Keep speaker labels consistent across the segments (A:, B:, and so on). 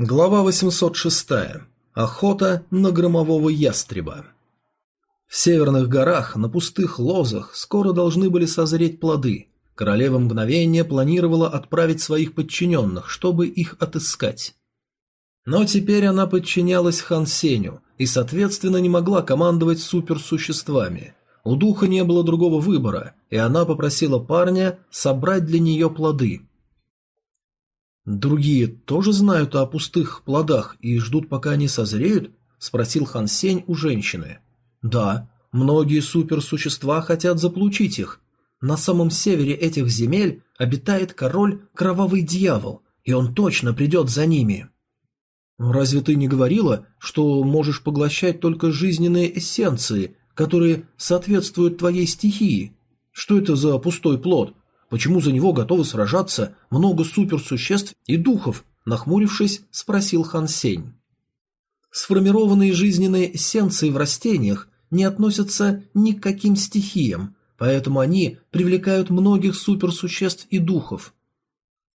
A: Глава 806. Охота на громового ястреба. В северных горах, на пустых лозах, скоро должны были созреть плоды. Королева мгновения планировала отправить своих подчиненных, чтобы их отыскать. Но теперь она подчинялась Хан Сеню и, соответственно, не могла командовать суперсуществами. У духа не было другого выбора, и она попросила парня собрать для нее плоды – «Другие тоже знают о пустых плодах и ждут, пока они созреют?» – спросил Хан Сень у женщины. «Да, многие суперсущества хотят заполучить их. На самом севере этих земель обитает король Кровавый Дьявол, и он точно придет за ними». «Разве ты не говорила, что можешь поглощать только жизненные эссенции, которые соответствуют твоей стихии? Что это за пустой плод? Почему за него готовы сражаться много суперсуществ и духов? Нахмурившись, спросил Хан Сень. Сформированные жизненные эссенции в растениях не относятся ни к каким стихиям, поэтому они привлекают многих суперсуществ и духов.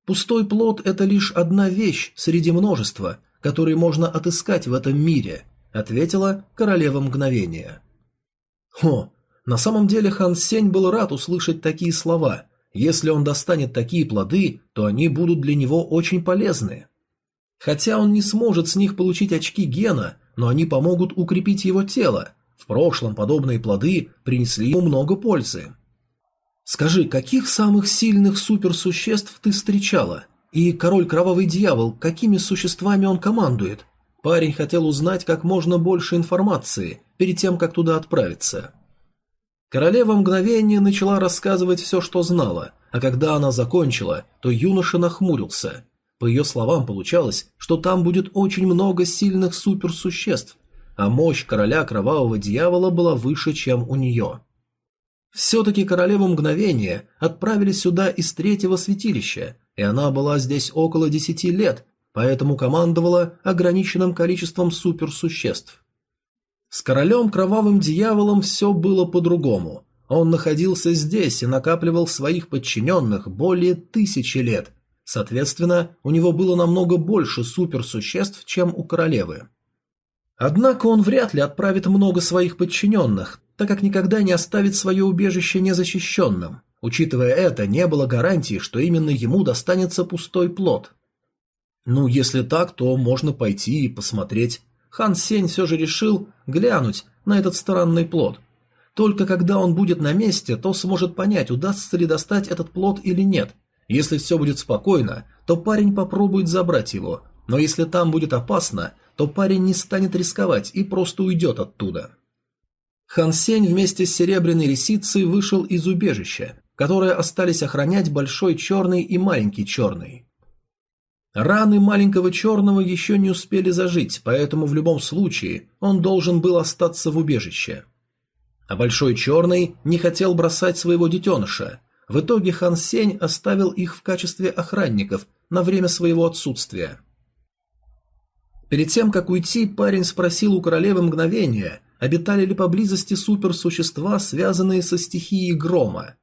A: Пустой плод – это лишь одна вещь среди множества, которые можно отыскать в этом мире, ответила королева мгновения. Хо, на самом деле Хан Сень был рад услышать такие слова – если он достанет такие плоды, то они будут для него очень полезны. Хотя он не сможет с них получить очки гена, но они помогут укрепить его тело. В прошлом подобные плоды принесли ему много пользы. Скажи, каких самых сильных суперсуществ ты встречала? И король Кровавый Дьявол, какими существами он командует? Парень хотел узнать как можно больше информации перед тем, как туда отправиться. Королева мгновение начала рассказывать все, что знала, а когда она закончила, то юноша нахмурился. По ее словам получалось, что там будет очень много сильных суперсуществ, а мощь короля кровавого дьявола была выше, чем у нее. Все-таки королеву мгновения отправили сюда из третьего святилища, и она была здесь около десяти лет, поэтому командовала ограниченным количеством суперсуществ. С королем Кровавым Дьяволом все было по-другому. Он находился здесь и накапливал своих подчиненных более тысячи лет. Соответственно, у него было намного больше суперсуществ, чем у королевы. Однако он вряд ли отправит много своих подчиненных, так как никогда не оставит свое убежище незащищенным. Учитывая это, не было гарантии, что именно ему достанется пустой плод. Ну, если так, то можно пойти и посмотреть Хан Сень все же решил глянуть на этот странный плод. Только когда он будет на месте, то сможет понять, удастся ли достать этот плод или нет. Если все будет спокойно, то парень попробует забрать его, но если там будет опасно, то парень не станет рисковать и просто уйдет оттуда. Хан Сень вместе с Серебряной Лисицей вышел из убежища, которое остались охранять Большой Черный и Маленький Черный. Раны маленького черного еще не успели зажить, поэтому в любом случае он должен был остаться в убежище. А большой черный не хотел бросать своего детеныша. В итоге Хан Сень оставил их в качестве охранников на время своего отсутствия. Перед тем, как уйти, парень спросил у королевы мгновения, обитали ли поблизости суперсущества, связанные со стихией грома.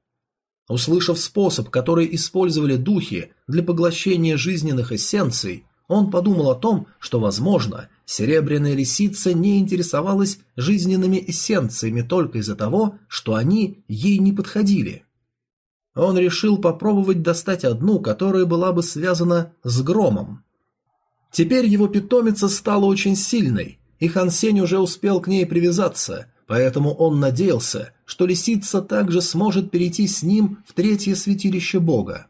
A: Услышав способ, который использовали духи для поглощения жизненных эссенций, он подумал о том, что, возможно, серебряная лисица не интересовалась жизненными эссенциями только из-за того, что они ей не подходили. Он решил попробовать достать одну, которая была бы связана с громом. Теперь его питомица стала очень сильной, и Хан Сень уже успел к ней привязаться, поэтому он надеялся, что лисица также сможет перейти с ним в третье святилище бога.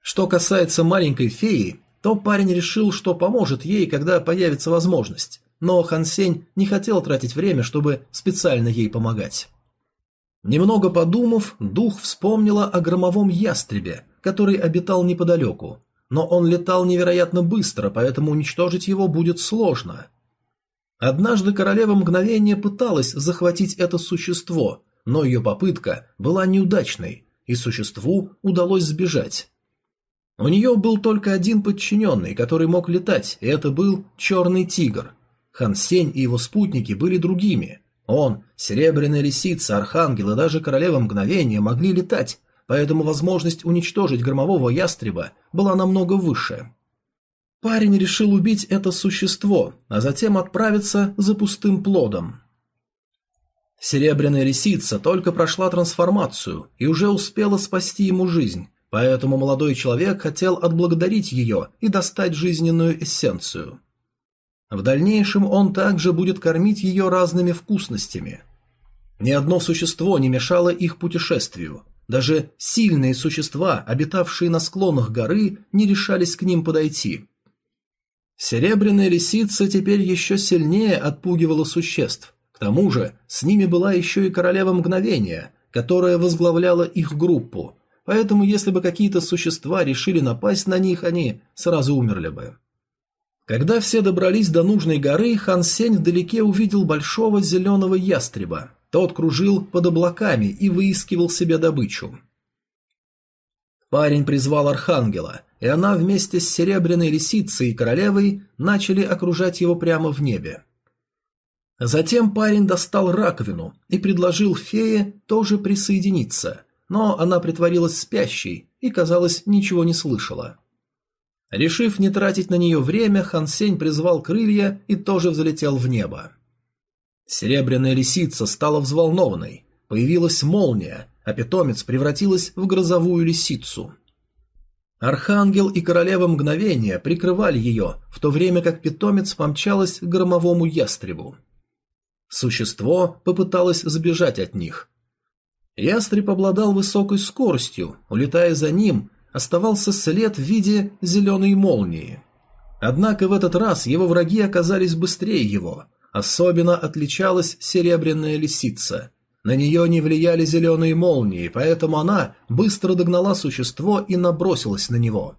A: Что касается маленькой феи, то парень решил, что поможет ей, когда появится возможность, но Хансень не хотел тратить время, чтобы специально ей помогать. Немного подумав, дух вспомнила о громовом ястребе, который обитал неподалеку, но он летал невероятно быстро, поэтому уничтожить его будет сложно. Однажды королева мгновения пыталась захватить это существо, но ее попытка была неудачной, и существу удалось сбежать. У нее был только один подчиненный, который мог летать, и это был Черный Тигр. Хан Сень и его спутники были другими. Он, Серебряная Лисица, Архангел и даже Королева Мгновения могли летать, поэтому возможность уничтожить громового ястреба была намного выше. Парень решил убить это существо, а затем отправиться за пустым плодом. Серебряная лисица только прошла трансформацию и уже успела спасти ему жизнь, поэтому молодой человек хотел отблагодарить ее и достать жизненную эссенцию. В дальнейшем он также будет кормить ее разными вкусностями. Ни одно существо не мешало их путешествию. Даже сильные существа, обитавшие на склонах горы, не решались к ним подойти. Серебряная лисица теперь еще сильнее отпугивала существ. К тому же с ними была еще и королева мгновения, которая возглавляла их группу, поэтому если бы какие-то существа решили напасть на них, они сразу умерли бы. Когда все добрались до нужной горы, Хан Сень вдалеке увидел большого зеленого ястреба. Тот кружил под облаками и выискивал себе добычу. Парень призвал архангела, и она вместе с серебряной лисицей и королевой начали окружать его прямо в небе. Затем парень достал раковину и предложил фее тоже присоединиться, но она притворилась спящей и, казалось, ничего не слышала. Решив не тратить на нее время, Хан Сень призвал крылья и тоже взлетел в небо. Серебряная лисица стала взволнованной. Появилась молния, а питомец превратилась в грозовую лисицу. Архангел и королева мгновения прикрывали ее, в то время как питомец помчалась к громовому ястребу. Существо попыталось сбежать от них. Ястреб обладал высокой скоростью, улетая за ним, оставался след в виде зеленой молнии. Однако в этот раз его враги оказались быстрее его. Особенно отличалась серебряная лисица. На нее не влияли зеленые молнии, поэтому она быстро догнала существо и набросилась на него.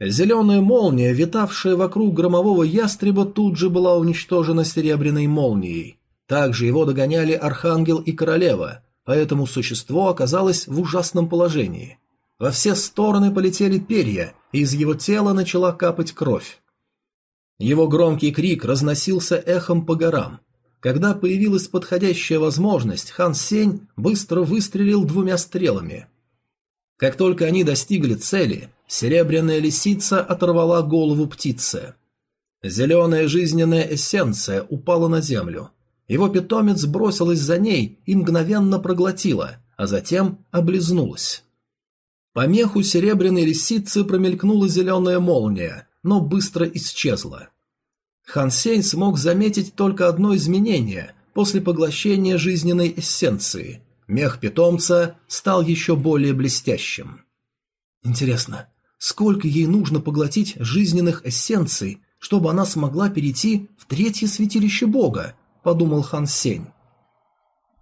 A: Зеленая молния, витавшая вокруг громового ястреба, тут же была уничтожена серебряной молнией. Также его догоняли Архангел и Королева, поэтому существо оказалось в ужасном положении. Во все стороны полетели перья, и из его тела начала капать кровь. Его громкий крик разносился эхом по горам. Когда появилась подходящая возможность, Хан Сень быстро выстрелил двумя стрелами. Как только они достигли цели, серебряная лисица оторвала голову птицы. Зеленая жизненная эссенция упала на землю. Его питомец бросилась за ней и мгновенно проглотила, а затем облизнулась. По меху серебряной лисицы промелькнула зеленая молния, но быстро исчезла. Хан Сень смог заметить только одно изменение после поглощения жизненной эссенции. Мех питомца стал еще более блестящим. Интересно, сколько ей нужно поглотить жизненных эссенций, чтобы она смогла перейти в третье святилище Бога, подумал Хан Сень.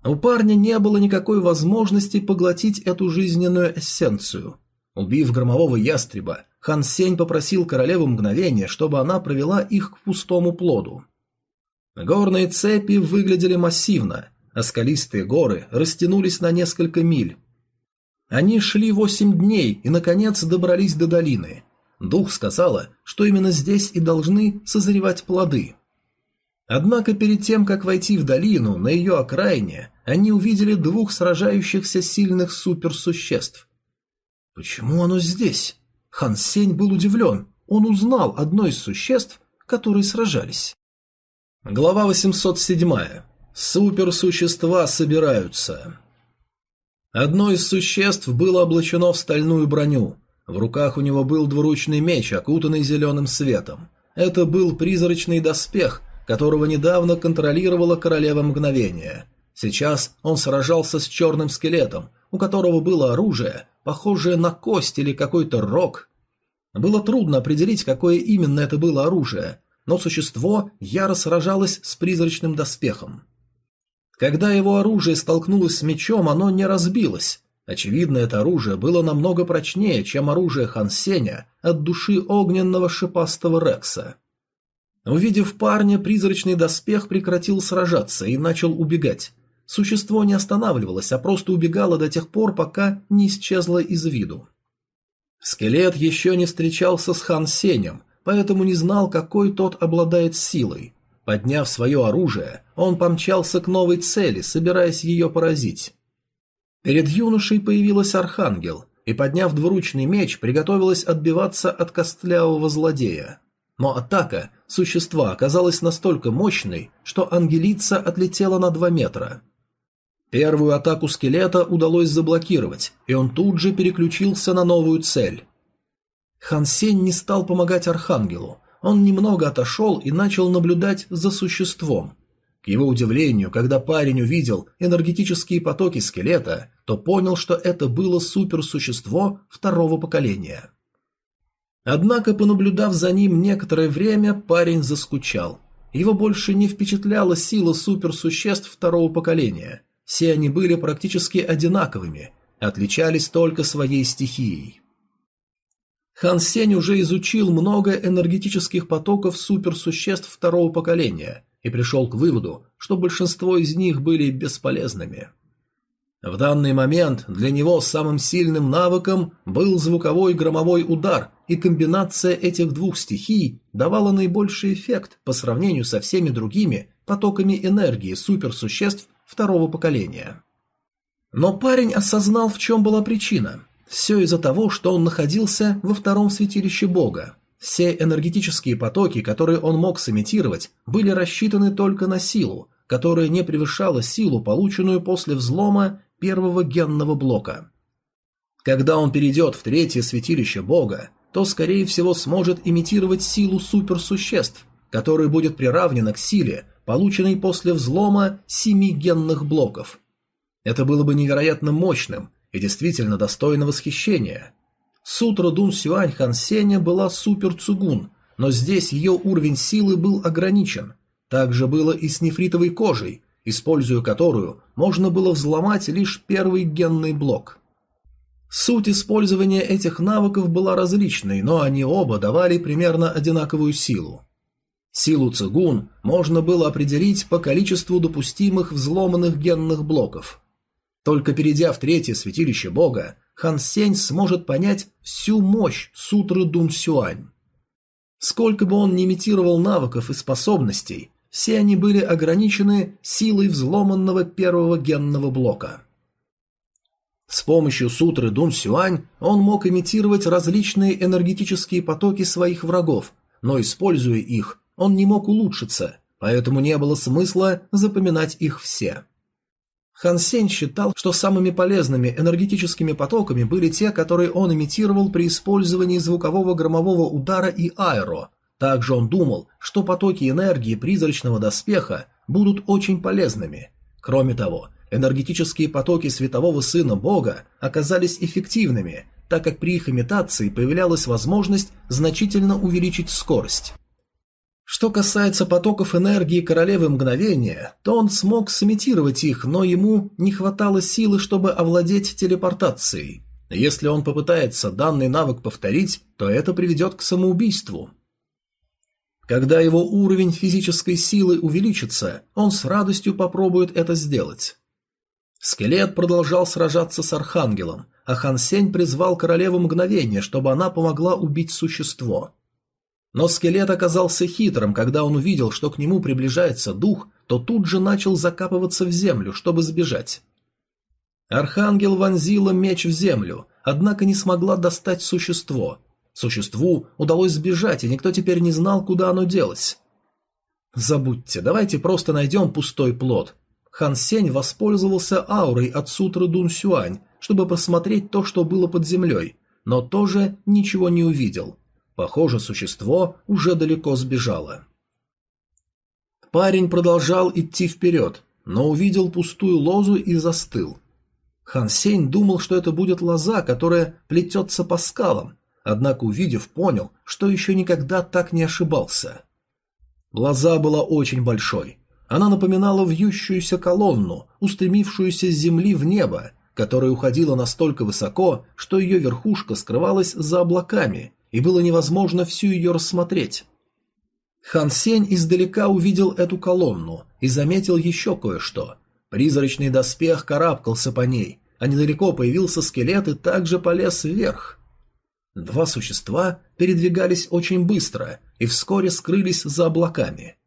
A: У парня не было никакой возможности поглотить эту жизненную эссенцию. Убив громового ястреба, Хан Сень попросил королеву мгновения, чтобы она провела их к пустому плоду. Горные цепи выглядели массивно, а скалистые горы растянулись на несколько миль. Они шли восемь дней и, наконец, добрались до долины. Дух сказала, что именно здесь и должны созревать плоды. Однако перед тем, как войти в долину, на ее окраине, они увидели двух сражающихся сильных суперсуществ. Почему оно здесь? Хан Сень был удивлен. Он узнал одно из существ, которые сражались. Глава 807. Суперсущества собираются. Одно из существ было облачено в стальную броню. В руках у него был двуручный меч, окутанный зеленым светом. Это был призрачный доспех, которого недавно контролировала королева мгновения. Сейчас он сражался с черным скелетом, у которого было оружие, похожее на кость или какой-то рог. Было трудно определить, какое именно это было оружие, но существо яро сражалось с призрачным доспехом. Когда его оружие столкнулось с мечом, оно не разбилось. Очевидно, это оружие было намного прочнее, чем оружие Хансеня от души огненного шипастого Рекса. Увидев парня, призрачный доспех прекратил сражаться и начал убегать. Существо не останавливалось, а просто убегало до тех пор, пока не исчезло из виду. Скелет еще не встречался с Хан Сенем, поэтому не знал, какой тот обладает силой. Подняв свое оружие, он помчался к новой цели, собираясь ее поразить. Перед юношей появилась архангел, и, подняв двуручный меч, приготовилась отбиваться от костлявого злодея – Но атака существа оказалась настолько мощной, что ангелица отлетела на 2 метра. Первую атаку скелета удалось заблокировать, и он тут же переключился на новую цель. Хан Сень не стал помогать Архангелу, он немного отошел и начал наблюдать за существом. К его удивлению, когда парень увидел энергетические потоки скелета, то понял, что это было суперсущество второго поколения. Однако, понаблюдав за ним некоторое время, парень заскучал. Его больше не впечатляла сила суперсуществ второго поколения. Все они были практически одинаковыми, отличались только своей стихией. Хан Сень уже изучил много энергетических потоков суперсуществ второго поколения и пришел к выводу, что большинство из них были бесполезными. В данный момент для него самым сильным навыком был звуковой громовой удар, и комбинация этих двух стихий давала наибольший эффект по сравнению со всеми другими потоками энергии суперсуществ второго поколения. Но парень осознал, в чем была причина. Все из-за того, что он находился во втором святилище Бога. Все энергетические потоки, которые он мог сымитировать, были рассчитаны только на силу, которая не превышала силу, полученную после взлома первого генного блока. Когда он перейдет в третье святилище Бога, то, скорее всего, сможет имитировать силу суперсуществ, которая будет приравнена к силе, полученной после взлома семи генных блоков. Это было бы невероятно мощным, и действительно достойна восхищения. Сутра Дун Сюань Хан Сеня была супер Цугун, но здесь ее уровень силы был ограничен. Так же было и с нефритовой кожей, используя которую можно было взломать лишь первый генный блок. Суть использования этих навыков была различной, но они оба давали примерно одинаковую силу. Силу цигун можно было определить по количеству допустимых взломанных генных блоков. Только перейдя в третье святилище бога, Хан Сень сможет понять всю мощь сутры Дун Сюань. Сколько бы он ни имитировал навыков и способностей, все они были ограничены силой взломанного первого генного блока. С помощью сутры Дун Сюань он мог имитировать различные энергетические потоки своих врагов, но используя их, он не мог улучшиться, поэтому не было смысла запоминать их все. Хан Сень считал, что самыми полезными энергетическими потоками были те, которые он имитировал при использовании звукового громового удара и аэро. Также он думал, что потоки энергии призрачного доспеха будут очень полезными. Кроме того, энергетические потоки светового сына бога оказались эффективными, так как при их имитации появлялась возможность значительно увеличить скорость. Что касается потоков энергии королевы мгновения, то он смог сымитировать их, но ему не хватало силы, чтобы овладеть телепортацией. Если он попытается данный навык повторить, то это приведет к самоубийству. Когда его уровень физической силы увеличится, он с радостью попробует это сделать. Скелет продолжал сражаться с Архангелом, а Хан Сень призвал королеву мгновения, чтобы она помогла убить существо. Но скелет оказался хитрым, когда он увидел, что к нему приближается дух, то тут же начал закапываться в землю, чтобы сбежать. Архангел вонзила меч в землю, однако не смогла достать существо. Существу удалось сбежать, и никто теперь не знал, куда оно делось. Забудьте, давайте просто найдем пустой плод. Хан Сень воспользовался аурой от сутры Дун Сюань, чтобы посмотреть то, что было под землей, но тоже ничего не увидел. Похоже, существо уже далеко сбежало. Парень продолжал идти вперед, но увидел пустую лозу и застыл. Хан Сень думал, что это будет лоза, которая плетется по скалам, однако, увидев, понял, что еще никогда так не ошибался. Лоза была очень большой. Она напоминала вьющуюся колонну, устремившуюся с земли в небо, которая уходила настолько высоко, что ее верхушка скрывалась за облаками и было невозможно всю ее рассмотреть. Хан Сень издалека увидел эту колонну и заметил еще кое-что. Призрачный доспех карабкался по ней, а недалеко появился скелет и также полез вверх. Два существа передвигались очень быстро и вскоре скрылись за облаками.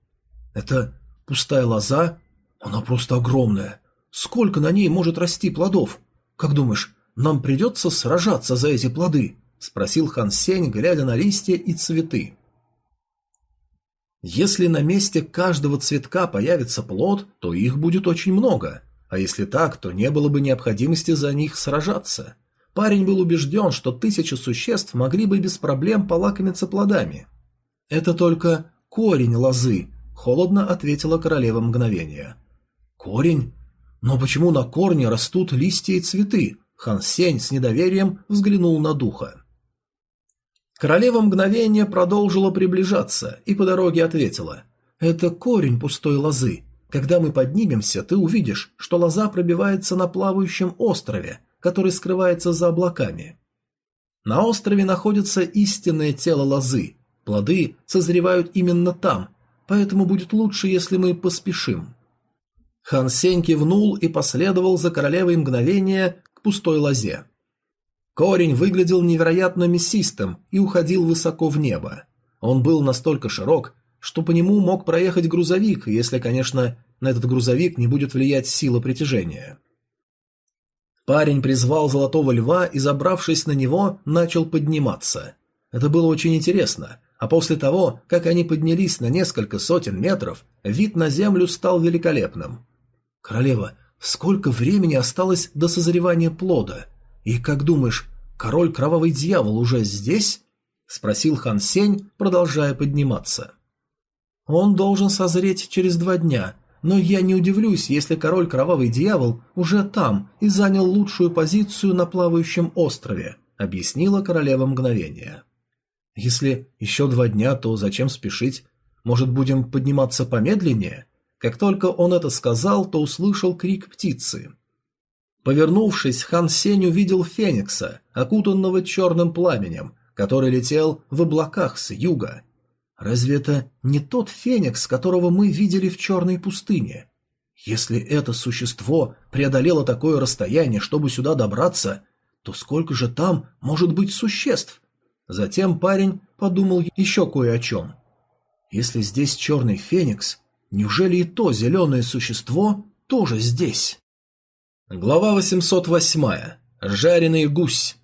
A: Это пустая лоза? Она просто огромная. Сколько на ней может расти плодов? Как думаешь, нам придется сражаться за эти плоды? – спросил Хан Сень, глядя на листья и цветы. Если на месте каждого цветка появится плод, то их будет очень много, а если так, то не было бы необходимости за них сражаться. Парень был убежден, что тысячи существ могли бы без проблем полакомиться плодами. «Это только корень лозы», – холодно ответила королева мгновения. «Корень? Но почему на корне растут листья и цветы?» Хан Сень с недоверием взглянул на духа. Королева мгновения продолжила приближаться и по дороге ответила. «Это корень пустой лозы. Когда мы поднимемся, ты увидишь, что лоза пробивается на плавающем острове, который скрывается за облаками. На острове находится истинное тело лозы. Плоды созревают именно там, поэтому будет лучше, если мы поспешим. Хан Сень кивнул и последовал за королевой мгновения к пустой лозе. Корень выглядел невероятно мясистым и уходил высоко в небо. Он был настолько широк, что по нему мог проехать грузовик, если, конечно, на этот грузовик не будет влиять сила притяжения. Парень призвал золотого льва и, забравшись на него, начал подниматься. Это было очень интересно, а после того, как они поднялись на несколько сотен метров, вид на землю стал великолепным. «Королева, сколько времени осталось до созревания плода? И, как думаешь, король Кровавый Дьявол уже здесь?» – спросил Хан Сень, продолжая подниматься. «Он должен созреть через два дня, но я не удивлюсь, если король Кровавый Дьявол уже там и занял лучшую позицию на плавающем острове, объяснила королева мгновения. Если еще два дня, то зачем спешить? Может, будем подниматься помедленнее? Как только он это сказал, то услышал крик птицы. Повернувшись, хан Сень увидел Феникса, окутанного черным пламенем, который летел в облаках с юга. Разве это не тот феникс, которого мы видели в черной пустыне? Если это существо преодолело такое расстояние, чтобы сюда добраться, то сколько же там может быть существ? Затем парень подумал еще кое о чем. Если здесь черный феникс, неужели и то зеленое существо тоже здесь? Глава 808. Жареный гусь.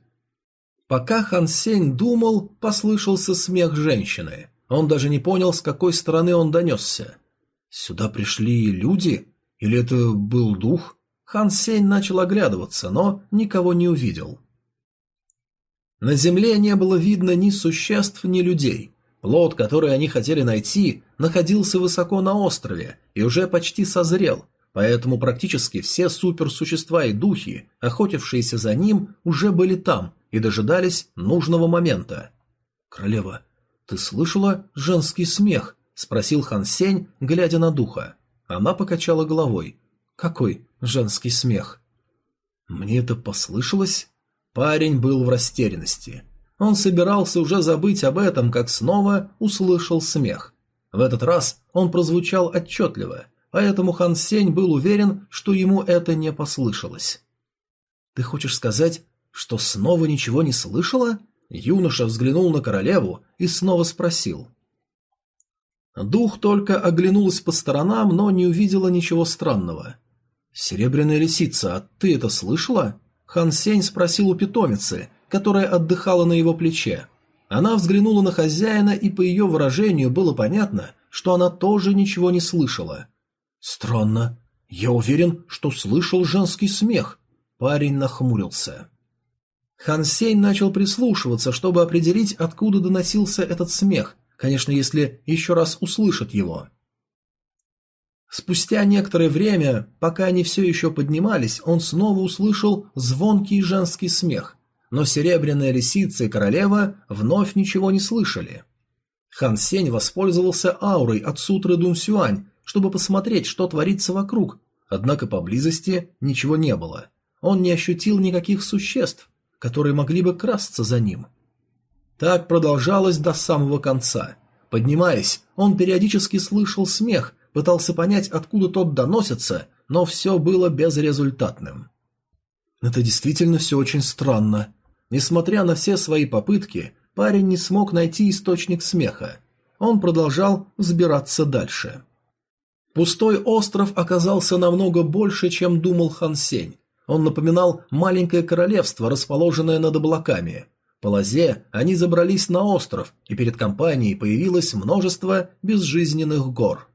A: Пока Хан Сень думал, послышался смех женщины. Он даже не понял, с какой стороны он донесся. Сюда пришли люди? Или это был дух? Хан Сень начал оглядываться, но никого не увидел. На земле не было видно ни существ, ни людей. Плод, который они хотели найти, находился высоко на острове и уже почти созрел, поэтому практически все суперсущества и духи, охотившиеся за ним, уже были там и дожидались нужного момента. «Королева, «Ты слышала женский смех?» – спросил Хан Сень, глядя на духа. Она покачала головой. «Какой женский смех?» «Мне это послышалось?» Парень был в растерянности. Он собирался уже забыть об этом, как снова услышал смех. В этот раз он прозвучал отчетливо, поэтому Хан Сень был уверен, что ему это не послышалось. «Ты хочешь сказать, что снова ничего не слышала?» Юноша взглянул на королеву и снова спросил. Дух только оглянулась по сторонам, но не увидела ничего странного. «Серебряная лисица, а ты это слышала?» Хан Сень спросил у питомицы, которая отдыхала на его плече. Она взглянула на хозяина, и по ее выражению было понятно, что она тоже ничего не слышала. «Странно. Я уверен, что слышал женский смех». Парень нахмурился. Хан Сень начал прислушиваться, чтобы определить, откуда доносился этот смех, конечно, если еще раз услышит его. Спустя некоторое время, пока они все еще поднимались, он снова услышал звонкий женский смех, но серебряная лисица и королева вновь ничего не слышали. Хан Сень воспользовался аурой от сутры Дун Сюань, чтобы посмотреть, что творится вокруг, однако поблизости ничего не было. Он не ощутил никаких существ, которые могли бы красться за ним. Так продолжалось до самого конца. Поднимаясь, он периодически слышал смех, пытался понять, откуда тот доносится, но все было безрезультатным. Это действительно все очень странно. Несмотря на все свои попытки, парень не смог найти источник смеха. Он продолжал взбираться дальше. Пустой остров оказался намного больше, чем думал Хан Сень. Он напоминал маленькое королевство, расположенное над облаками. По лозе они забрались на остров, и перед компанией появилось множество безжизненных гор.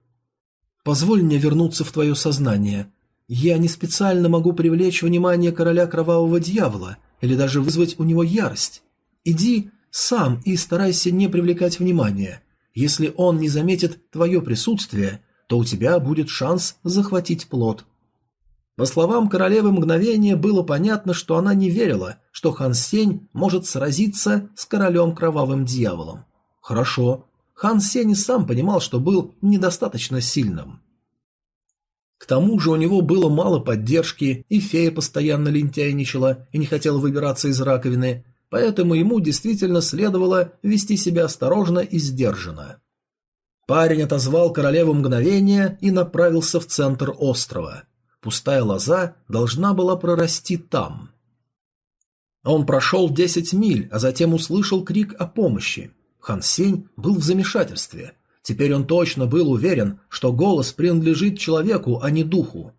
A: «Позволь мне вернуться в твое сознание. Я не специально могу привлечь внимание короля кровавого дьявола или даже вызвать у него ярость. Иди сам и старайся не привлекать внимания. Если он не заметит твое присутствие, то у тебя будет шанс захватить плод. По словам королевы мгновения было понятно, что она не верила, что Хан Сень может сразиться с королем кровавым дьяволом. Хорошо. Хан Сень и сам понимал, что был недостаточно сильным. К тому же у него было мало поддержки, и фея постоянно лентяйничала и не хотела выбираться из раковины, поэтому ему действительно следовало вести себя осторожно и сдержанно. Парень отозвал королеву мгновения и направился в центр острова. Пустая лоза должна была прорасти там. Он прошел десять миль, а затем услышал крик о помощи. Хан Сень был в замешательстве. Теперь он точно был уверен, что голос принадлежит человеку, а не духу.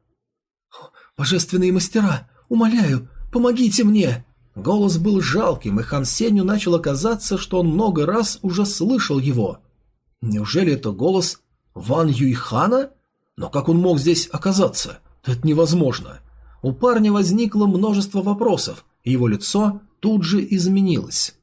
A: «Божественные мастера, умоляю, помогите мне!» Голос был жалким, и Хан начало казаться, что он много раз уже слышал его. Неужели это голос Ван Юйхана? Но как он мог здесь оказаться? Это невозможно. У парня возникло множество вопросов, и его лицо тут же изменилось.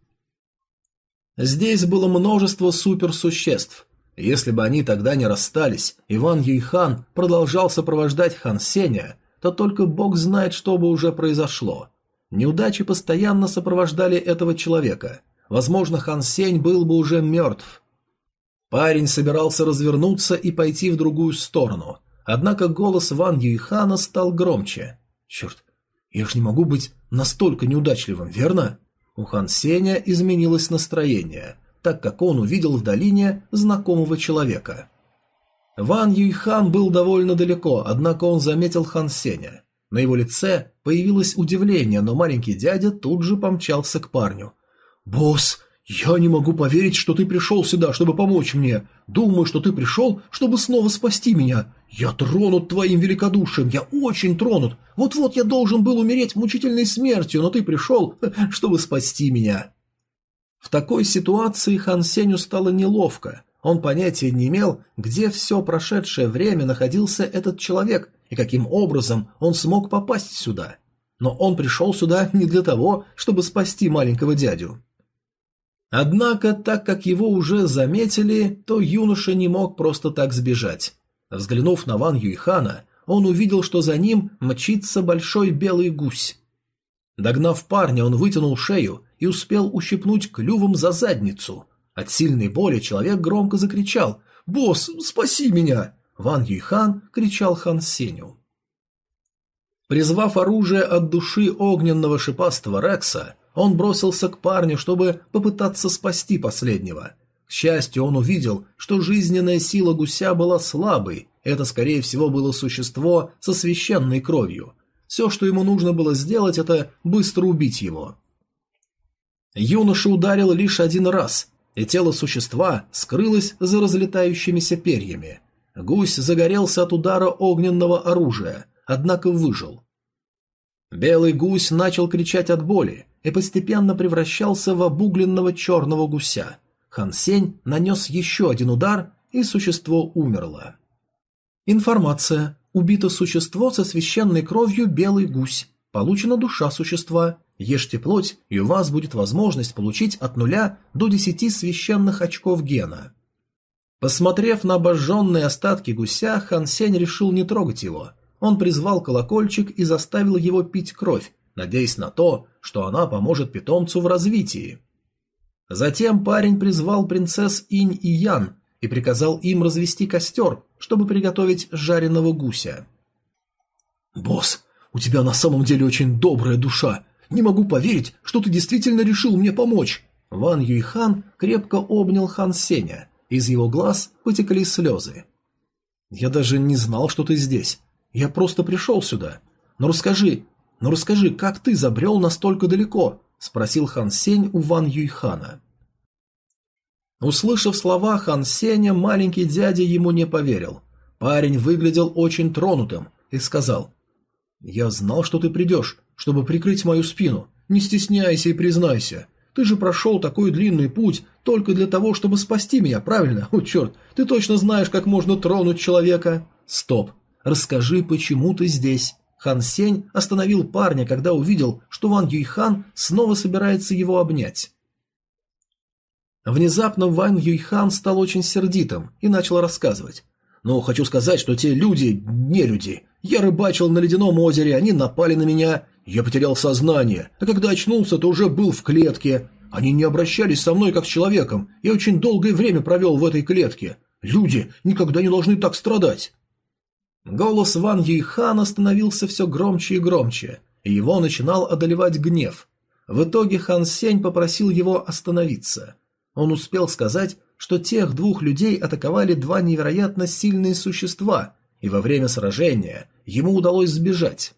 A: Здесь было множество суперсуществ. Если бы они тогда не расстались, Иван Юйхан продолжал сопровождать Хан Сеня, то только бог знает, что бы уже произошло. Неудачи постоянно сопровождали этого человека. Возможно, Хан Сень был бы уже мертв. Парень собирался развернуться и пойти в другую сторону, Однако голос Ван Юйхана стал громче. «Черт, я ж не могу быть настолько неудачливым, верно?» У Хан Сеня изменилось настроение, так как он увидел в долине знакомого человека. Ван Юйхан был довольно далеко, однако он заметил Хан Сеня. На его лице появилось удивление, но маленький дядя тут же помчался к парню. «Босс, «Я не могу поверить, что ты пришел сюда, чтобы помочь мне. Думаю, что ты пришел, чтобы снова спасти меня. Я тронут твоим великодушием, я очень тронут. Вот-вот я должен был умереть мучительной смертью, но ты пришел, чтобы спасти меня». В такой ситуации Хан Сеню стало неловко. Он понятия не имел, где все прошедшее время находился этот человек и каким образом он смог попасть сюда. Но он пришел сюда не для того, чтобы спасти маленького дядю. Однако, так как его уже заметили, то юноша не мог просто так сбежать. Взглянув на Ван Юйхана, он увидел, что за ним мчится большой белый гусь. Догнав парня, он вытянул шею и успел ущипнуть клювом за задницу. От сильной боли человек громко закричал «Босс, спаси меня!» Ван Юйхан кричал Хан Сеню. Призвав оружие от души огненного шипастого Рекса, он бросился к парню, чтобы попытаться спасти последнего. К счастью, он увидел, что жизненная сила гуся была слабой, это, скорее всего, было существо со священной кровью. Все, что ему нужно было сделать, это быстро убить его. Юноша ударил лишь один раз, и тело существа скрылось за разлетающимися перьями. Гусь загорелся от удара огненного оружия, однако выжил. Белый гусь начал кричать от боли, и постепенно превращался в обугленного черного гуся. Хан Сень нанес еще один удар, и существо умерло. Информация. Убито существо со священной кровью белый гусь. Получена душа существа. Ешьте плоть, и у вас будет возможность получить от нуля до десяти священных очков гена. Посмотрев на обожженные остатки гуся, Хан Сень решил не трогать его. Он призвал колокольчик и заставил его пить кровь, надеясь на то, что она поможет питомцу в развитии. Затем парень призвал принцесс Инь и Ян и приказал им развести костер, чтобы приготовить жареного гуся. «Босс, у тебя на самом деле очень добрая душа. Не могу поверить, что ты действительно решил мне помочь». Ван Юйхан крепко обнял Хан Сеня. Из его глаз потекли слезы. «Я даже не знал, что ты здесь. Я просто пришел сюда. Но расскажи, «Но расскажи, как ты забрел настолько далеко?» – спросил Хан Сень у Ван Юйхана. Услышав слова Хан Сеня, маленький дядя ему не поверил. Парень выглядел очень тронутым и сказал, «Я знал, что ты придешь, чтобы прикрыть мою спину. Не стесняйся и признайся. Ты же прошел такой длинный путь только для того, чтобы спасти меня, правильно? О, черт, ты точно знаешь, как можно тронуть человека. Стоп. Расскажи, почему ты здесь? Хан Сень остановил парня, когда увидел, что Ван Юйхан снова собирается его обнять. Внезапно Ван Юйхан стал очень сердитым и начал рассказывать. «Но хочу сказать, что те люди не люди. Я рыбачил на ледяном озере, они напали на меня, я потерял сознание, а когда очнулся, то уже был в клетке. Они не обращались со мной как с человеком, я очень долгое время провел в этой клетке. Люди никогда не должны так страдать». Голос Ван Юйхана становился все громче и громче, и его начинал одолевать гнев. В итоге Хан Сень попросил его остановиться. Он успел сказать, что тех двух людей атаковали два невероятно сильные существа, и во время сражения ему удалось сбежать.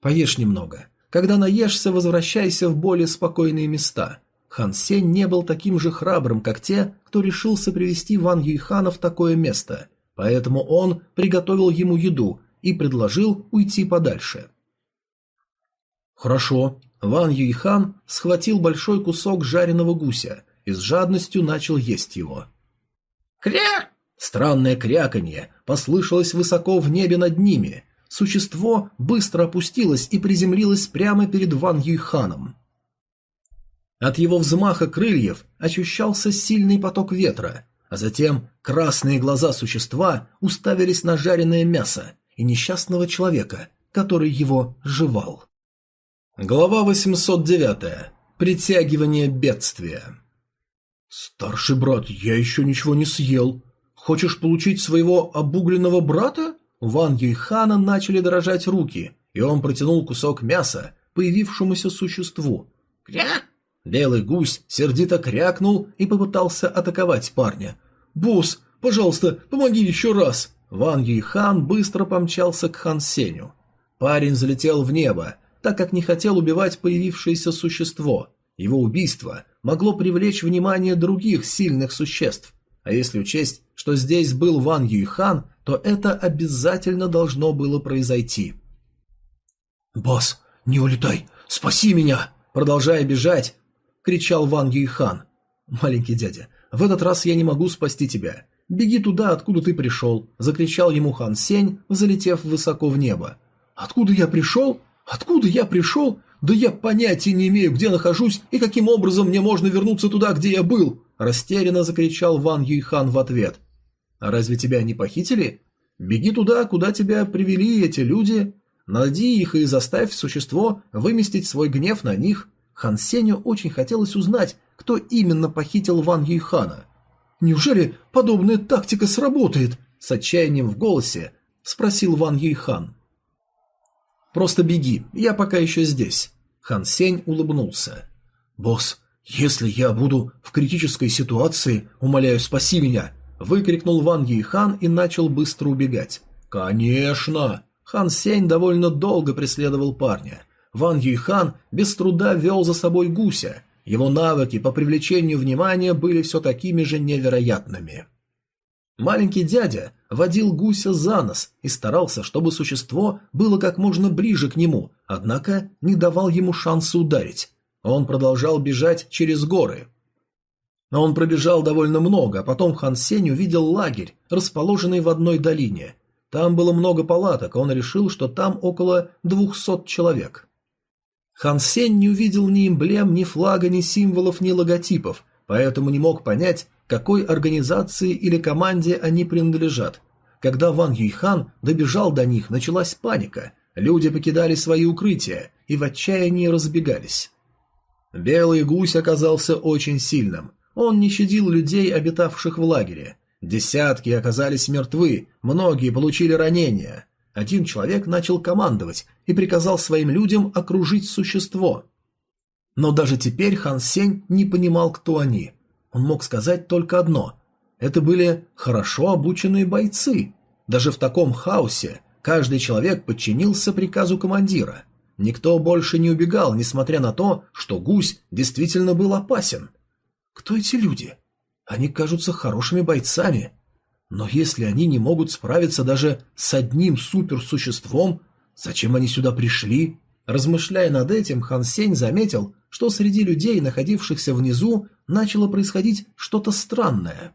A: Поешь немного. Когда наешься, возвращайся в более спокойные места. Хан Сень не был таким же храбрым, как те, кто решился привести Ван Юйхана в такое место, поэтому он приготовил ему еду и предложил уйти подальше. Хорошо. Ван Юйхан схватил большой кусок жареного гуся и с жадностью начал есть его. Кря! Странное кряканье послышалось высоко в небе над ними, Существо быстро опустилось и приземлилось прямо перед Ван Юйханом. От его взмаха крыльев ощущался сильный поток ветра, а затем красные глаза существа уставились на жареное мясо и несчастного человека, который его жевал. Глава 809. Притягивание бедствия. «Старший брат, я еще ничего не съел. Хочешь получить своего обугленного брата?» У Ван Юйхана начали дрожать руки, и он протянул кусок мяса появившемуся существу. «Кря!» Белый гусь сердито крякнул и попытался атаковать парня. «Босс, пожалуйста, помоги еще раз!» Ван Юйхан быстро помчался к Хан Сеню. Парень залетел в небо, так как не хотел убивать появившееся существо. Его убийство могло привлечь внимание других сильных существ. А если учесть, что здесь был Ван Юйхан, то это обязательно должно было произойти. «Босс, не улетай! Спаси меня!» Продолжая бежать, кричал Ван Юйхан. «Маленький дядя, в этот раз я не могу спасти тебя. Беги туда, откуда ты пришел!» Закричал ему Хан Сень, залетев высоко в небо. «Откуда я пришел? Откуда я пришел? Да я понятия не имею, где нахожусь и каким образом мне можно вернуться туда, где я был!» Растерянно закричал Ван Юйхан в ответ. А разве тебя не похитили? Беги туда, куда тебя привели эти люди, найди их и заставь существо выместить свой гнев на них. Хан Сеню очень хотелось узнать, кто именно похитил Ван Юйхана. Неужели подобная тактика сработает? С отчаянием в голосе спросил Ван Юйхан. Просто беги, я пока еще здесь. Хан Сень улыбнулся. Босс, если я буду в критической ситуации, умоляю, спаси меня. Выкрикнул Ван Йихан и начал быстро убегать. «Конечно!» Хан Сень довольно долго преследовал парня. Ван Юйхан без труда вел за собой гуся. Его навыки по привлечению внимания были все такими же невероятными. Маленький дядя водил гуся за нос и старался, чтобы существо было как можно ближе к нему, однако не давал ему шанса ударить. Он продолжал бежать через горы. Но он пробежал довольно много, а потом Хан Сень увидел лагерь, расположенный в одной долине. Там было много палаток, а он решил, что там около двухсот человек. Хан Сень не увидел ни эмблем, ни флага, ни символов, ни логотипов, поэтому не мог понять, какой организации или команде они принадлежат. Когда Ван Юйхан добежал до них, началась паника. Люди покидали свои укрытия и в отчаянии разбегались. Белый гусь оказался очень сильным. Он не щадил людей, обитавших в лагере. Десятки оказались мертвы, многие получили ранения. Один человек начал командовать и приказал своим людям окружить существо. Но даже теперь Хан Сень не понимал, кто они. Он мог сказать только одно. Это были хорошо обученные бойцы. Даже в таком хаосе каждый человек подчинился приказу командира. Никто больше не убегал, несмотря на то, что гусь действительно был опасен. Кто эти люди? Они кажутся хорошими бойцами. Но если они не могут справиться даже с одним суперсуществом, зачем они сюда пришли? Размышляя над этим, Хан Сень заметил, что среди людей, находившихся внизу, начало происходить что-то странное.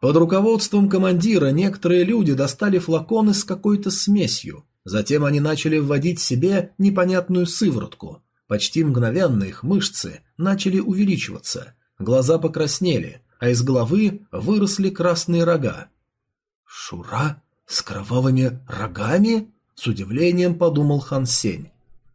A: Под руководством командира некоторые люди достали флаконы с какой-то смесью. Затем они начали вводить себе непонятную сыворотку. Почти мгновенно их мышцы начали увеличиваться, глаза покраснели, а из головы выросли красные рога. «Шура с кровавыми рогами?» – с удивлением подумал Хан Сень.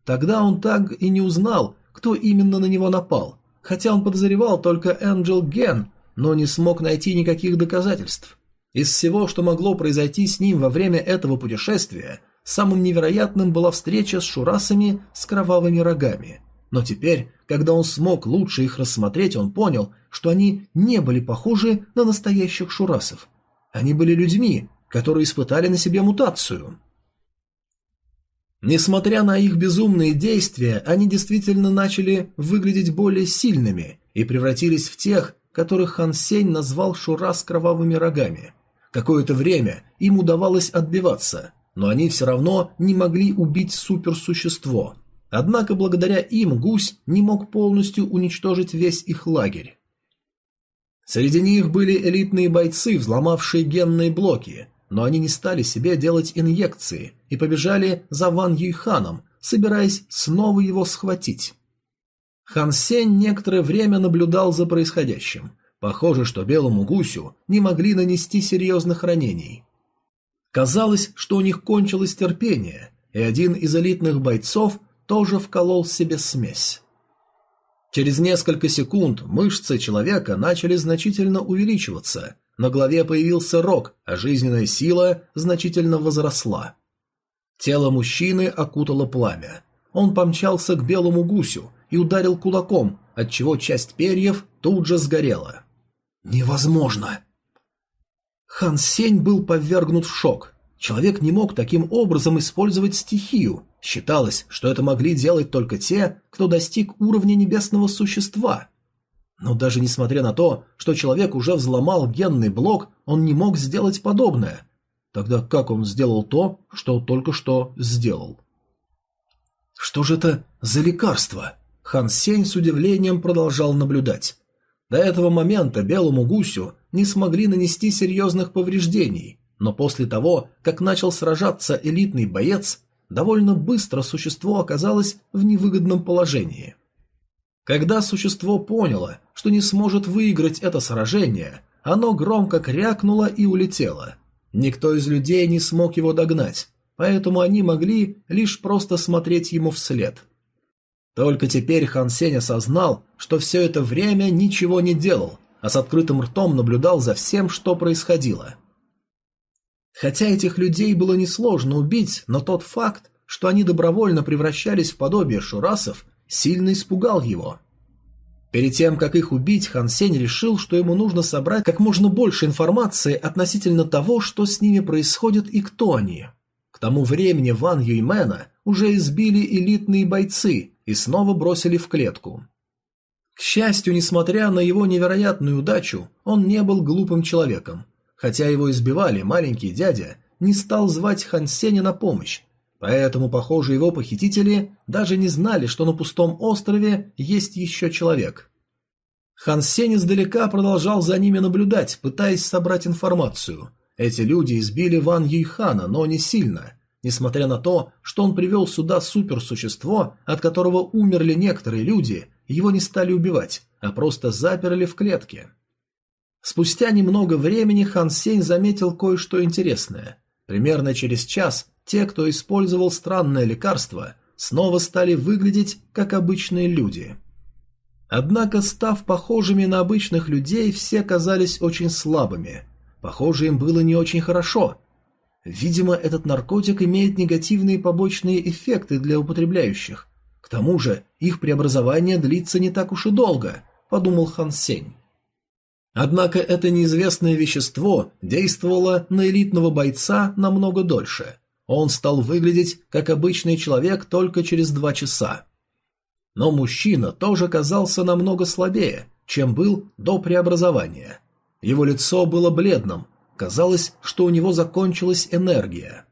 A: Тогда он так и не узнал, кто именно на него напал, хотя он подозревал только Энджел Ген, но не смог найти никаких доказательств. Из всего, что могло произойти с ним во время этого путешествия, самым невероятным была встреча с шурасами с кровавыми рогами. Но теперь, когда он смог лучше их рассмотреть, он понял, что они не были похожи на настоящих шурасов. Они были людьми, которые испытали на себе мутацию. Несмотря на их безумные действия, они действительно начали выглядеть более сильными и превратились в тех, которых Хан Сень назвал Шура с кровавыми рогами. Какое-то время им удавалось отбиваться, но они все равно не могли убить суперсущество. Однако благодаря им гусь не мог полностью уничтожить весь их лагерь. Среди них были элитные бойцы, взломавшие генные блоки, но они не стали себе делать инъекции и побежали за Ван Юйханом, собираясь снова его схватить. Хан Сень некоторое время наблюдал за происходящим. Похоже, что белому гусю не могли нанести серьезных ранений. Казалось, что у них кончилось терпение, и один из элитных бойцов тоже вколол себе смесь. Через несколько секунд мышцы человека начали значительно увеличиваться, на голове появился рог, а жизненная сила значительно возросла. Тело мужчины окутало пламя. Он помчался к белому гусю, и ударил кулаком, отчего часть перьев тут же сгорела. «Невозможно!» Хан Сень был повергнут в шок. Человек не мог таким образом использовать стихию. Считалось, что это могли делать только те, кто достиг уровня небесного существа. Но даже несмотря на то, что человек уже взломал генный блок, он не мог сделать подобное. Тогда как он сделал то, что только что сделал? Что же это за лекарство? Хан Сень с удивлением продолжал наблюдать. До этого момента белому гусю не смогли нанести серьезных повреждений, но после того, как начал сражаться элитный боец, довольно быстро существо оказалось в невыгодном положении. Когда существо поняло, что не сможет выиграть это сражение, оно громко крякнуло и улетело. Никто из людей не смог его догнать, поэтому они могли лишь просто смотреть ему вслед. Только теперь Хан Сень осознал, что все это время ничего не делал, а с открытым ртом наблюдал за всем, что происходило. Хотя этих людей было несложно убить, но тот факт, что они добровольно превращались в подобие шурасов, сильно испугал его. Перед тем, как их убить, Хан Сень решил, что ему нужно собрать как можно больше информации относительно того, что с ними происходит и кто они. К тому времени Ван Юймена уже избили элитные бойцы, и снова бросили в клетку. К счастью, несмотря на его невероятную удачу, он не был глупым человеком. Хотя его избивали, маленький дядя не стал звать Хан Сеня на помощь, поэтому, похоже, его похитители даже не знали, что на пустом острове есть еще человек. Хан Сень издалека продолжал за ними наблюдать, пытаясь собрать информацию. Эти люди избили Ван Юйхана, но не сильно – Несмотря на то, что он привел сюда суперсущество, от которого умерли некоторые люди, его не стали убивать, а просто заперли в клетке. Спустя немного времени Хан Сень заметил кое-что интересное. Примерно через час те, кто использовал странное лекарство, снова стали выглядеть как обычные люди. Однако, став похожими на обычных людей, все казались очень слабыми. Похоже, им было не очень хорошо, Видимо, этот наркотик имеет негативные побочные эффекты для употребляющих. К тому же, их преобразование длится не так уж и долго, подумал Хан Сень. Однако это неизвестное вещество действовало на элитного бойца намного дольше. Он стал выглядеть как обычный человек только через два часа. Но мужчина тоже казался намного слабее, чем был до преобразования. Его лицо было бледным, Казалось, что у него закончилась энергия.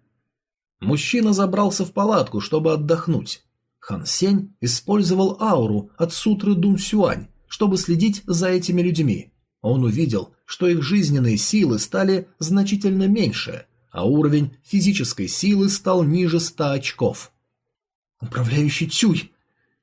A: Мужчина забрался в палатку, чтобы отдохнуть. Хан Сень использовал ауру от сутры Дун Сюань, чтобы следить за этими людьми. Он увидел, что их жизненные силы стали значительно меньше, а уровень физической силы стал ниже ста очков. Управляющий Цюй,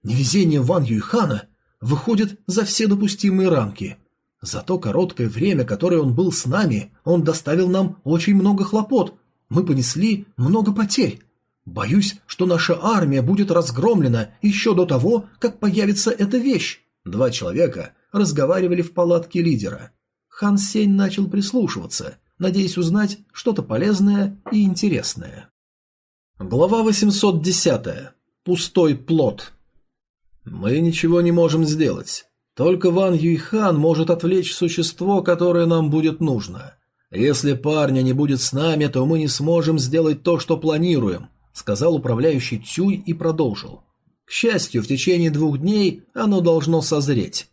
A: невезение Ван Юйхана выходит за все допустимые рамки. За то короткое время, которое он был с нами, он доставил нам очень много хлопот. Мы понесли много потерь. Боюсь, что наша армия будет разгромлена еще до того, как появится эта вещь. Два человека разговаривали в палатке лидера. Хан Сень начал прислушиваться, надеясь узнать что-то полезное и интересное. Глава 810. Пустой плод. Мы ничего не можем сделать. Только Ван Юйхан может отвлечь существо, которое нам будет нужно. Если парня не будет с нами, то мы не сможем сделать то, что планируем, сказал управляющий Цюй и продолжил. К счастью, в течение двух дней оно должно созреть.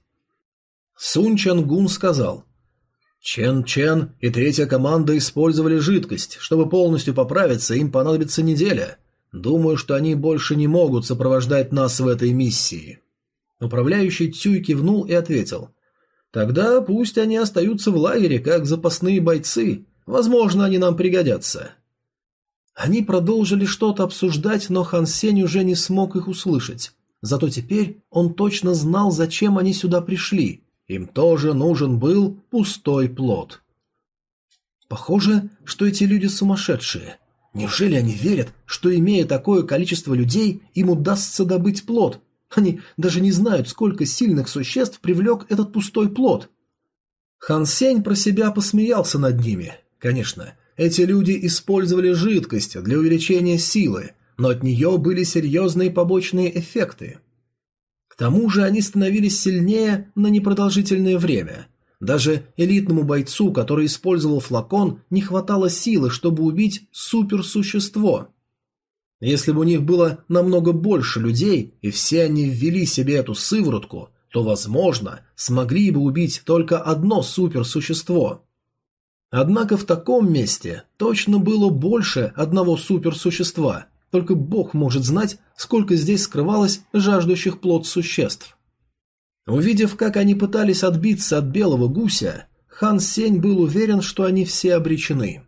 A: Сун Чангун сказал. Чен Чен и третья команда использовали жидкость. Чтобы полностью поправиться, им понадобится неделя. Думаю, что они больше не могут сопровождать нас в этой миссии. Управляющий Цюй кивнул и ответил. Тогда пусть они остаются в лагере, как запасные бойцы. Возможно, они нам пригодятся. Они продолжили что-то обсуждать, но Хан Сень уже не смог их услышать. Зато теперь он точно знал, зачем они сюда пришли. Им тоже нужен был пустой плод. Похоже, что эти люди сумасшедшие. Неужели они верят, что, имея такое количество людей, им удастся добыть плод? Они даже не знают, сколько сильных существ привлек этот пустой плод. Хан Сень про себя посмеялся над ними. Конечно, эти люди использовали жидкость для увеличения силы, но от нее были серьезные побочные эффекты. Тому же они становились сильнее на непродолжительное время. Даже элитному бойцу, который использовал флакон, не хватало силы, чтобы убить суперсущество. Если бы у них было намного больше людей, и все они ввели себе эту сыворотку, то, возможно, смогли бы убить только одно суперсущество. Однако в таком месте точно было больше одного суперсущества, только Бог может знать, сколько здесь скрывалось жаждущих плод существ. Увидев, как они пытались отбиться от белого гуся, хан Сень был уверен, что они все обречены.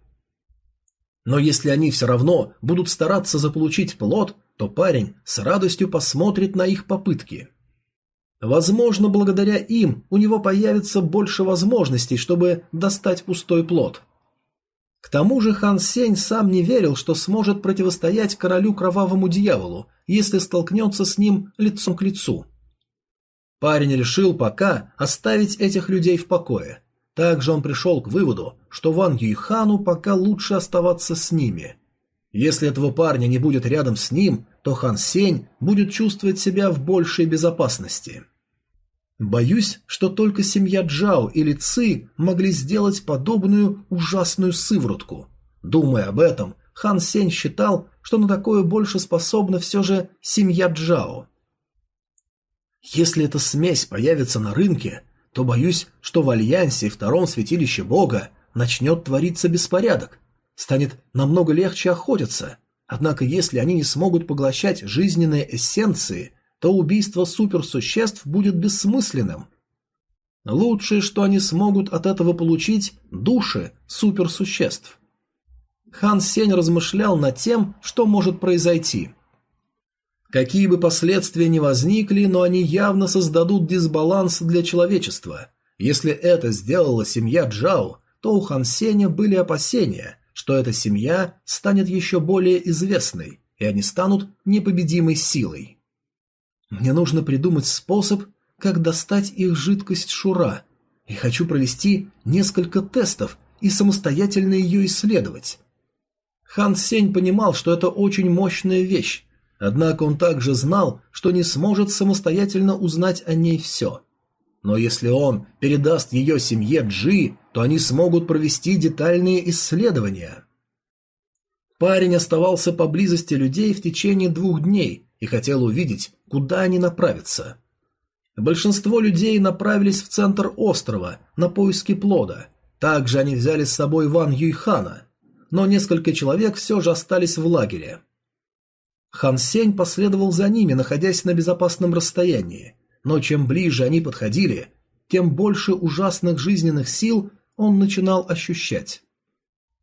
A: Но если они все равно будут стараться заполучить плод, то парень с радостью посмотрит на их попытки. Возможно, благодаря им у него появится больше возможностей, чтобы достать пустой плод. К тому же Хан Сень сам не верил, что сможет противостоять королю кровавому дьяволу, если столкнется с ним лицом к лицу. Парень решил пока оставить этих людей в покое. Также он пришел к выводу, что Ван Юйхану пока лучше оставаться с ними. Если этого парня не будет рядом с ним, то Хан Сень будет чувствовать себя в большей безопасности. Боюсь, что только семья Джао или Ци могли сделать подобную ужасную сыворотку. Думая об этом, Хан Сень считал, что на такое больше способна все же семья Джао. Если эта смесь появится на рынке, то боюсь, что в Альянсе и Втором Святилище Бога начнет твориться беспорядок. Станет намного легче охотиться. Однако если они не смогут поглощать жизненные эссенции – то убийство суперсуществ будет бессмысленным. Лучшее, что они смогут от этого получить – души суперсуществ. Хан Сень размышлял над тем, что может произойти. Какие бы последствия ни возникли, но они явно создадут дисбаланс для человечества. Если это сделала семья Джао, то у Хан Сеня были опасения, что эта семья станет еще более известной, и они станут непобедимой силой. Мне нужно придумать способ, как достать их жидкость Шура, и хочу провести несколько тестов и самостоятельно ее исследовать. Хан Сень понимал, что это очень мощная вещь, однако он также знал, что не сможет самостоятельно узнать о ней все. Но если он передаст ее семье Джи, то они смогут провести детальные исследования. Парень оставался поблизости людей в течение двух дней и хотел увидеть, куда они направятся. Большинство людей направились в центр острова на поиски плода. Также они взяли с собой Ван Юйхана, но несколько человек все же остались в лагере. Хан Сень последовал за ними, находясь на безопасном расстоянии, но чем ближе они подходили, тем больше ужасных жизненных сил он начинал ощущать.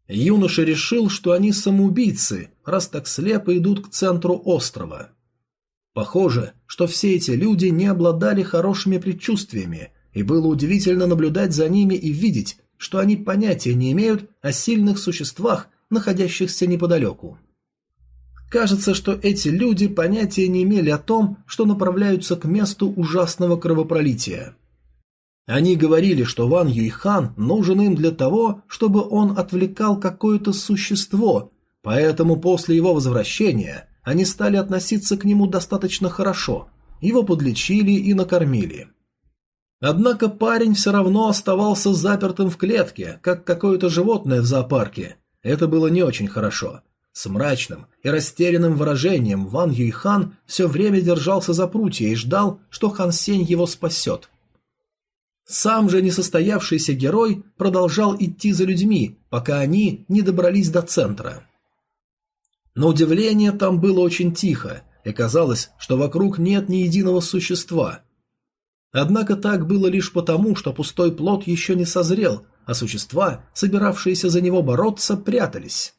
A: Юноша решил, что они самоубийцы, раз так слепо идут к центру острова. Похоже, что все эти люди не обладали хорошими предчувствиями, и было удивительно наблюдать за ними и видеть, что они понятия не имеют о сильных существах, находящихся неподалеку. Кажется, что эти люди понятия не имели о том, что направляются к месту ужасного кровопролития. Они говорили, что Ван Юйхан нужен им для того, чтобы он отвлекал какое-то существо, поэтому после его возвращения они стали относиться к нему достаточно хорошо, его подлечили и накормили. Однако парень все равно оставался запертым в клетке, как какое-то животное в зоопарке. Это было не очень хорошо. С мрачным и растерянным выражением Ван Юйхан все время держался за прутья и ждал, что Хан Сень его спасет. Сам же несостоявшийся герой продолжал идти за людьми, пока они не добрались до центра. На удивление там было очень тихо, и казалось, что вокруг нет ни единого существа – Однако так было лишь потому, что пустой плод еще не созрел, а существа, собиравшиеся за него бороться, прятались.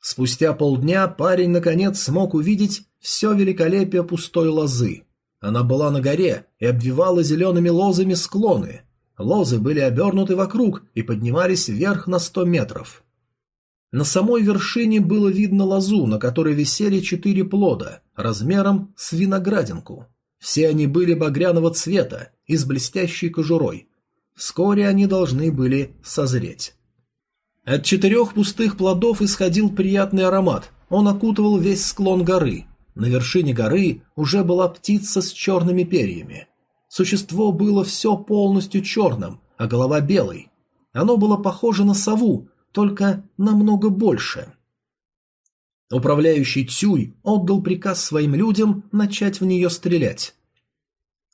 A: Спустя полдня парень наконец смог увидеть все великолепие пустой лозы. Она была на горе и обвивала зелеными лозами склоны. Лозы были обернуты вокруг и поднимались вверх на сто метров. На самой вершине было видно лозу, на которой висели четыре плода, размером с виноградинку. Все они были багряного цвета и с блестящей кожурой. Вскоре они должны были созреть. От четырех пустых плодов исходил приятный аромат. Он окутывал весь склон горы. На вершине горы уже была птица с черными перьями. Существо было все полностью черным, а голова белой. Оно было похоже на сову, только намного больше. Управляющий Цюй отдал приказ своим людям начать в нее стрелять.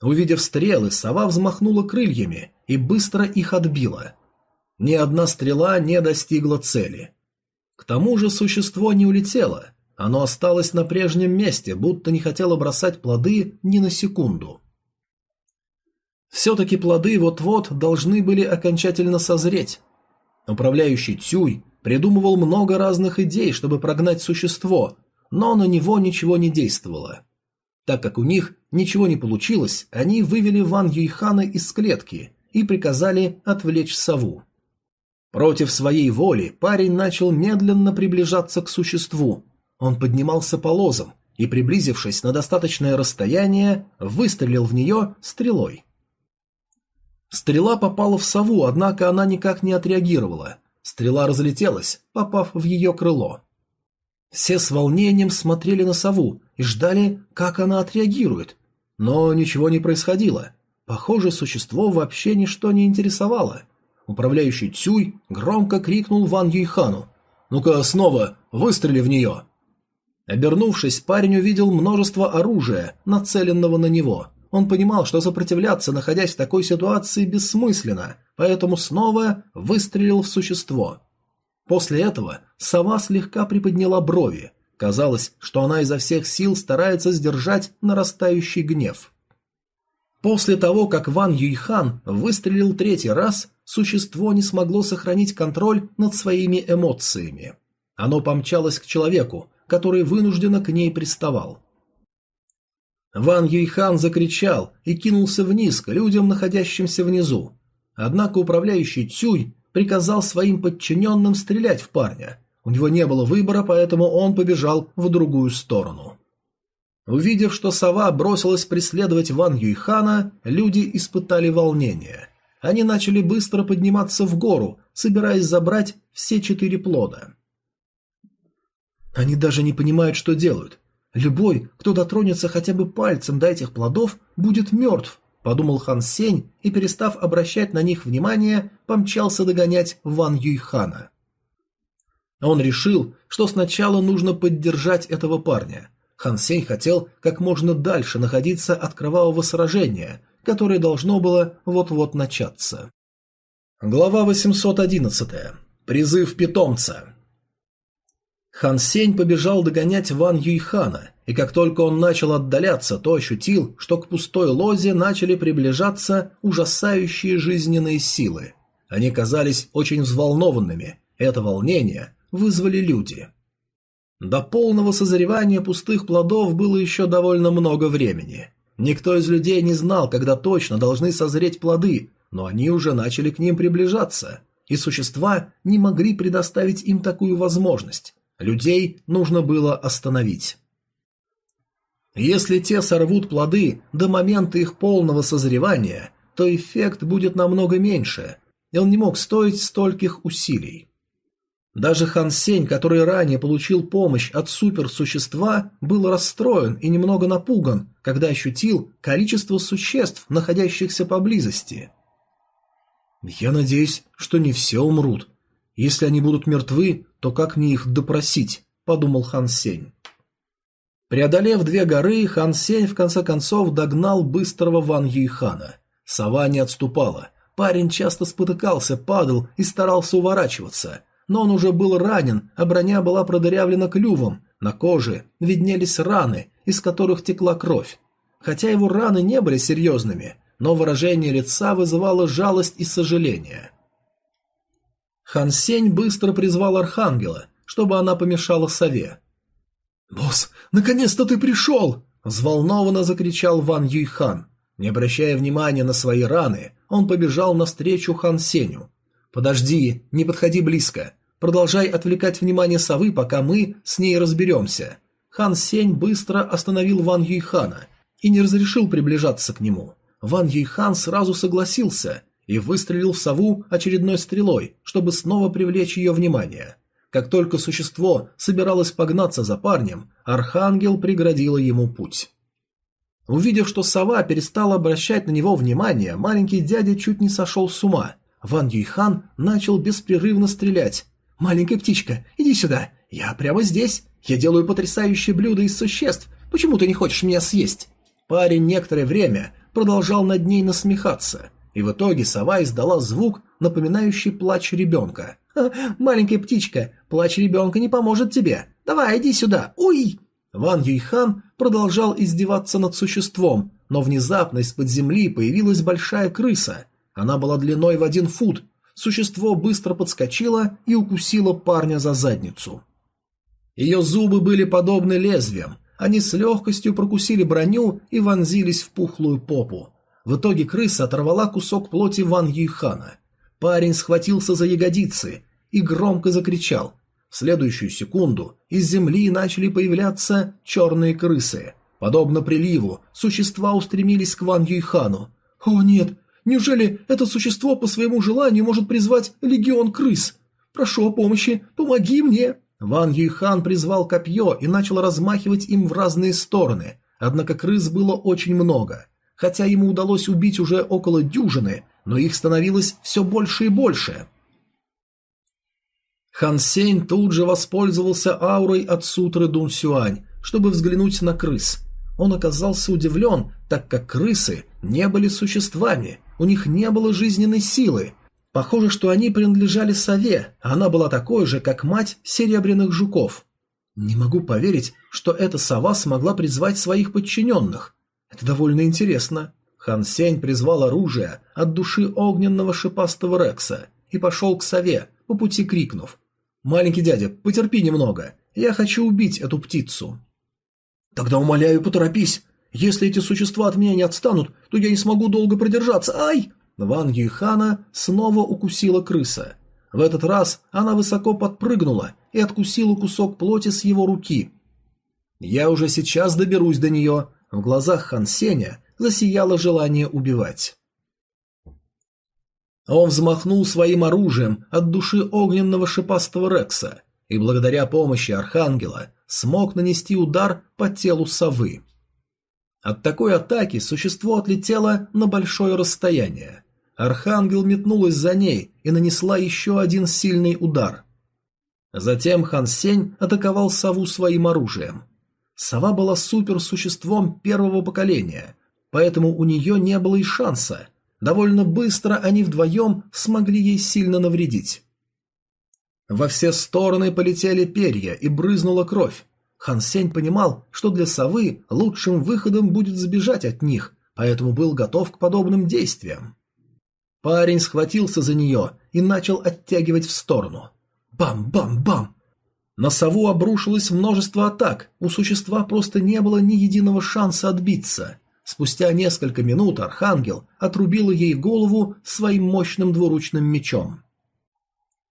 A: Увидев стрелы, сова взмахнула крыльями и быстро их отбила. Ни одна стрела не достигла цели. К тому же существо не улетело, оно осталось на прежнем месте, будто не хотело бросать плоды ни на секунду. Все-таки плоды вот-вот должны были окончательно созреть. Управляющий Цюй придумывал много разных идей, чтобы прогнать существо, но на него ничего не действовало. Так как у них ничего не получилось, они вывели Ван Юйхана из клетки и приказали отвлечь сову. Против своей воли парень начал медленно приближаться к существу. Он поднимался по лозам и, приблизившись на достаточное расстояние, выстрелил в нее стрелой. Стрела попала в сову, однако она никак не отреагировала. Стрела разлетелась, попав в ее крыло. Все с волнением смотрели на сову и ждали, как она отреагирует. Но ничего не происходило. Похоже, существо вообще ничто не интересовало. Управляющий Цюй громко крикнул Ван Юйхану. «Ну-ка, снова, выстрели в нее!» Обернувшись, парень увидел множество оружия, нацеленного на него. Он понимал, что сопротивляться, находясь в такой ситуации, бессмысленно, поэтому снова выстрелил в существо. После этого сова слегка приподняла брови. Казалось, что она изо всех сил старается сдержать нарастающий гнев. После того, как Ван Юйхан выстрелил третий раз, существо не смогло сохранить контроль над своими эмоциями. Оно помчалось к человеку, который вынужденно к ней приставал. Ван Юйхан закричал и кинулся вниз к людям, находящимся внизу. Однако управляющий Цюй приказал своим подчиненным стрелять в парня. У него не было выбора, поэтому он побежал в другую сторону. Увидев, что сова бросилась преследовать Ван Юйхана, люди испытали волнение. Они начали быстро подниматься в гору, собираясь забрать все четыре плода. Они даже не понимают, что делают. Любой, кто дотронется хотя бы пальцем до этих плодов, будет мертв, подумал Хан Сень и, перестав обращать на них внимание, помчался догонять Ван Юйхана. Он решил, что сначала нужно поддержать этого парня. Хан Сень хотел как можно дальше находиться от кровавого сражения, которое должно было вот-вот начаться. Глава 811. Призыв питомца. Хан Сень побежал догонять Ван Юйхана, и как только он начал отдаляться, то ощутил, что к пустой лозе начали приближаться ужасающие жизненные силы. Они казались очень взволнованными, это волнение вызвали люди. До полного созревания пустых плодов было еще довольно много времени. Никто из людей не знал, когда точно должны созреть плоды, но они уже начали к ним приближаться, и существа не могли предоставить им такую возможность. Людей нужно было остановить. Если те сорвут плоды до момента их полного созревания, то эффект будет намного меньше, и он не мог стоить стольких усилий. Даже Хан Сень, который ранее получил помощь от суперсущества, был расстроен и немного напуган, когда ощутил количество существ, находящихся поблизости. «Я надеюсь, что не все умрут. Если они будут мертвы, то как мне их допросить?» – подумал Хан Сень. Преодолев две горы, Хан Сень в конце концов догнал быстрого Ван Юйхана. Сова не отступала. Парень часто спотыкался, падал и старался уворачиваться. Но он уже был ранен, а броня была продырявлена клювом. На коже виднелись раны, из которых текла кровь. Хотя его раны не были серьезными, но выражение лица вызывало жалость и сожаление. Хан Сень быстро призвал Архангела, чтобы она помешала сове. «Босс, наконец-то ты пришел!» – взволнованно закричал Ван Юйхан. Не обращая внимания на свои раны, он побежал навстречу Хан Сеню. «Подожди, не подходи близко. Продолжай отвлекать внимание совы, пока мы с ней разберемся». Хан Сень быстро остановил Ван Юйхана и не разрешил приближаться к нему. Ван Юйхан сразу согласился и выстрелил в сову очередной стрелой, чтобы снова привлечь ее внимание. Как только существо собиралось погнаться за парнем, Архангел преградила ему путь. Увидев, что сова перестала обращать на него внимание, маленький дядя чуть не сошел с ума. Ван Юйхан начал беспрерывно стрелять. «Маленькая птичка, иди сюда. Я прямо здесь. Я делаю потрясающее блюдо из существ. Почему ты не хочешь меня съесть?» Парень некоторое время продолжал над ней насмехаться, и в итоге сова издала звук, напоминающий плач ребенка. «Маленькая птичка, плач ребенка не поможет тебе. Давай, иди сюда. Уй!» Ван Юйхан продолжал издеваться над существом, но внезапно из-под земли появилась большая крыса. Она была длиной в один фут. Существо быстро подскочило и укусило парня за задницу. Ее зубы были подобны лезвиям, они с легкостью прокусили броню и вонзились в пухлую попу. В итоге крыса оторвала кусок плоти Ван Юйхана. Парень схватился за ягодицы и громко закричал. В следующую секунду из земли начали появляться черные крысы. Подобно приливу, существа устремились к Ван Юйхану. «О нет! Неужели это существо по своему желанию может призвать легион крыс? Прошу о помощи, помоги мне!» Ван Юйхан призвал копье и начал размахивать им в разные стороны, однако крыс было очень много. Хотя ему удалось убить уже около дюжины, но их становилось все больше и больше. Хан Сень тут же воспользовался аурой от сутры Дун Сюань, чтобы взглянуть на крыс. Он оказался удивлен, так как крысы не были существами, у них не было жизненной силы, Похоже, что они принадлежали сове, а она была такой же, как мать серебряных жуков. Не могу поверить, что эта сова смогла призвать своих подчиненных. Это довольно интересно. Хан Сень призвал оружие от души огненного шипастого Рекса и пошел к сове, по пути крикнув. «Маленький дядя, потерпи немного, я хочу убить эту птицу». «Тогда умоляю, поторопись. Если эти существа от меня не отстанут, то я не смогу долго продержаться. Ай!» Ван Юйхана снова укусила крыса. В этот раз она высоко подпрыгнула и откусила кусок плоти с его руки. «Я уже сейчас доберусь до нее», в глазах Хан Сеня засияло желание убивать. Он взмахнул своим оружием от души огненного шипастого Рекса и благодаря помощи Архангела смог нанести удар по телу совы. От такой атаки существо отлетело на большое расстояние. Архангел метнулась за ней и нанесла еще один сильный удар. Затем Хан Сень атаковал сову своим оружием. Сова была суперсуществом первого поколения, поэтому у нее не было и шанса. Довольно быстро они вдвоем смогли ей сильно навредить. Во все стороны полетели перья и брызнула кровь. Хан Сень понимал, что для совы лучшим выходом будет сбежать от них, поэтому был готов к подобным действиям. Парень схватился за нее и начал оттягивать в сторону. Бам-бам-бам! На сову обрушилось множество атак, у существа просто не было ни единого шанса отбиться. Спустя несколько минут Архангел отрубил ей голову своим мощным двуручным мечом.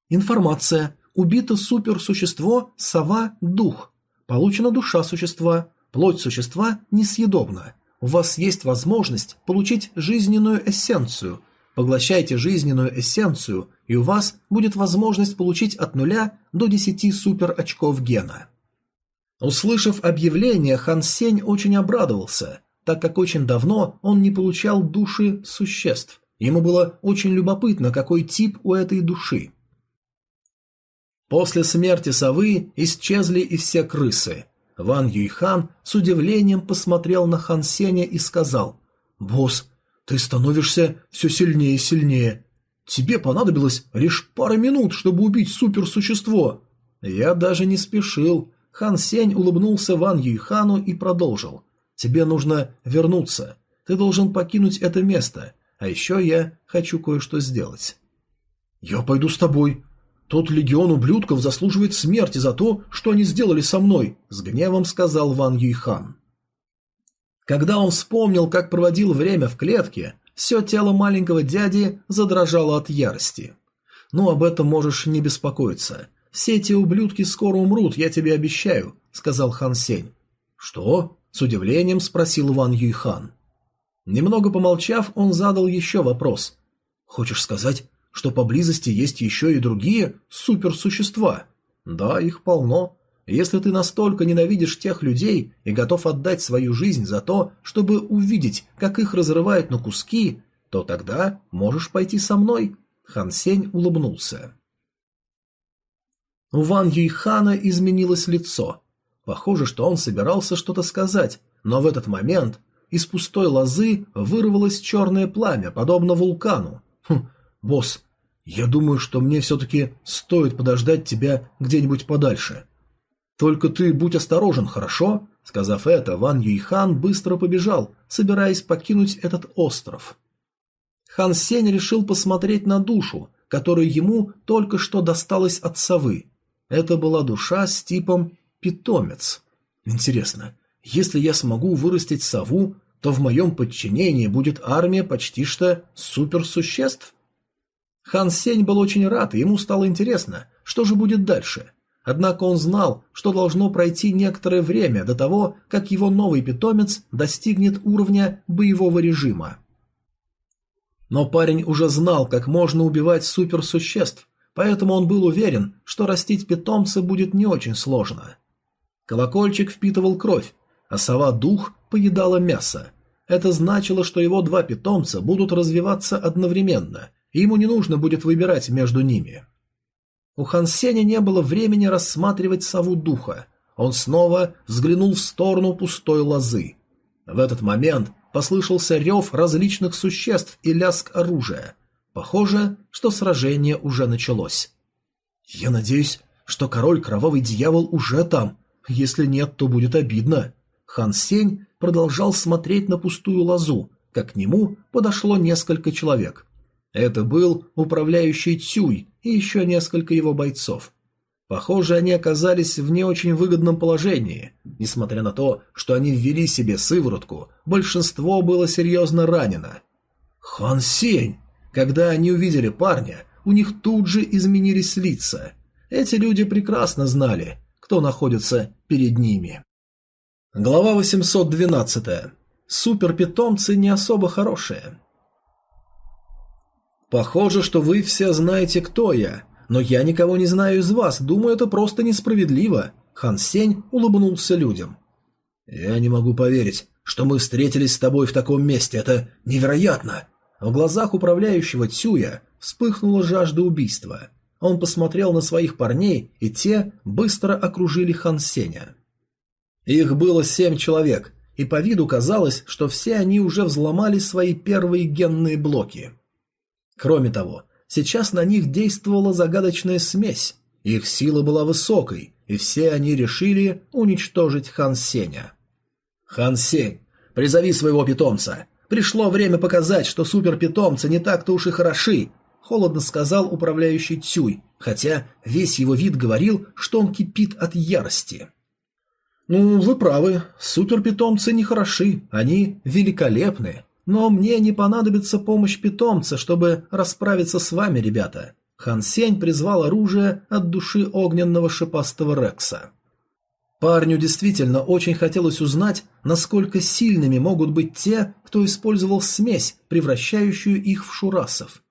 A: Информация. Убито суперсущество Сова-Дух. Получена душа существа. Плоть существа несъедобна. У вас есть возможность получить жизненную эссенцию. Поглощайте жизненную эссенцию, и у вас будет возможность получить от нуля до 10 супер очков гена. Услышав объявление, Хан Сень очень обрадовался так как очень давно он не получал души существ. Ему было очень любопытно, какой тип у этой души. После смерти совы исчезли и все крысы. Ван Юйхан с удивлением посмотрел на Хан Сеня и сказал, «Босс, ты становишься все сильнее и сильнее. Тебе понадобилось лишь пара минут, чтобы убить суперсущество». Я даже не спешил. Хан Сень улыбнулся Ван Юйхану и продолжил. Тебе нужно вернуться. Ты должен покинуть это место. А еще я хочу кое-что сделать. Я пойду с тобой. Тот легион ублюдков заслуживает смерти за то, что они сделали со мной, с гневом сказал Ван Юйхан. Когда он вспомнил, как проводил время в клетке, все тело маленького дяди задрожало от ярости. «Ну, об этом можешь не беспокоиться. Все эти ублюдки скоро умрут, я тебе обещаю», — сказал Хан Сень. «Что?» С удивлением спросил Ван Юйхан. Немного помолчав, он задал еще вопрос. «Хочешь сказать, что поблизости есть еще и другие суперсущества?» «Да, их полно. Если ты настолько ненавидишь тех людей и готов отдать свою жизнь за то, чтобы увидеть, как их разрывают на куски, то тогда можешь пойти со мной». Хан Сень улыбнулся. У Ван Юйхана изменилось лицо. Похоже, что он собирался что-то сказать, но в этот момент из пустой лозы вырвалось черное пламя, подобно вулкану. Хм, босс, я думаю, что мне все-таки стоит подождать тебя где-нибудь подальше. Только ты будь осторожен, хорошо? Сказав это, Ван Юйхан быстро побежал, собираясь покинуть этот остров. Хан Сень решил посмотреть на душу, которая ему только что досталась от совы. Это была душа с типом питомец. Интересно, если я смогу вырастить сову, то в моем подчинении будет армия почти что суперсуществ? Хан Сень был очень рад, и ему стало интересно, что же будет дальше. Однако он знал, что должно пройти некоторое время до того, как его новый питомец достигнет уровня боевого режима. Но парень уже знал, как можно убивать суперсуществ, поэтому он был уверен, что растить питомца будет не очень сложно. Колокольчик впитывал кровь, а сова-дух поедала мясо. Это значило, что его два питомца будут развиваться одновременно, и ему не нужно будет выбирать между ними. У Хансеня не было времени рассматривать сову духа. Он снова взглянул в сторону пустой лозы. В этот момент послышался рев различных существ и лязг оружия. Похоже, что сражение уже началось. «Я надеюсь, что король Кровавый Дьявол уже там», если нет, то будет обидно. Хан Сень продолжал смотреть на пустую лозу, как к нему подошло несколько человек. Это был управляющий Цюй и еще несколько его бойцов. Похоже, они оказались в не очень выгодном положении. Несмотря на то, что они ввели себе сыворотку, большинство было серьезно ранено. Хан Сень! Когда они увидели парня, у них тут же изменились лица. Эти люди прекрасно знали, кто находится перед ними. Глава 812. Суперпитомцы не особо хорошие. Похоже, что вы все знаете, кто я, но я никого не знаю из вас, думаю, это просто несправедливо. Хан Сень улыбнулся людям. Я не могу поверить, что мы встретились с тобой в таком месте, это невероятно. В глазах управляющего Цюя вспыхнула жажда убийства. Он посмотрел на своих парней, и те быстро окружили Хан Сеня. Их было семь человек, и по виду казалось, что все они уже взломали свои первые генные блоки. Кроме того, сейчас на них действовала загадочная смесь, Их сила была высокой, и все они решили уничтожить Хан Сеня. «Хан Сень, призови своего питомца. Пришло время показать, что суперпитомцы не так-то уж и хороши», — холодно сказал управляющий Цюй, хотя весь его вид говорил, что он кипит от ярости. «Ну, вы правы, суперпитомцы не хороши, они великолепны, но мне не понадобится помощь питомца, чтобы расправиться с вами, ребята. Хан Сень призвал оружие от души огненного шипастого Рекса. Парню действительно очень хотелось узнать, насколько сильными могут быть те, кто использовал смесь, превращающую их в шурасов.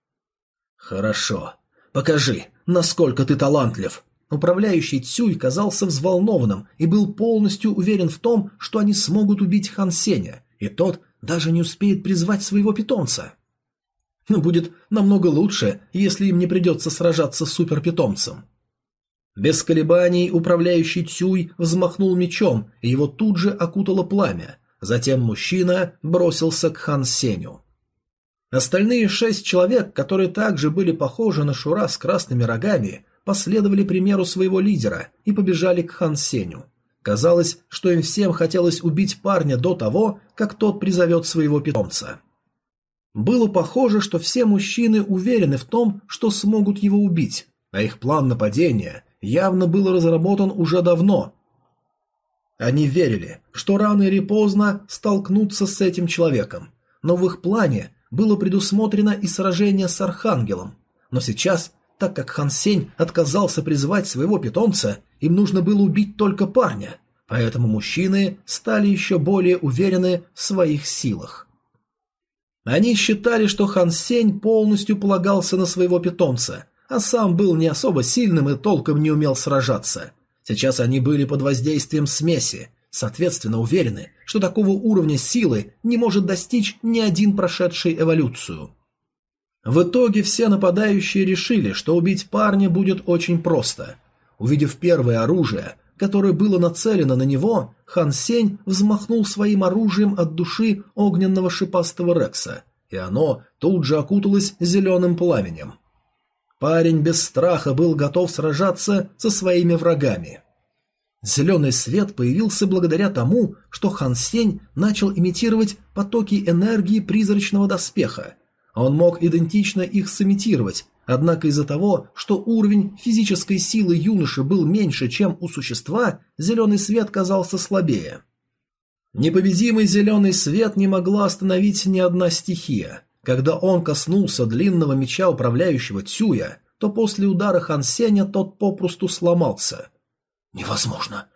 A: «Хорошо. Покажи, насколько ты талантлив!» Управляющий Цюй казался взволнованным и был полностью уверен в том, что они смогут убить Хан Сеня, и тот даже не успеет призвать своего питомца. Но будет намного лучше, если им не придется сражаться с суперпитомцем. Без колебаний управляющий Цюй взмахнул мечом, и его тут же окутало пламя. Затем мужчина бросился к Хан Сеню. Остальные шесть человек, которые также были похожи на Шура с красными рогами, последовали примеру своего лидера и побежали к Хан Сеню. Казалось, что им всем хотелось убить парня до того, как тот призовет своего питомца. Было похоже, что все мужчины уверены в том, что смогут его убить, а их план нападения явно был разработан уже давно. Они верили, что рано или поздно столкнутся с этим человеком, но в их плане было предусмотрено и сражение с Архангелом. Но сейчас, так как Хан Сень отказался призвать своего питомца, им нужно было убить только парня, поэтому мужчины стали еще более уверены в своих силах. Они считали, что Хан Сень полностью полагался на своего питомца, а сам был не особо сильным и толком не умел сражаться. Сейчас они были под воздействием смеси, соответственно уверены, что такого уровня силы не может достичь ни один прошедший эволюцию. В итоге все нападающие решили, что убить парня будет очень просто. Увидев первое оружие, которое было нацелено на него, Хан Сень взмахнул своим оружием от души огненного шипастого Рекса, и оно тут же окуталось зеленым пламенем. Парень без страха был готов сражаться со своими врагами. Зеленый свет появился благодаря тому, что Хан Сень начал имитировать потоки энергии призрачного доспеха. Он мог идентично их сымитировать, Однако из-за того, что уровень физической силы юноши был меньше, чем у существа, зеленый свет казался слабее. Непобедимый зеленый свет не могла остановить ни одна стихия. Когда он коснулся длинного меча управляющего Цюя, то после удара Хан тот попросту сломался. «Невозможно!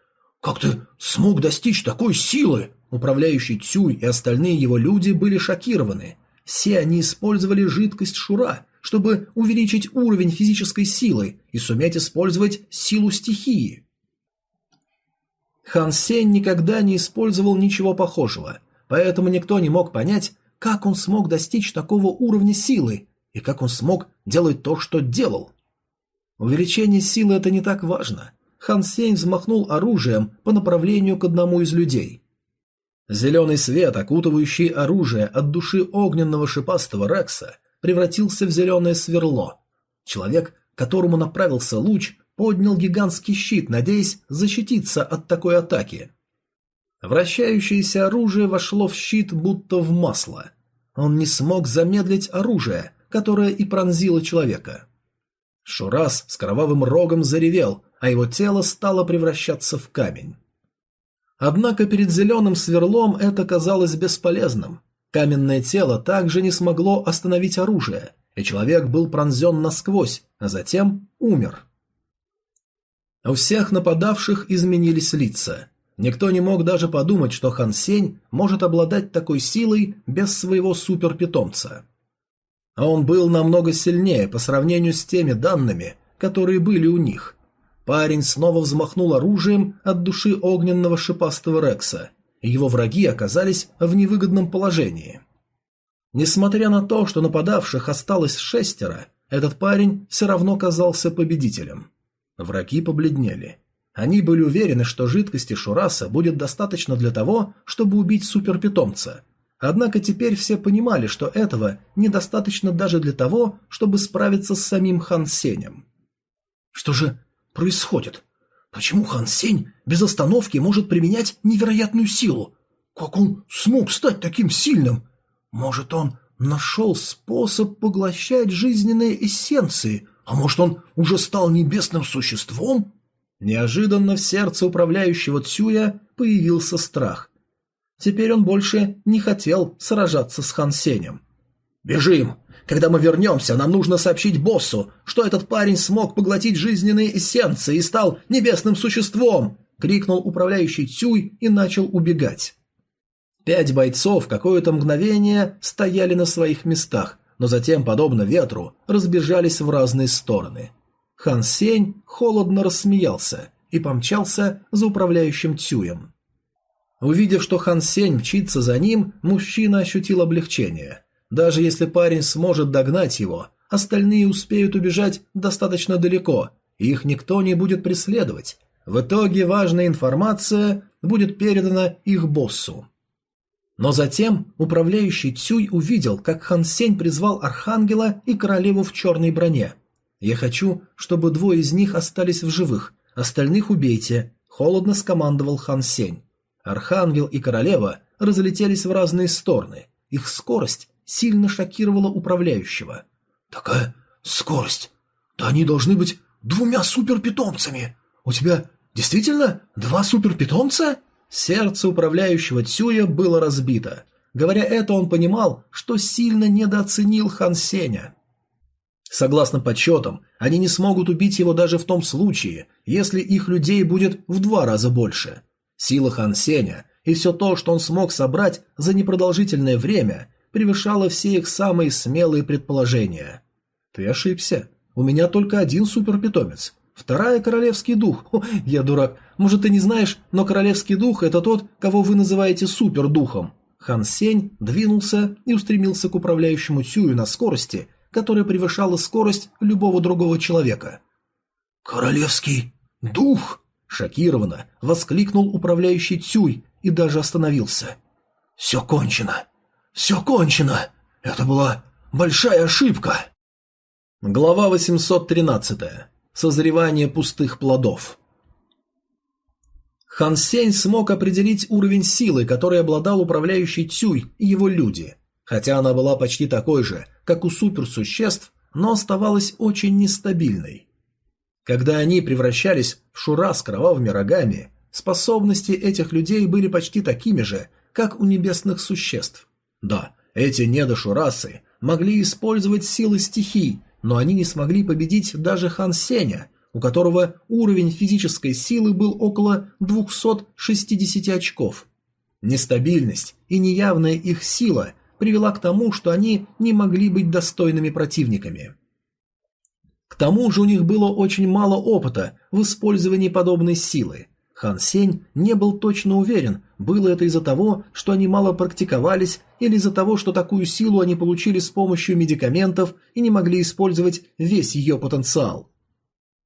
A: Как ты смог достичь такой силы?» Управляющий Цюй и остальные его люди были шокированы. Все они использовали жидкость Шура, чтобы увеличить уровень физической силы и суметь использовать силу стихии. Хан Сень никогда не использовал ничего похожего, поэтому никто не мог понять, как он смог достичь такого уровня силы и как он смог делать то, что делал. Увеличение силы это не так важно. Хан Сень взмахнул оружием по направлению к одному из людей. Зеленый свет, окутывающий оружие от души огненного шипастого Рекса, превратился в зеленое сверло. Человек, которому направился луч, поднял гигантский щит, надеясь защититься от такой атаки. Вращающееся оружие вошло в щит будто в масло. Он не смог замедлить оружие, которое и пронзило человека. Шурас с кровавым рогом заревел, а его тело стало превращаться в камень. Однако перед зеленым сверлом это казалось бесполезным. Каменное тело также не смогло остановить оружие, и человек был пронзен насквозь, а затем умер. У всех нападавших изменились лица. Никто не мог даже подумать, что Хан Сень может обладать такой силой без своего суперпитомца. А он был намного сильнее по сравнению с теми данными, которые были у них. Парень снова взмахнул оружием от души огненного шипастого Рекса его враги оказались в невыгодном положении. Несмотря на то, что нападавших осталось шестеро, этот парень все равно казался победителем. Враги побледнели. Они были уверены, что жидкости Шураса будет достаточно для того, чтобы убить суперпитомца. Однако теперь все понимали, что этого недостаточно даже для того, чтобы справиться с самим Хан Сенем. «Что же происходит? Почему Хан Сень без остановки может применять невероятную силу? Как он смог стать таким сильным? Может, он нашел способ поглощать жизненные эссенции, а может, он уже стал небесным существом? Неожиданно в сердце управляющего Цюя появился страх. Теперь он больше не хотел сражаться с Хан Сенем. «Бежим! Когда мы вернемся, нам нужно сообщить боссу, что этот парень смог поглотить жизненные эссенции и стал небесным существом!» — крикнул управляющий Цюй и начал убегать. Пять бойцов какое-то мгновение стояли на своих местах, но затем, подобно ветру, разбежались в разные стороны. Хан Сень холодно рассмеялся и помчался за управляющим Цюем. Увидев, что Хан Сень мчится за ним, мужчина ощутил облегчение. Даже если парень сможет догнать его, остальные успеют убежать достаточно далеко, и их никто не будет преследовать. В итоге важная информация будет передана их боссу. Но затем управляющий Цюй увидел, как Хан Сень призвал Архангела и королеву в черной броне. «Я хочу, чтобы двое из них остались в живых, остальных убейте», – холодно скомандовал Хан Сень. Архангел и королева разлетелись в разные стороны. Их скорость сильно шокировала управляющего. «Такая скорость! Да они должны быть двумя суперпитомцами! У тебя действительно два суперпитомца?» Сердце управляющего Цюя было разбито. Говоря это, он понимал, что сильно недооценил Хан Сеня. Согласно подсчетам, они не смогут убить его даже в том случае, если их людей будет в два раза больше. Сила Хан Сеня и все то, что он смог собрать за непродолжительное время, превышало все их самые смелые предположения. «Ты ошибся. У меня только один суперпитомец. Вторая – королевский дух. О, я дурак. Может, ты не знаешь, но королевский дух – это тот, кого вы называете супердухом. Хан Сень двинулся и устремился к управляющему Цюю на скорости, которая превышала скорость любого другого человека. «Королевский дух!» – шокированно воскликнул управляющий Цюй и даже остановился. «Все кончено! Все кончено! Это была большая ошибка!» Глава 813. Созревание пустых плодов. Хан Сень смог определить уровень силы, которой обладал управляющий Цюй и его люди. Хотя она была почти такой же, как у суперсуществ, но оставалась очень нестабильной. Когда они превращались в шура с кровавыми рогами, способности этих людей были почти такими же, как у небесных существ. Да, эти недошурасы могли использовать силы стихий, но они не смогли победить даже Хан Сеня, у которого уровень физической силы был около 260 очков. Нестабильность и неявная их сила привела к тому, что они не могли быть достойными противниками. К тому же у них было очень мало опыта в использовании подобной силы. Хан Сень не был точно уверен, было это из-за того, что они мало практиковались, или из-за того, что такую силу они получили с помощью медикаментов и не могли использовать весь ее потенциал.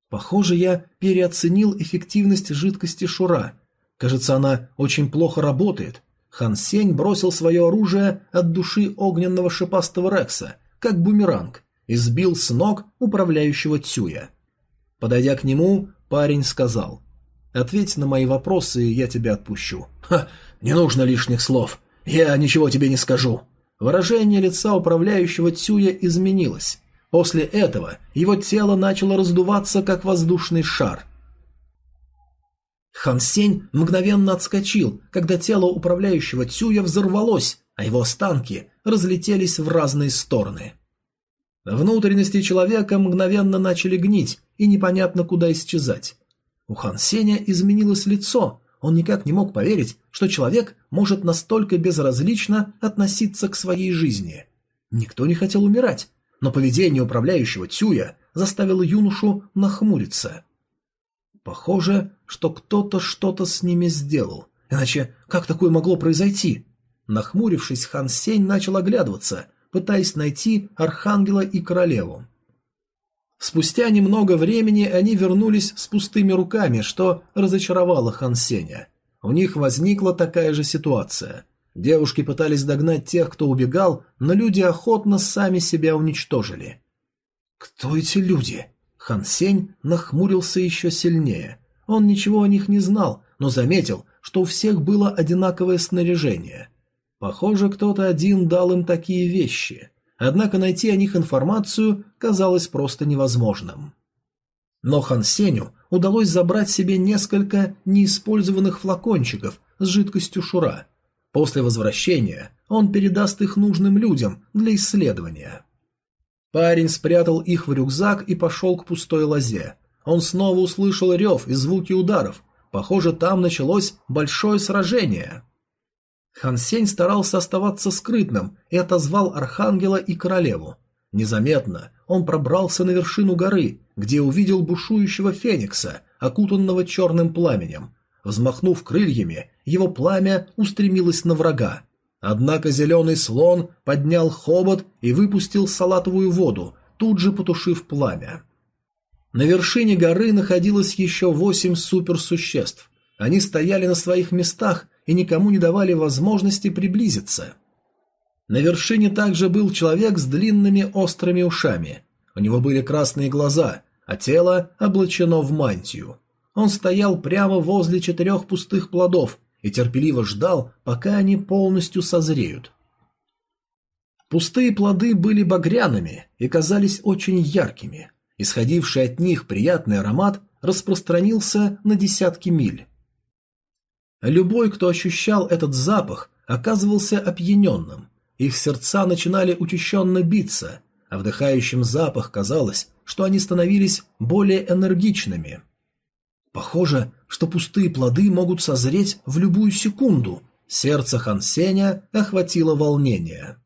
A: Похоже, я переоценил эффективность жидкости Шура. Кажется, она очень плохо работает. Хан Сень бросил свое оружие от души огненного шипастого Рекса, как бумеранг, и сбил с ног управляющего Цюя. Подойдя к нему, парень сказал – Ответь на мои вопросы, и я тебя отпущу. Ха, не нужно лишних слов. Я ничего тебе не скажу. Выражение лица управляющего Цюя изменилось. После этого его тело начало раздуваться, как воздушный шар. Хан Сень мгновенно отскочил, когда тело управляющего Цюя взорвалось, а его останки разлетелись в разные стороны. Внутренности человека мгновенно начали гнить и непонятно куда исчезать. У Хан Сеня изменилось лицо. Он никак не мог поверить, что человек может настолько безразлично относиться к своей жизни. Никто не хотел умирать, но поведение управляющего Тюя заставило юношу нахмуриться. Похоже, что кто-то что-то с ними сделал. Иначе как такое могло произойти? Нахмурившись, Хан Сень начал оглядываться, пытаясь найти Архангела и Королеву. Спустя немного времени они вернулись с пустыми руками, что разочаровало Хан Сеня. У них возникла такая же ситуация. Девушки пытались догнать тех, кто убегал, но люди охотно сами себя уничтожили. «Кто эти люди?» Хан Сень нахмурился еще сильнее. Он ничего о них не знал, но заметил, что у всех было одинаковое снаряжение. Похоже, кто-то один дал им такие вещи. Однако найти о них информацию казалось просто невозможным. Но Хан Сеню удалось забрать себе несколько неиспользованных флакончиков с жидкостью шура. После возвращения он передаст их нужным людям для исследования. Парень спрятал их в рюкзак и пошел к пустой лозе. Он снова услышал рев и звуки ударов. Похоже, там началось большое сражение. Хан Сень старался оставаться скрытным и отозвал Архангела и Королеву. Незаметно он пробрался на вершину горы, где увидел бушующего Феникса, окутанного черным пламенем. Взмахнув крыльями, его пламя устремилось на врага. Однако зеленый слон поднял хобот и выпустил салатовую воду, тут же потушив пламя. На вершине горы находилось еще восемь суперсуществ. Они стояли на своих местах и никому не давали возможности приблизиться. На вершине также был человек с длинными острыми ушами. У него были красные глаза, а тело облачено в мантию. Он стоял прямо возле четырех пустых плодов и терпеливо ждал, пока они полностью созреют. Пустые плоды были багряными и казались очень яркими. Исходивший от них приятный аромат распространился на десятки миль. Любой, кто ощущал этот запах, оказывался опьяненным. Их сердца начинали учащенно биться, а вдыхающим запах казалось, что они становились более энергичными. Похоже, что пустые плоды могут созреть в любую секунду. Сердце Хан Сеня охватило волнение.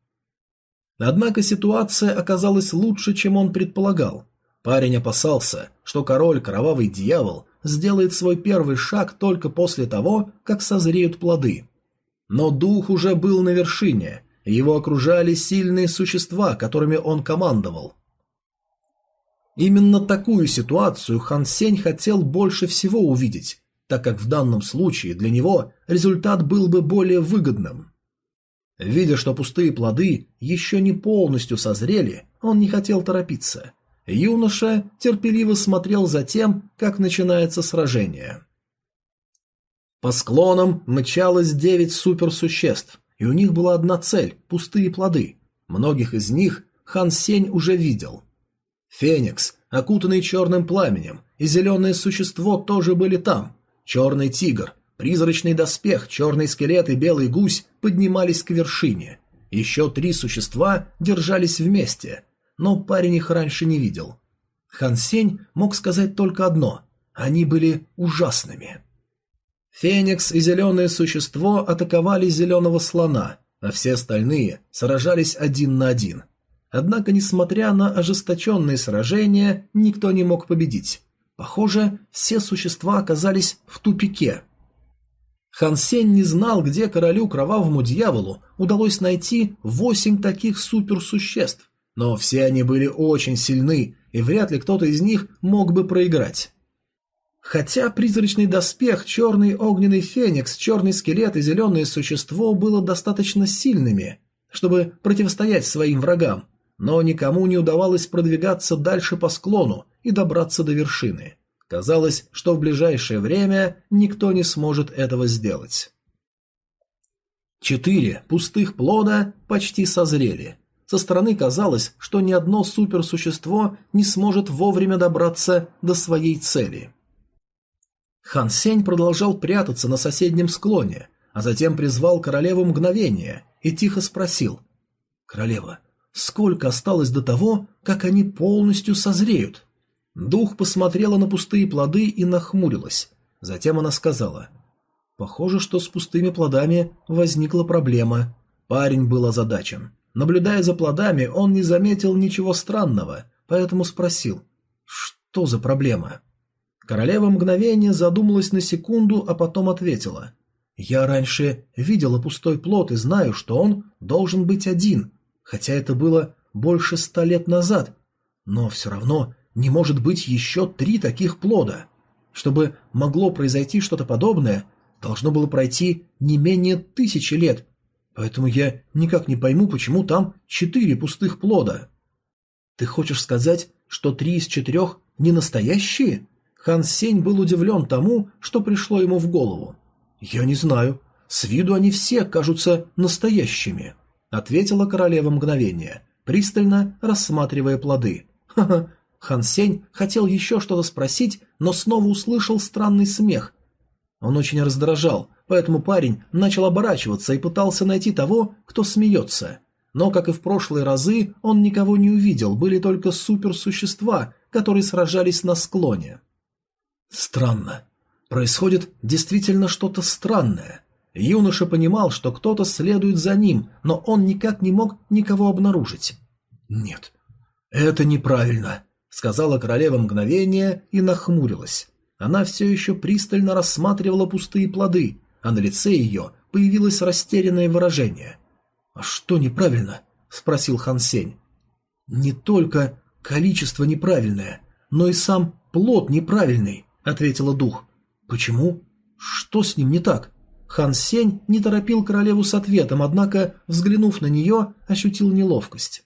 A: Однако ситуация оказалась лучше, чем он предполагал. Парень опасался, что король Кровавый Дьявол сделает свой первый шаг только после того, как созреют плоды. Но дух уже был на вершине, его окружали сильные существа, которыми он командовал. Именно такую ситуацию Хан Сень хотел больше всего увидеть, так как в данном случае для него результат был бы более выгодным. Видя, что пустые плоды еще не полностью созрели, он не хотел торопиться. Юноша терпеливо смотрел за тем, как начинается сражение. По склонам мчалось девять суперсуществ, и у них была одна цель – пустые плоды. Многих из них Хан Сень уже видел – Феникс, окутанный черным пламенем, и зеленое существо тоже были там. Черный тигр, призрачный доспех, черный скелет и белый гусь поднимались к вершине. Еще три существа держались вместе, но парень их раньше не видел. Хан Сень мог сказать только одно – они были ужасными. Феникс и зеленое существо атаковали зеленого слона, а все остальные сражались один на один – Однако, несмотря на ожесточенные сражения, никто не мог победить. Похоже, все существа оказались в тупике. Хан Сень не знал, где королю Кровавому Дьяволу удалось найти восемь таких суперсуществ, но все они были очень сильны, и вряд ли кто-то из них мог бы проиграть. Хотя призрачный доспех, черный огненный феникс, черный скелет и зеленое существо было достаточно сильными, чтобы противостоять своим врагам, но никому не удавалось продвигаться дальше по склону и добраться до вершины. Казалось, что в ближайшее время никто не сможет этого сделать. Четыре пустых плода почти созрели. Со стороны казалось, что ни одно суперсущество не сможет вовремя добраться до своей цели. Хан Сень продолжал прятаться на соседнем склоне, а затем призвал королеву мгновения и тихо спросил. «Королева, Сколько осталось до того, как они полностью созреют? Дух посмотрела на пустые плоды и нахмурилась. Затем она сказала. Похоже, что с пустыми плодами возникла проблема. Парень был озадачен. Наблюдая за плодами, он не заметил ничего странного, поэтому спросил. Что за проблема? Королева мгновение задумалась на секунду, а потом ответила. «Я раньше видела пустой плод и знаю, что он должен быть один, хотя это было больше ста лет назад, но все равно не может быть еще три таких плода. Чтобы могло произойти что-то подобное, должно было пройти не менее тысячи лет, поэтому я никак не пойму, почему там четыре пустых плода. Ты хочешь сказать, что три из четырех не настоящие? Хан Сень был удивлен тому, что пришло ему в голову. «Я не знаю. С виду они все кажутся настоящими», — ответила королева мгновение, пристально рассматривая плоды. «Ха-ха». Хан Сень хотел еще что-то спросить, но снова услышал странный смех. Он очень раздражал, поэтому парень начал оборачиваться и пытался найти того, кто смеется. Но, как и в прошлые разы, он никого не увидел, были только суперсущества, которые сражались на склоне. Странно. Происходит действительно что-то странное. Юноша понимал, что кто-то следует за ним, но он никак не мог никого обнаружить. «Нет, это неправильно», — сказала королева мгновение и нахмурилась. Она все еще пристально рассматривала пустые плоды, а на лице ее появилось растерянное выражение. «А что неправильно?» — спросил Хан Сень. «Не только количество неправильное, но и сам плод неправильный», — ответила дух. «Почему? Что с ним не так?» Хан Сень не торопил королеву с ответом, однако, взглянув на нее, ощутил неловкость.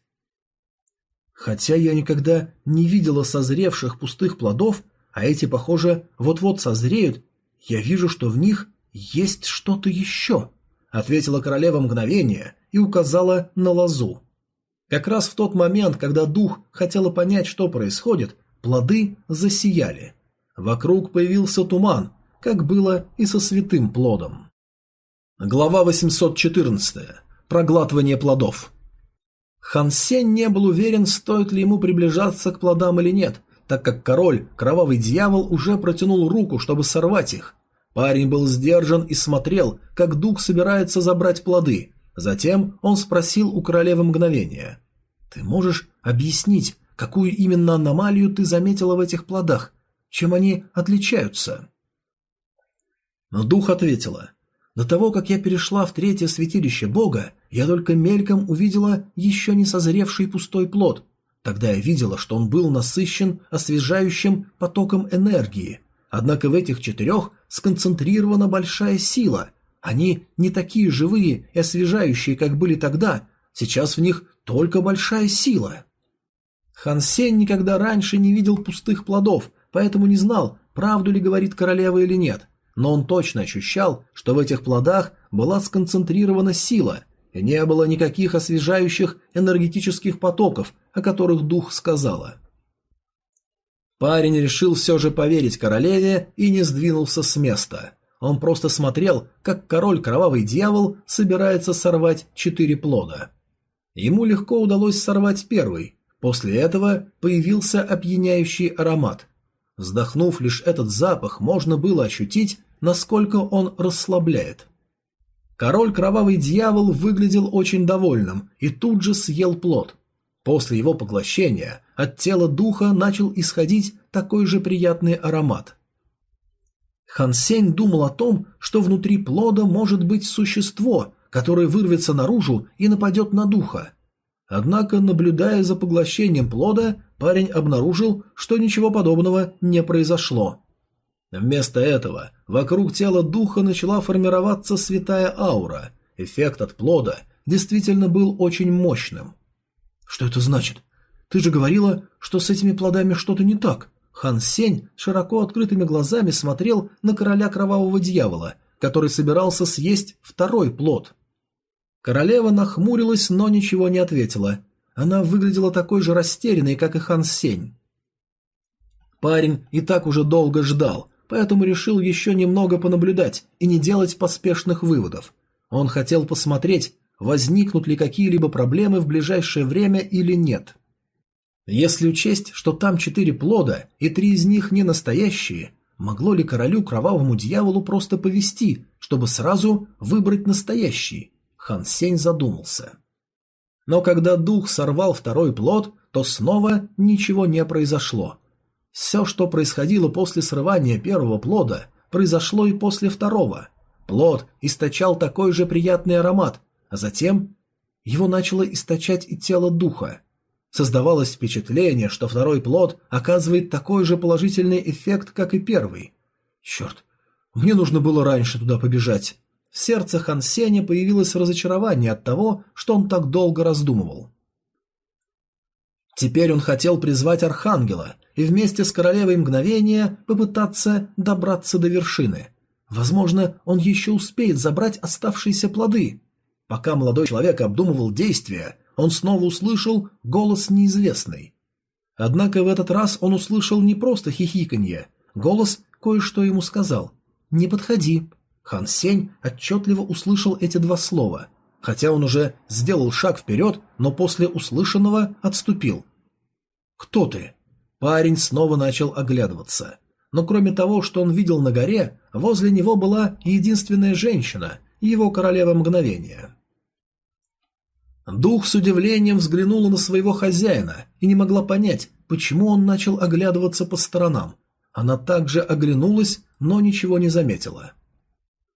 A: Хотя я никогда не видела созревших пустых плодов, а эти, похоже, вот-вот созреют, я вижу, что в них есть что-то еще, ответила королева мгновение и указала на лозу. Как раз в тот момент, когда дух хотела понять, что происходит, плоды засияли. Вокруг появился туман, как было и со святым плодом. Глава 814. Проглатывание плодов. Хан Сень не был уверен, стоит ли ему приближаться к плодам или нет, так как король, кровавый дьявол, уже протянул руку, чтобы сорвать их. Парень был сдержан и смотрел, как дух собирается забрать плоды. Затем он спросил у королевы мгновения. «Ты можешь объяснить, какую именно аномалию ты заметила в этих плодах? Чем они отличаются? Но дух ответила. До того, как я перешла в третье святилище Бога, я только мельком увидела еще не созревший пустой плод. Тогда я видела, что он был насыщен освежающим потоком энергии. Однако в этих четырех сконцентрирована большая сила. Они не такие живые и освежающие, как были тогда. Сейчас в них только большая сила. Хан Сень никогда раньше не видел пустых плодов, поэтому не знал, правду ли говорит королева или нет, но он точно ощущал, что в этих плодах была сконцентрирована сила, и не было никаких освежающих энергетических потоков, о которых дух сказала. Парень решил все же поверить королеве и не сдвинулся с места. Он просто смотрел, как король Кровавый Дьявол собирается сорвать четыре плода. Ему легко удалось сорвать первый. После этого появился опьяняющий аромат, Вздохнув лишь этот запах, можно было ощутить, насколько он расслабляет. Король Кровавый Дьявол выглядел очень довольным и тут же съел плод. После его поглощения от тела духа начал исходить такой же приятный аромат. Хан Сень думал о том, что внутри плода может быть существо, которое вырвется наружу и нападет на духа. Однако, наблюдая за поглощением плода, парень обнаружил, что ничего подобного не произошло. Вместо этого вокруг тела духа начала формироваться святая аура. Эффект от плода действительно был очень мощным. «Что это значит? Ты же говорила, что с этими плодами что-то не так». Хан Сень широко открытыми глазами смотрел на короля кровавого дьявола, который собирался съесть второй плод. Королева нахмурилась, но ничего не ответила. Она выглядела такой же растерянной, как и Хан Сень. Парень и так уже долго ждал, поэтому решил еще немного понаблюдать и не делать поспешных выводов. Он хотел посмотреть, возникнут ли какие-либо проблемы в ближайшее время или нет. Если учесть, что там четыре плода и три из них не настоящие, могло ли королю кровавому дьяволу просто повести, чтобы сразу выбрать настоящий? Хан Сень задумался. Но когда дух сорвал второй плод, то снова ничего не произошло. Все, что происходило после срывания первого плода, произошло и после второго. Плод источал такой же приятный аромат, а затем его начало источать и тело духа. Создавалось впечатление, что второй плод оказывает такой же положительный эффект, как и первый. Черт, мне нужно было раньше туда побежать. В сердце Хан Сеня появилось разочарование от того, что он так долго раздумывал. Теперь он хотел призвать Архангела и вместе с Королевой Мгновения попытаться добраться до вершины. Возможно, он еще успеет забрать оставшиеся плоды. Пока молодой человек обдумывал действия, он снова услышал голос неизвестный. Однако в этот раз он услышал не просто хихиканье. Голос кое-что ему сказал. «Не подходи». Хан Сень отчетливо услышал эти два слова. Хотя он уже сделал шаг вперед, но после услышанного отступил. «Кто ты?» Парень снова начал оглядываться. Но кроме того, что он видел на горе, возле него была единственная женщина, его королева мгновения. Дух с удивлением взглянула на своего хозяина и не могла понять, почему он начал оглядываться по сторонам. Она также оглянулась, но ничего не заметила.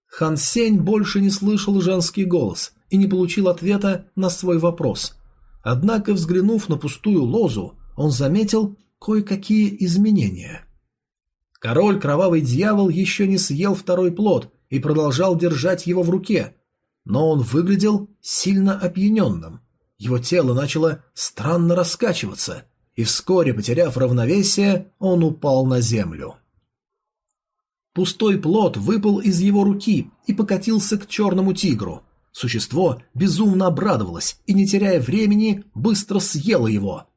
A: Хан Сень больше не слышал женский голос и не получил ответа на свой вопрос. Однако, взглянув на пустую лозу, он заметил кое-какие изменения. Король Кровавый Дьявол еще не съел второй плод и продолжал держать его в руке, но он выглядел сильно опьяненным. Его тело начало странно раскачиваться, и вскоре, потеряв равновесие, он упал на землю. Пустой плод выпал из его руки и покатился к черному тигру. Существо безумно обрадовалось и, не теряя времени, быстро съело его.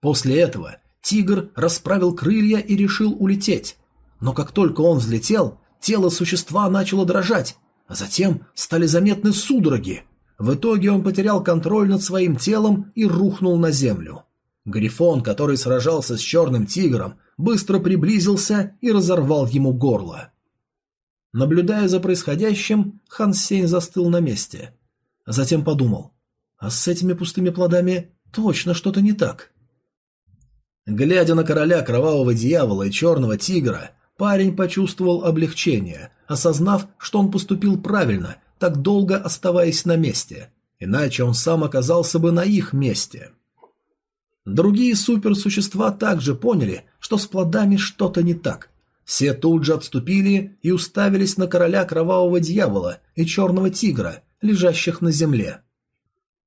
A: После этого тигр расправил крылья и решил улететь. Но как только он взлетел, тело существа начало дрожать, затем стали заметны судороги. В итоге он потерял контроль над своим телом и рухнул на землю. Грифон, который сражался с черным тигром, быстро приблизился и разорвал ему горло. Наблюдая за происходящим, Хан Сень застыл на месте. А затем подумал, а с этими пустыми плодами точно что-то не так. Глядя на короля кровавого дьявола и черного тигра, парень почувствовал облегчение, осознав, что он поступил правильно, так долго оставаясь на месте, иначе он сам оказался бы на их месте. Другие суперсущества также поняли, что с плодами что-то не так. Все тут же отступили и уставились на короля кровавого дьявола и черного тигра, лежащих на земле.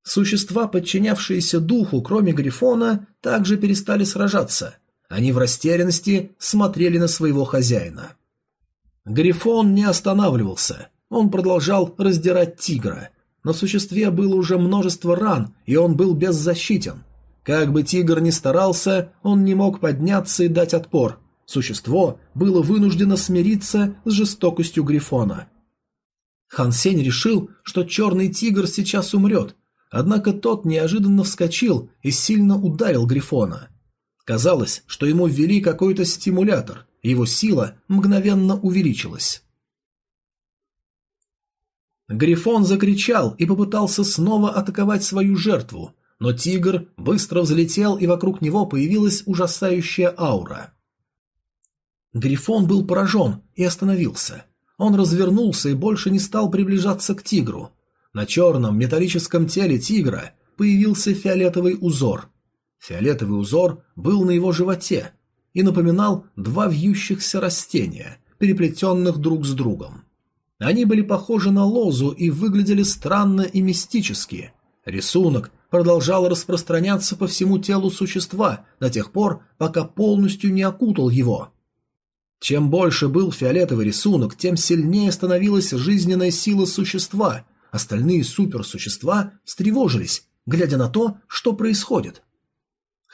A: Существа, подчинявшиеся духу, кроме Грифона, также перестали сражаться. Они в растерянности смотрели на своего хозяина. Грифон не останавливался. Он продолжал раздирать тигра. На существе было уже множество ран, и он был беззащитен. Как бы тигр ни старался, он не мог подняться и дать отпор. Существо было вынуждено смириться с жестокостью Грифона. Хан Сень решил, что черный тигр сейчас умрет, однако тот неожиданно вскочил и сильно ударил Грифона. Казалось, что ему ввели какой-то стимулятор, его сила мгновенно увеличилась. Грифон закричал и попытался снова атаковать свою жертву, но тигр быстро взлетел, и вокруг него появилась ужасающая аура. Грифон был поражен и остановился. Он развернулся и больше не стал приближаться к тигру. На черном металлическом теле тигра появился фиолетовый узор. Фиолетовый узор был на его животе, и напоминал два вьющихся растения, переплетенных друг с другом. Они были похожи на лозу и выглядели странно и мистически. Рисунок продолжал распространяться по всему телу существа до тех пор, пока полностью не окутал его. Чем больше был фиолетовый рисунок, тем сильнее становилась жизненная сила существа. Остальные суперсущества встревожились, глядя на то, что происходит.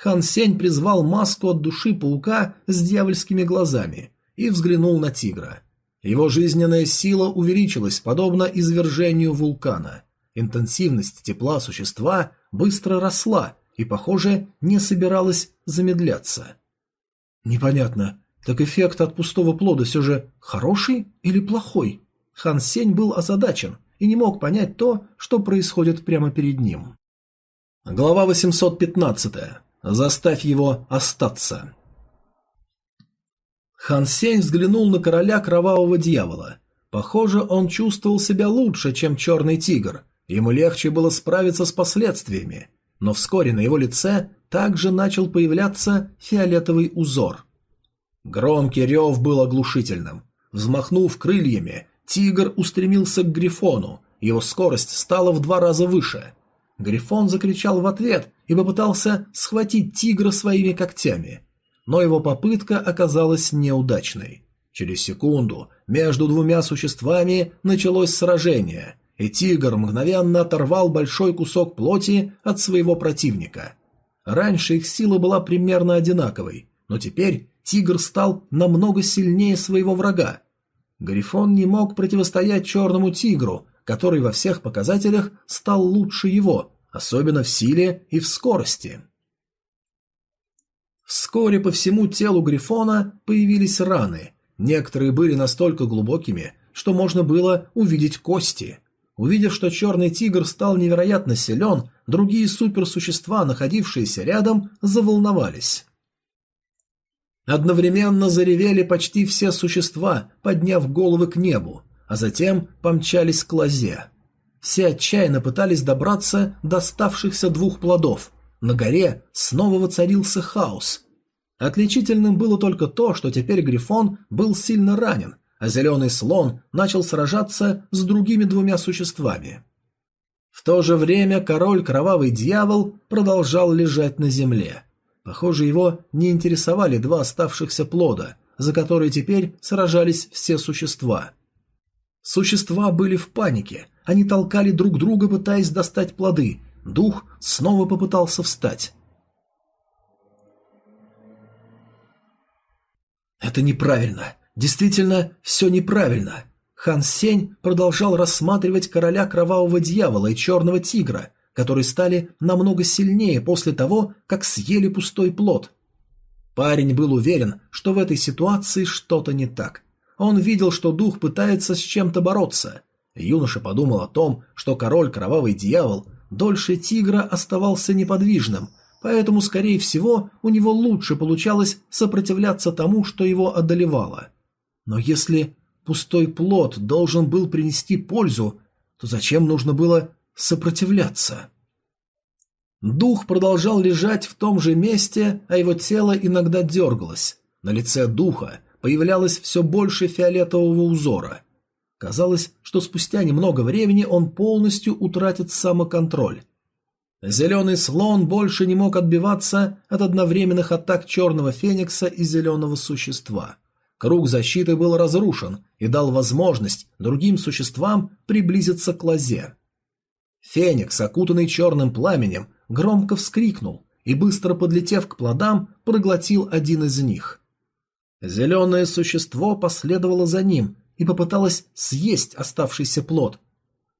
A: Хан Сень призвал маску от души паука с дьявольскими глазами и взглянул на тигра. Его жизненная сила увеличилась, подобно извержению вулкана. Интенсивность тепла существа быстро росла и, похоже, не собиралась замедляться. Непонятно, так эффект от пустого плода все же хороший или плохой? Хан Сень был озадачен и не мог понять то, что происходит прямо перед ним. Глава 815. Заставь его остаться. Хан Сень взглянул на короля кровавого дьявола. Похоже, он чувствовал себя лучше, чем черный тигр. Ему легче было справиться с последствиями. Но вскоре на его лице также начал появляться фиолетовый узор. Громкий рев был оглушительным. Взмахнув крыльями, тигр устремился к Грифону. Его скорость стала в два раза выше. Грифон закричал в ответ и попытался схватить тигра своими когтями. Но его попытка оказалась неудачной. Через секунду между двумя существами началось сражение, и тигр мгновенно оторвал большой кусок плоти от своего противника. Раньше их сила была примерно одинаковой, но теперь тигр стал намного сильнее своего врага. Грифон не мог противостоять черному тигру, который во всех показателях стал лучше его, особенно в силе и в скорости. Вскоре по всему телу Грифона появились раны. Некоторые были настолько глубокими, что можно было увидеть кости. Увидев, что черный тигр стал невероятно силен, другие суперсущества, находившиеся рядом, заволновались. Одновременно заревели почти все существа, подняв головы к небу, а затем помчались к лозе. Все отчаянно пытались добраться до оставшихся двух плодов. На горе снова воцарился хаос. Отличительным было только то, что теперь Грифон был сильно ранен, а зеленый слон начал сражаться с другими двумя существами. В то же время король Кровавый Дьявол продолжал лежать на земле. Похоже, его не интересовали два оставшихся плода, за которые теперь сражались все существа. Существа были в панике, они толкали друг друга, пытаясь достать плоды. Дух снова попытался встать. «Это неправильно. Действительно, все неправильно». Хан Сень продолжал рассматривать короля кровавого дьявола и черного тигра, которые стали намного сильнее после того, как съели пустой плод. Парень был уверен, что в этой ситуации что-то не так. Он видел, что дух пытается с чем-то бороться, Юноша подумал о том, что король Кровавый Дьявол дольше тигра оставался неподвижным, поэтому, скорее всего, у него лучше получалось сопротивляться тому, что его одолевало. Но если пустой плод должен был принести пользу, то зачем нужно было сопротивляться? Дух продолжал лежать в том же месте, а его тело иногда дергалось. На лице духа появлялось все больше фиолетового узора – Казалось, что спустя немного времени он полностью утратит самоконтроль. Зеленый слон больше не мог отбиваться от одновременных атак черного феникса и зеленого существа. Круг защиты был разрушен и дал возможность другим существам приблизиться к лозе. Феникс, окутанный черным пламенем, громко вскрикнул и, быстро подлетев к плодам, проглотил один из них. Зеленое существо последовало за ним, и попыталась съесть оставшийся плод.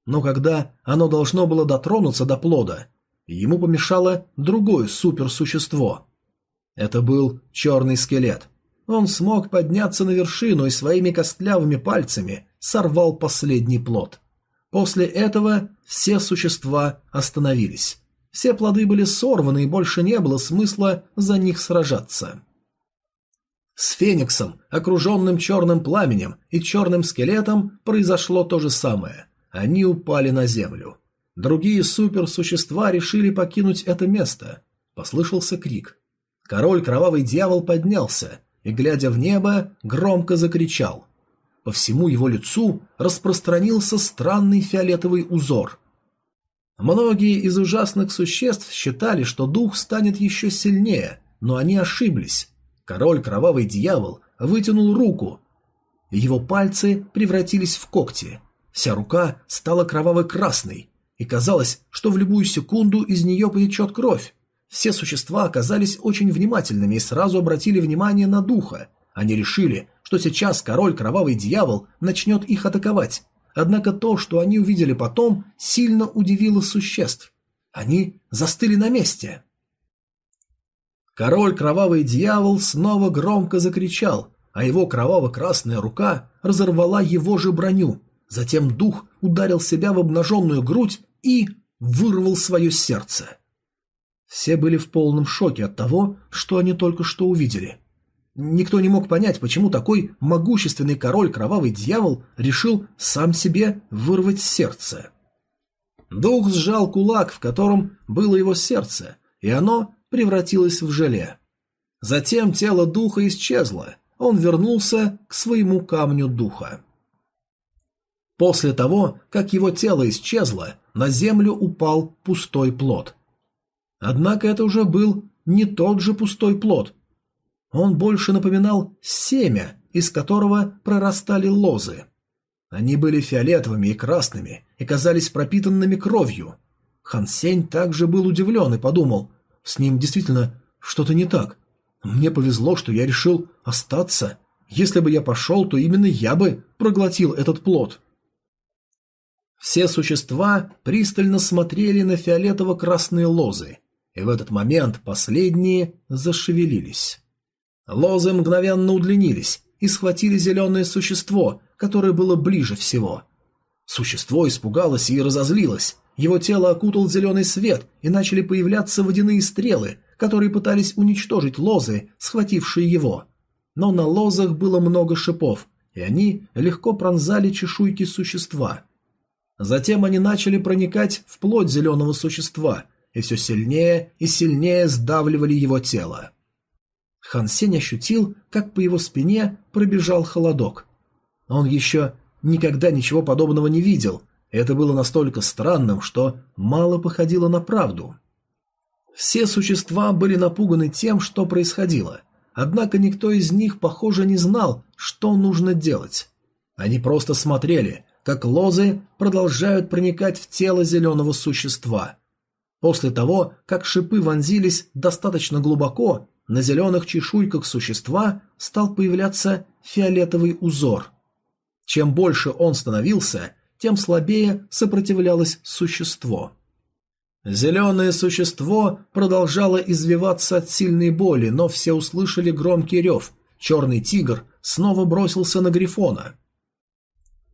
A: Но когда оно должно было дотронуться до плода, ему помешало другое суперсущество. Это был черный скелет. Он смог подняться на вершину и своими костлявыми пальцами сорвал последний плод. После этого все существа остановились. Все плоды были сорваны, и больше не было смысла за них сражаться. С Фениксом, окруженным черным пламенем и черным скелетом, произошло то же самое. Они упали на землю. Другие суперсущества решили покинуть это место. Послышался крик. Король Кровавый Дьявол поднялся и, глядя в небо, громко закричал. По всему его лицу распространился странный фиолетовый узор. Многие из ужасных существ считали, что дух станет еще сильнее, но они ошиблись. Король Кровавый Дьявол вытянул руку. Его пальцы превратились в когти. Вся рука стала кроваво-красной, и казалось, что в любую секунду из нее потечет кровь. Все существа оказались очень внимательными и сразу обратили внимание на духа. Они решили, что сейчас король Кровавый Дьявол начнет их атаковать. Однако то, что они увидели потом, сильно удивило существ. Они застыли на месте. Король Кровавый Дьявол снова громко закричал, а его кроваво-красная рука разорвала его же броню. Затем дух ударил себя в обнаженную грудь и вырвал свое сердце. Все были в полном шоке от того, что они только что увидели. Никто не мог понять, почему такой могущественный король Кровавый Дьявол решил сам себе вырвать сердце. Дух сжал кулак, в котором было его сердце, и оно превратилось в желе. Затем тело духа исчезло, он вернулся к своему камню духа. После того, как его тело исчезло, на землю упал пустой плод. Однако это уже был не тот же пустой плод. Он больше напоминал семя, из которого прорастали лозы. Они были фиолетовыми и красными и казались пропитанными кровью. Хан Сень также был удивлен и подумал, с ним действительно что-то не так. Мне повезло, что я решил остаться. Если бы я пошел, то именно я бы проглотил этот плод. Все существа пристально смотрели на фиолетово-красные лозы, и в этот момент последние зашевелились. Лозы мгновенно удлинились и схватили зеленое существо, которое было ближе всего. Существо испугалось и разозлилось. Его тело окутал зеленый свет, и начали появляться водяные стрелы, которые пытались уничтожить лозы, схватившие его. Но на лозах было много шипов, и они легко пронзали чешуйки существа. Затем они начали проникать в плоть зеленого существа, и все сильнее и сильнее сдавливали его тело. Хан Сень ощутил, как по его спине пробежал холодок. Он еще никогда ничего подобного не видел. Это было настолько странным, что мало походило на правду. Все существа были напуганы тем, что происходило. Однако никто из них, похоже, не знал, что нужно делать. Они просто смотрели, как лозы продолжают проникать в тело зеленого существа. После того, как шипы вонзились достаточно глубоко, на зеленых чешуйках существа стал появляться фиолетовый узор. Чем больше он становился, тем слабее сопротивлялось существо. Зеленое существо продолжало извиваться от сильной боли, но все услышали громкий рев. Черный тигр снова бросился на Грифона.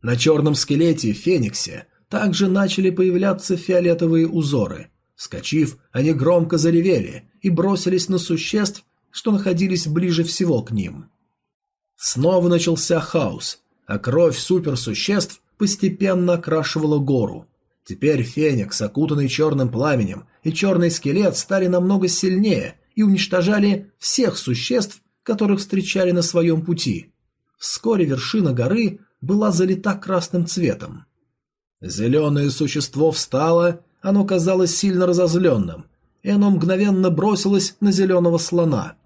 A: На черном скелете Фениксе также начали появляться фиолетовые узоры. Вскочив, они громко заревели и бросились на существ, что находились ближе всего к ним. Снова начался хаос, а кровь суперсуществ постепенно окрашивала гору. Теперь Феникс, окутанный черным пламенем, и черный скелет стали намного сильнее и уничтожали всех существ, которых встречали на своем пути. Вскоре вершина горы была залита красным цветом. Зеленое существо встало, оно казалось сильно разозленным, и оно мгновенно бросилось на зеленого слона.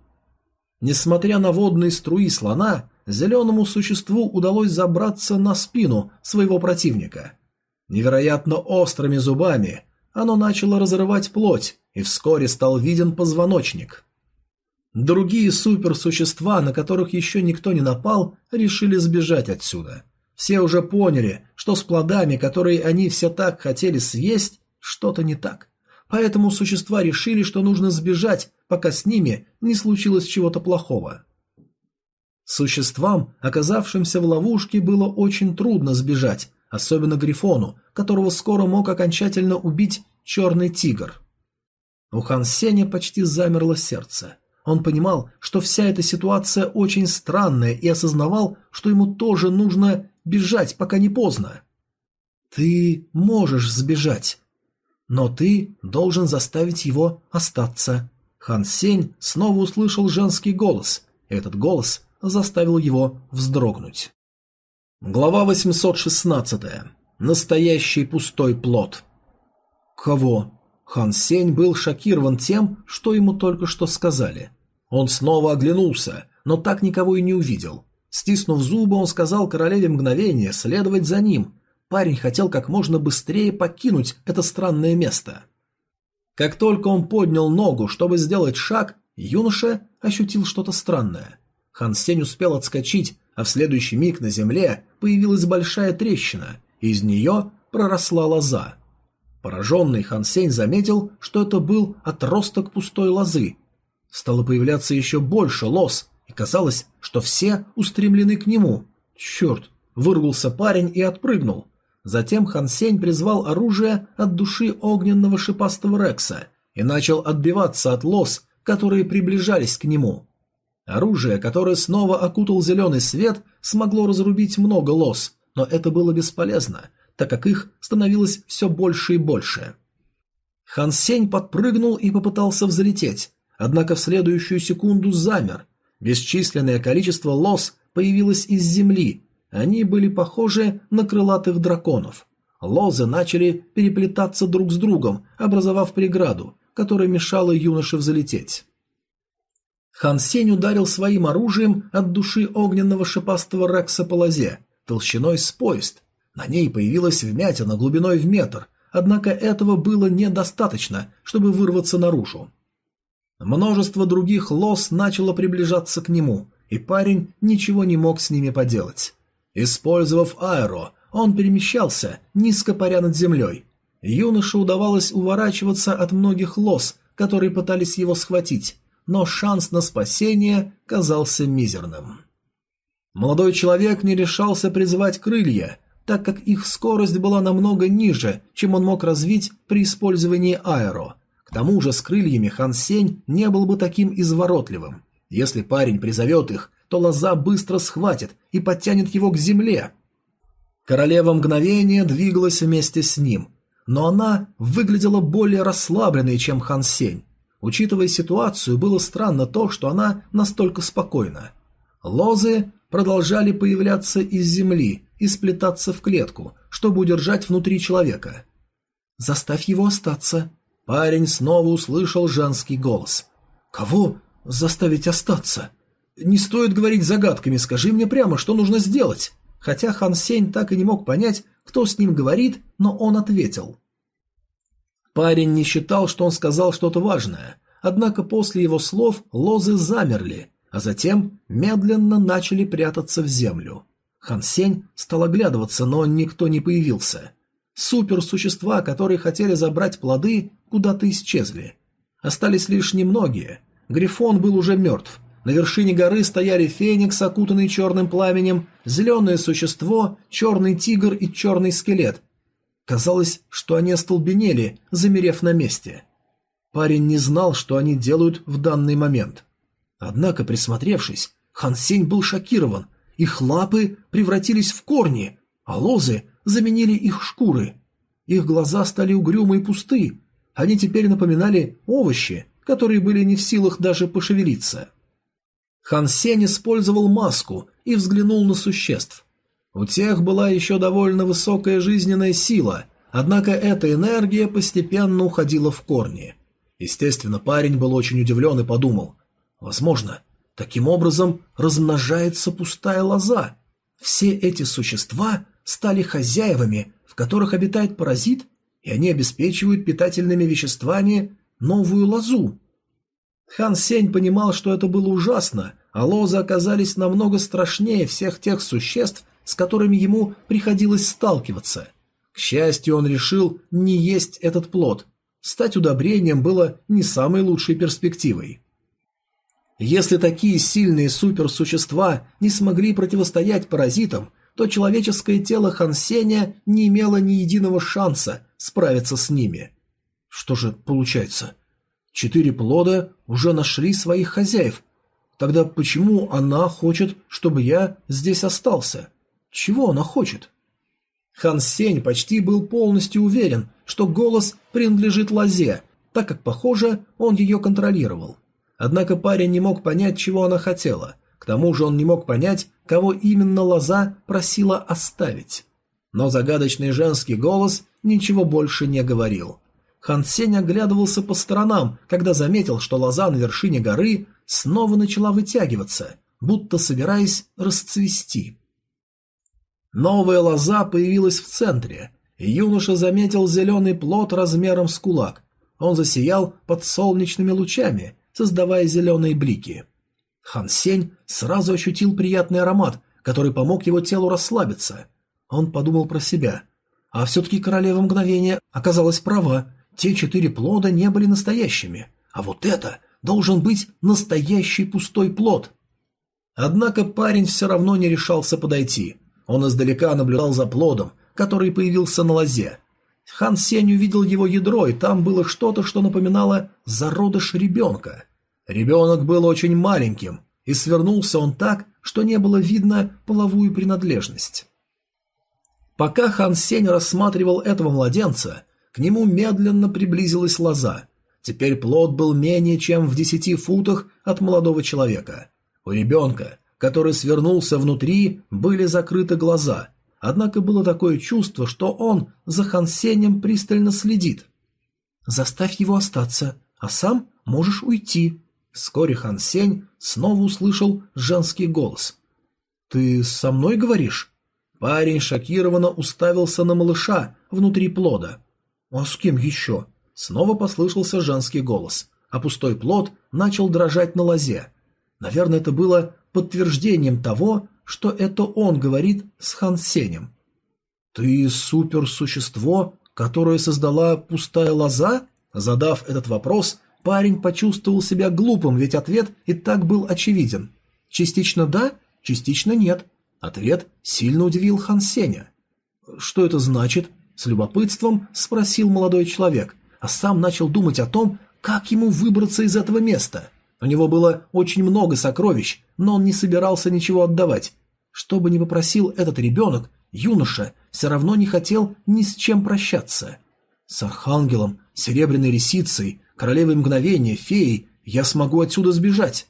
A: Несмотря на водные струи слона, зеленому существу удалось забраться на спину своего противника. Невероятно острыми зубами оно начало разрывать плоть, и вскоре стал виден позвоночник. Другие суперсущества, на которых еще никто не напал, решили сбежать отсюда. Все уже поняли, что с плодами, которые они все так хотели съесть, что-то не так. Поэтому существа решили, что нужно сбежать, пока с ними не случилось чего-то плохого. Существам, оказавшимся в ловушке, было очень трудно сбежать, особенно Грифону, которого скоро мог окончательно убить черный тигр. У Хан Сеня почти замерло сердце. Он понимал, что вся эта ситуация очень странная и осознавал, что ему тоже нужно бежать, пока не поздно. «Ты можешь сбежать, но ты должен заставить его остаться». Хан Сень снова услышал женский голос. Этот голос заставил его вздрогнуть. Глава 816. Настоящий пустой плод. Кого? Хан Сень был шокирован тем, что ему только что сказали. Он снова оглянулся, но так никого и не увидел. Стиснув зубы, он сказал королеве мгновение следовать за ним, Парень хотел как можно быстрее покинуть это странное место. Как только он поднял ногу, чтобы сделать шаг, юноша ощутил что-то странное. Хан Сень успел отскочить, а в следующий миг на земле появилась большая трещина, и из нее проросла лоза. Пораженный Хан Сень заметил, что это был отросток пустой лозы. Стало появляться еще больше лоз, и казалось, что все устремлены к нему. Черт! Вырвался парень и отпрыгнул. Затем Хан Сень призвал оружие от души огненного шипастого Рекса и начал отбиваться от лос, которые приближались к нему. Оружие, которое снова окутал зеленый свет, смогло разрубить много лос, но это было бесполезно, так как их становилось все больше и больше. Хан Сень подпрыгнул и попытался взлететь, однако в следующую секунду замер. Бесчисленное количество лос появилось из земли, они были похожи на крылатых драконов. Лозы начали переплетаться друг с другом, образовав преграду, которая мешала юноше взлететь. Хан Сень ударил своим оружием от души огненного шипастого Рекса по лозе, толщиной с поезд. На ней появилась вмятина глубиной в метр, однако этого было недостаточно, чтобы вырваться наружу. Множество других лос начало приближаться к нему, и парень ничего не мог с ними поделать. Использовав аэро, он перемещался, низко паря над землей. Юноше удавалось уворачиваться от многих лос, которые пытались его схватить, но шанс на спасение казался мизерным. Молодой человек не решался призывать крылья, так как их скорость была намного ниже, чем он мог развить при использовании аэро. К тому же с крыльями Хан Сень не был бы таким изворотливым. Если парень призовет их, то лоза быстро схватит и подтянет его к земле. Королева мгновения двигалась вместе с ним, но она выглядела более расслабленной, чем Хан Сень. Учитывая ситуацию, было странно то, что она настолько спокойна. Лозы продолжали появляться из земли и сплетаться в клетку, чтобы удержать внутри человека. «Заставь его остаться». Парень снова услышал женский голос. «Кого заставить остаться?» «Не стоит говорить загадками, скажи мне прямо, что нужно сделать». Хотя Хан Сень так и не мог понять, кто с ним говорит, но он ответил. Парень не считал, что он сказал что-то важное, однако после его слов лозы замерли, а затем медленно начали прятаться в землю. Хан Сень стал оглядываться, но никто не появился. Суперсущества, которые хотели забрать плоды, куда-то исчезли. Остались лишь немногие. Грифон был уже мертв. На вершине горы стояли феникс, окутанный черным пламенем, зеленое существо, черный тигр и черный скелет, Казалось, что они остолбенели, замерев на месте. Парень не знал, что они делают в данный момент. Однако, присмотревшись, Хан Сень был шокирован. Их лапы превратились в корни, а лозы заменили их шкуры. Их глаза стали угрюмы и пусты. Они теперь напоминали овощи, которые были не в силах даже пошевелиться. Хан Сень использовал маску и взглянул на существ. У тех была еще довольно высокая жизненная сила, однако эта энергия постепенно уходила в корни. Естественно, парень был очень удивлен и подумал, возможно, таким образом размножается пустая лоза. Все эти существа стали хозяевами, в которых обитает паразит, и они обеспечивают питательными веществами новую лозу. Хан Сень понимал, что это было ужасно, а лозы оказались намного страшнее всех тех существ, с которыми ему приходилось сталкиваться. К счастью, он решил не есть этот плод. Стать удобрением было не самой лучшей перспективой. Если такие сильные суперсущества не смогли противостоять паразитам, то человеческое тело Хансеня не имело ни единого шанса справиться с ними. Что же получается? Четыре плода уже нашли своих хозяев. Тогда почему она хочет, чтобы я здесь остался? Чего она хочет? Хан Сень почти был полностью уверен, что голос принадлежит Лазе, так как, похоже, он ее контролировал. Однако парень не мог понять, чего она хотела. К тому же он не мог понять, кого именно Лоза просила оставить. Но загадочный женский голос ничего больше не говорил. Хан Сень оглядывался по сторонам, когда заметил, что лоза на вершине горы снова начала вытягиваться, будто собираясь расцвести. Новая лоза появилась в центре, юноша заметил зеленый плод размером с кулак. Он засиял под солнечными лучами, создавая зеленые блики. Хан Сень сразу ощутил приятный аромат, который помог его телу расслабиться. Он подумал про себя. А все-таки королева мгновения оказалась права, те четыре плода не были настоящими, а вот это должен быть настоящий пустой плод. Однако парень все равно не решался подойти. Он издалека наблюдал за плодом, который появился на лозе. Хан Сень увидел его ядро, и там было что-то, что напоминало зародыш ребенка. Ребенок был очень маленьким, и свернулся он так, что не было видно половую принадлежность. Пока Хан Сень рассматривал этого младенца, к нему медленно приблизилась лоза. Теперь плод был менее чем в десяти футах от молодого человека. У ребенка который свернулся внутри, были закрыты глаза, однако было такое чувство, что он за Хансенем пристально следит. «Заставь его остаться, а сам можешь уйти». Вскоре Хан Сень снова услышал женский голос. «Ты со мной говоришь?» Парень шокированно уставился на малыша внутри плода. «А с кем еще?» Снова послышался женский голос, а пустой плод начал дрожать на лозе. Наверное, это было подтверждением того, что это он говорит с Хан Сенем. «Ты суперсущество, которое создала пустая лоза?» Задав этот вопрос, парень почувствовал себя глупым, ведь ответ и так был очевиден. Частично да, частично нет. Ответ сильно удивил Хан Сеня. «Что это значит?» – с любопытством спросил молодой человек, а сам начал думать о том, как ему выбраться из этого места. У него было очень много сокровищ, но он не собирался ничего отдавать. Что бы ни попросил этот ребенок, юноша все равно не хотел ни с чем прощаться. С Архангелом, Серебряной Лисицей, Королевой Мгновения, Феей я смогу отсюда сбежать.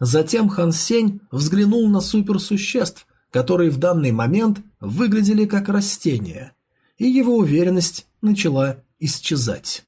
A: Затем Хан Сень взглянул на суперсуществ, которые в данный момент выглядели как растения, и его уверенность начала исчезать.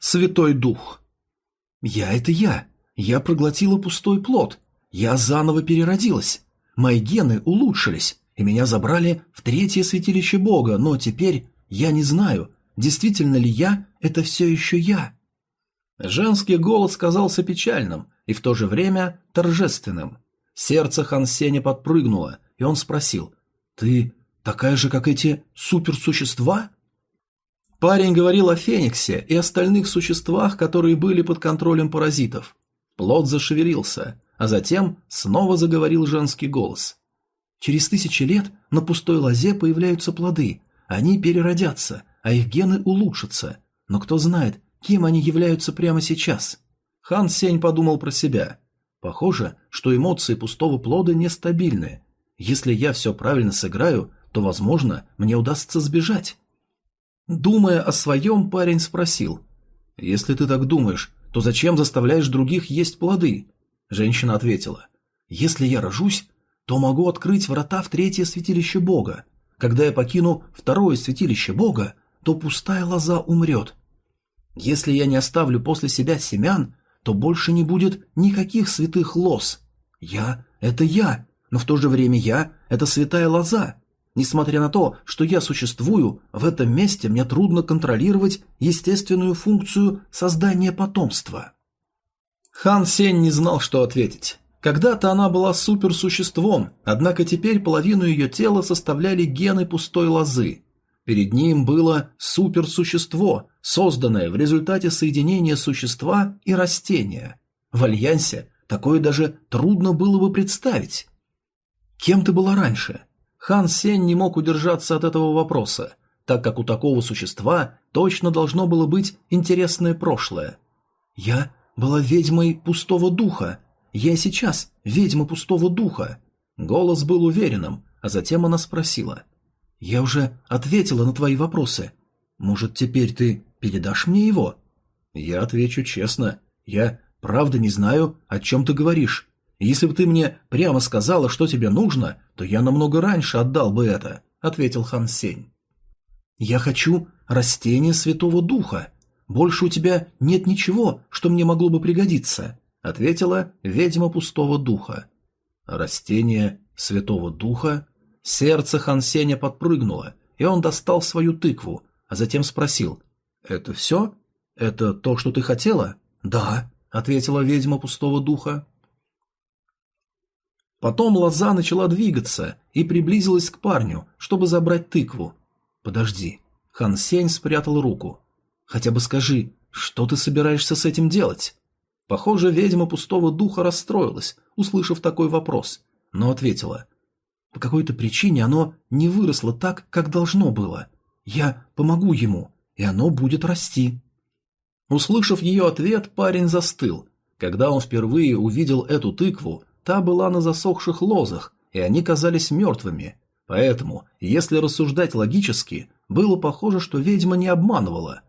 A: Святой Дух. Я – это я. Я проглотила пустой плод. Я заново переродилась. Мои гены улучшились, и меня забрали в третье святилище Бога, но теперь я не знаю, действительно ли я – это все еще я. Женский голос казался печальным и в то же время торжественным. Сердце Хансеня подпрыгнуло, и он спросил, «Ты такая же, как эти суперсущества?» Парень говорил о Фениксе и остальных существах, которые были под контролем паразитов. Плод зашевелился, а затем снова заговорил женский голос. Через тысячи лет на пустой лозе появляются плоды. Они переродятся, а их гены улучшатся. Но кто знает, кем они являются прямо сейчас? Хан Сень подумал про себя. Похоже, что эмоции пустого плода нестабильны. Если я все правильно сыграю, то, возможно, мне удастся сбежать. Думая о своем, парень спросил. «Если ты так думаешь, то зачем заставляешь других есть плоды?» Женщина ответила. «Если я рожусь, то могу открыть врата в третье святилище Бога. Когда я покину второе святилище Бога, то пустая лоза умрет. Если я не оставлю после себя семян, то больше не будет никаких святых лоз. Я – это я, но в то же время я – это святая лоза, Несмотря на то, что я существую, в этом месте мне трудно контролировать естественную функцию создания потомства. Хан Сень не знал, что ответить. Когда-то она была суперсуществом, однако теперь половину ее тела составляли гены пустой лозы. Перед ним было суперсущество, созданное в результате соединения существа и растения. В альянсе такое даже трудно было бы представить. Кем ты была раньше? Хан Сень не мог удержаться от этого вопроса, так как у такого существа точно должно было быть интересное прошлое. «Я была ведьмой пустого духа. Я сейчас ведьма пустого духа». Голос был уверенным, а затем она спросила. «Я уже ответила на твои вопросы. Может, теперь ты передашь мне его?» «Я отвечу честно. Я правда не знаю, о чем ты говоришь. «Если бы ты мне прямо сказала, что тебе нужно, то я намного раньше отдал бы это», — ответил Хан Сень. «Я хочу растение Святого Духа. Больше у тебя нет ничего, что мне могло бы пригодиться», — ответила ведьма Пустого Духа. «Растение Святого Духа?» Сердце Хан Сеня подпрыгнуло, и он достал свою тыкву, а затем спросил. «Это все? Это то, что ты хотела?» «Да», — ответила ведьма Пустого Духа. Потом лоза начала двигаться и приблизилась к парню, чтобы забрать тыкву. «Подожди». Хан Сень спрятал руку. «Хотя бы скажи, что ты собираешься с этим делать?» Похоже, ведьма пустого духа расстроилась, услышав такой вопрос, но ответила. «По какой-то причине оно не выросло так, как должно было. Я помогу ему, и оно будет расти». Услышав ее ответ, парень застыл. Когда он впервые увидел эту тыкву, та была на засохших лозах, и они казались мертвыми. Поэтому, если рассуждать логически, было похоже, что ведьма не обманывала.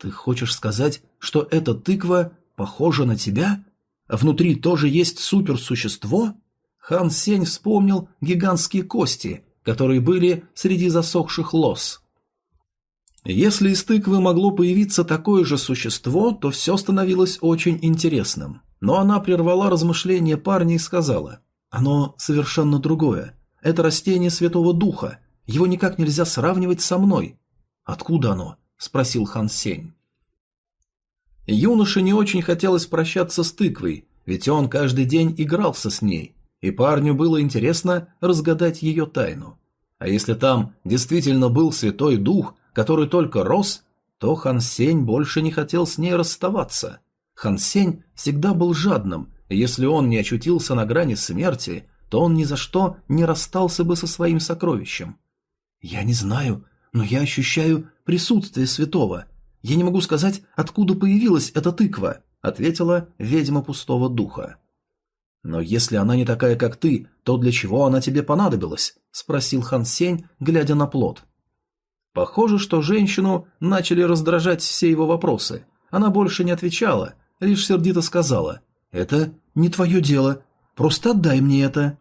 A: «Ты хочешь сказать, что эта тыква похожа на тебя? Внутри тоже есть суперсущество?» Хан Сень вспомнил гигантские кости, которые были среди засохших лос. Если из тыквы могло появиться такое же существо, то все становилось очень интересным. Но она прервала размышления парня и сказала, «Оно совершенно другое. Это растение Святого Духа. Его никак нельзя сравнивать со мной». «Откуда оно?» – спросил Хан Сень. Юноше не очень хотелось прощаться с тыквой, ведь он каждый день игрался с ней, и парню было интересно разгадать ее тайну. А если там действительно был Святой Дух, который только рос, то Хан Сень больше не хотел с ней расставаться. Хан Сень всегда был жадным, и если он не очутился на грани смерти, то он ни за что не расстался бы со своим сокровищем. «Я не знаю, но я ощущаю присутствие святого. Я не могу сказать, откуда появилась эта тыква», — ответила ведьма пустого духа. «Но если она не такая, как ты, то для чего она тебе понадобилась?» — спросил Хан Сень, глядя на плод. Похоже, что женщину начали раздражать все его вопросы. Она больше не отвечала, лишь сердито сказала «Это не твое дело, просто отдай мне это».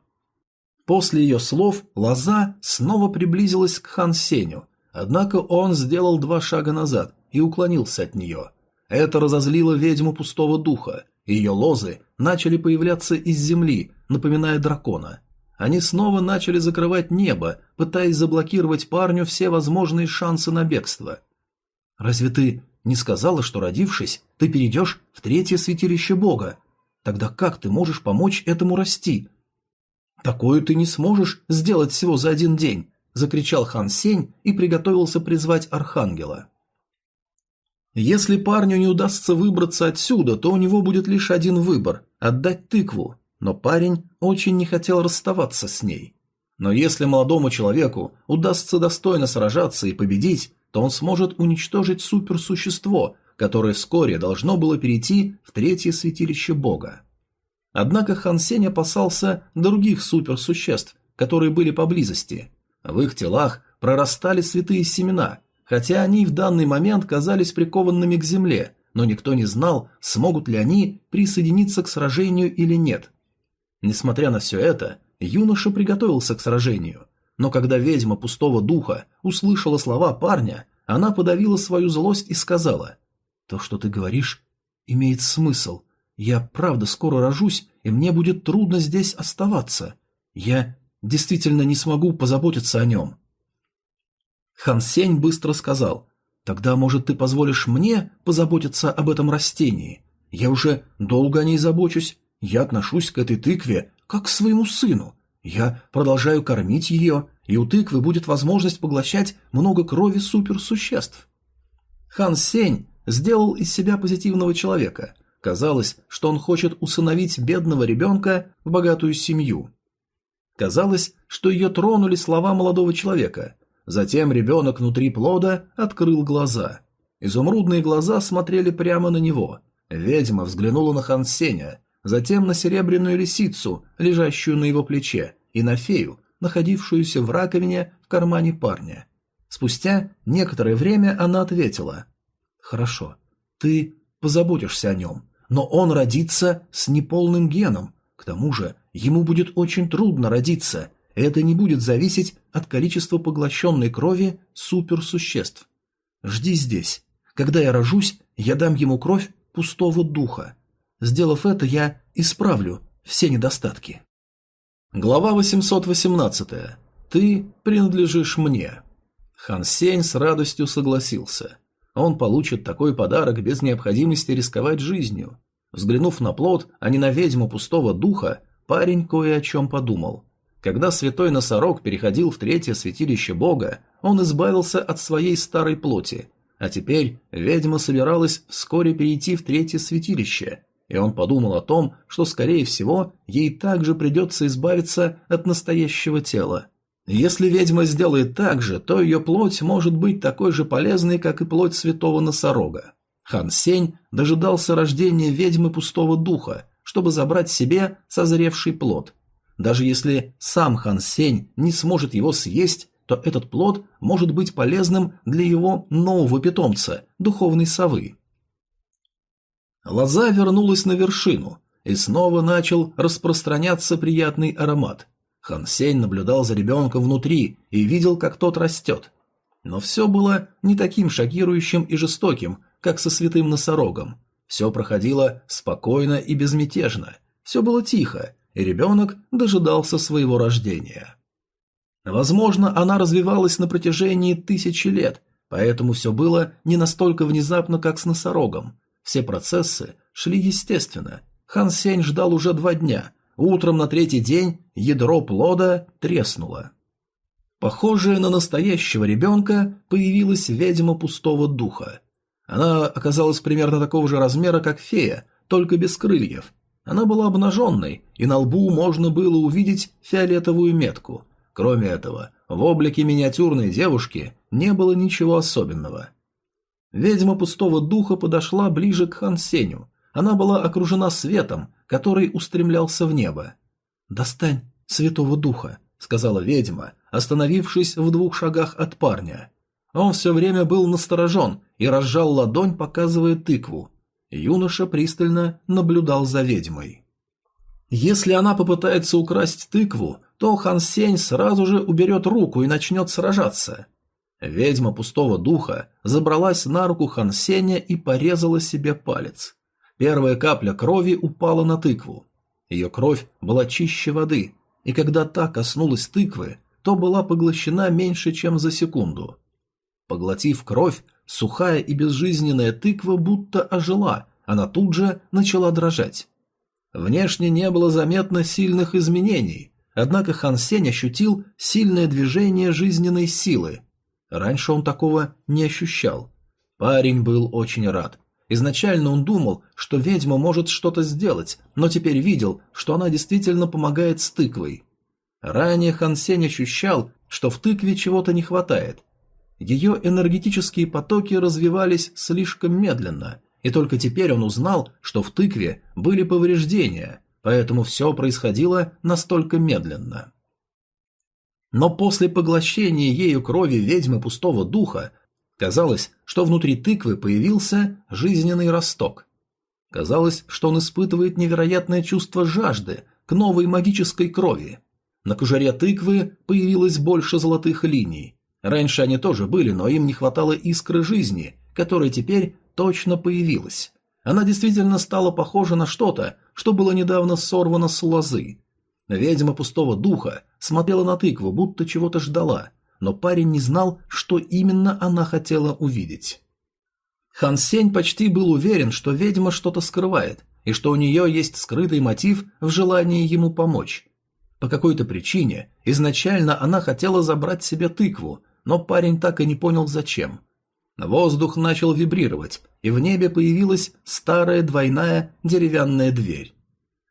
A: После ее слов лоза снова приблизилась к Хан Сеню, однако он сделал два шага назад и уклонился от нее. Это разозлило ведьму пустого духа, ее лозы начали появляться из земли, напоминая дракона. Они снова начали закрывать небо, пытаясь заблокировать парню все возможные шансы на бегство. «Разве ты не сказала, что, родившись, ты перейдешь в третье святилище Бога? Тогда как ты можешь помочь этому расти?» «Такое ты не сможешь сделать всего за один день», — закричал Хан Сень и приготовился призвать Архангела. Если парню не удастся выбраться отсюда, то у него будет лишь один выбор – отдать тыкву, но парень очень не хотел расставаться с ней. Но если молодому человеку удастся достойно сражаться и победить, то он сможет уничтожить суперсущество, которое вскоре должно было перейти в третье святилище бога. Однако Хан Сень опасался других суперсуществ, которые были поблизости. В их телах прорастали святые семена – хотя они в данный момент казались прикованными к земле, но никто не знал, смогут ли они присоединиться к сражению или нет. Несмотря на все это, юноша приготовился к сражению, но когда ведьма пустого духа услышала слова парня, она подавила свою злость и сказала, «То, что ты говоришь, имеет смысл. Я правда скоро рожусь, и мне будет трудно здесь оставаться. Я действительно не смогу позаботиться о нем. Хан Сень быстро сказал, «Тогда, может, ты позволишь мне позаботиться об этом растении? Я уже долго о ней забочусь. Я отношусь к этой тыкве как к своему сыну. Я продолжаю кормить ее, и у тыквы будет возможность поглощать много крови суперсуществ». Хан Сень сделал из себя позитивного человека. Казалось, что он хочет усыновить бедного ребенка в богатую семью. Казалось, что ее тронули слова молодого человека, Затем ребенок внутри плода открыл глаза. Изумрудные глаза смотрели прямо на него. Ведьма взглянула на Хансеня, затем на серебряную лисицу, лежащую на его плече, и на фею, находившуюся в раковине в кармане парня. Спустя некоторое время она ответила. «Хорошо, ты позаботишься о нем, но он родится с неполным геном. К тому же ему будет очень трудно родиться, это не будет зависеть от количества поглощенной крови суперсуществ. Жди здесь. Когда я рожусь, я дам ему кровь пустого духа. Сделав это, я исправлю все недостатки. Глава 818. Ты принадлежишь мне. Хан Сень с радостью согласился. Он получит такой подарок без необходимости рисковать жизнью. Взглянув на плод, а не на ведьму пустого духа, парень кое о чем подумал. Когда святой носорог переходил в третье святилище бога, он избавился от своей старой плоти, а теперь ведьма собиралась вскоре перейти в третье святилище, и он подумал о том, что, скорее всего, ей также придется избавиться от настоящего тела. Если ведьма сделает так же, то ее плоть может быть такой же полезной, как и плоть святого носорога. Хан Сень дожидался рождения ведьмы пустого духа, чтобы забрать себе созревший плод. Даже если сам Хан Сень не сможет его съесть, то этот плод может быть полезным для его нового питомца, духовной совы. Лоза вернулась на вершину, и снова начал распространяться приятный аромат. Хан Сень наблюдал за ребенком внутри и видел, как тот растет. Но все было не таким шокирующим и жестоким, как со святым носорогом. Все проходило спокойно и безмятежно. Все было тихо, и ребенок дожидался своего рождения. Возможно, она развивалась на протяжении тысячи лет, поэтому все было не настолько внезапно, как с носорогом. Все процессы шли естественно. Хан Сень ждал уже два дня. Утром на третий день ядро плода треснуло. Похожая на настоящего ребенка появилась ведьма пустого духа. Она оказалась примерно такого же размера, как фея, только без крыльев. Она была обнаженной, и на лбу можно было увидеть фиолетовую метку. Кроме этого, в облике миниатюрной девушки не было ничего особенного. Ведьма пустого духа подошла ближе к Хан Сеню. Она была окружена светом, который устремлялся в небо. «Достань святого духа», — сказала ведьма, остановившись в двух шагах от парня. Он все время был насторожен и разжал ладонь, показывая тыкву. Юноша пристально наблюдал за ведьмой. Если она попытается украсть тыкву, то Хан Сень сразу же уберет руку и начнет сражаться. Ведьма пустого духа забралась на руку Хан Сеня и порезала себе палец. Первая капля крови упала на тыкву. Ее кровь была чище воды, и когда та коснулась тыквы, то была поглощена меньше, чем за секунду. Поглотив кровь, сухая и безжизненная тыква будто ожила, она тут же начала дрожать. Внешне не было заметно сильных изменений, Однако Хан Сень ощутил сильное движение жизненной силы. Раньше он такого не ощущал. Парень был очень рад. Изначально он думал, что ведьма может что-то сделать, но теперь видел, что она действительно помогает с тыквой. Ранее Хан Сень ощущал, что в тыкве чего-то не хватает. Ее энергетические потоки развивались слишком медленно, и только теперь он узнал, что в тыкве были повреждения, поэтому все происходило настолько медленно. Но после поглощения ею крови ведьмы пустого духа казалось, что внутри тыквы появился жизненный росток. Казалось, что он испытывает невероятное чувство жажды к новой магической крови. На кожуре тыквы появилось больше золотых линий. Раньше они тоже были, но им не хватало искры жизни, которая теперь точно появилась. Она действительно стала похожа на что-то, что было недавно сорвано с лозы. Ведьма пустого духа смотрела на тыкву, будто чего-то ждала, но парень не знал, что именно она хотела увидеть. Хан Сень почти был уверен, что ведьма что-то скрывает, и что у нее есть скрытый мотив в желании ему помочь. По какой-то причине изначально она хотела забрать себе тыкву, но парень так и не понял зачем. Воздух начал вибрировать, и в небе появилась старая двойная деревянная дверь.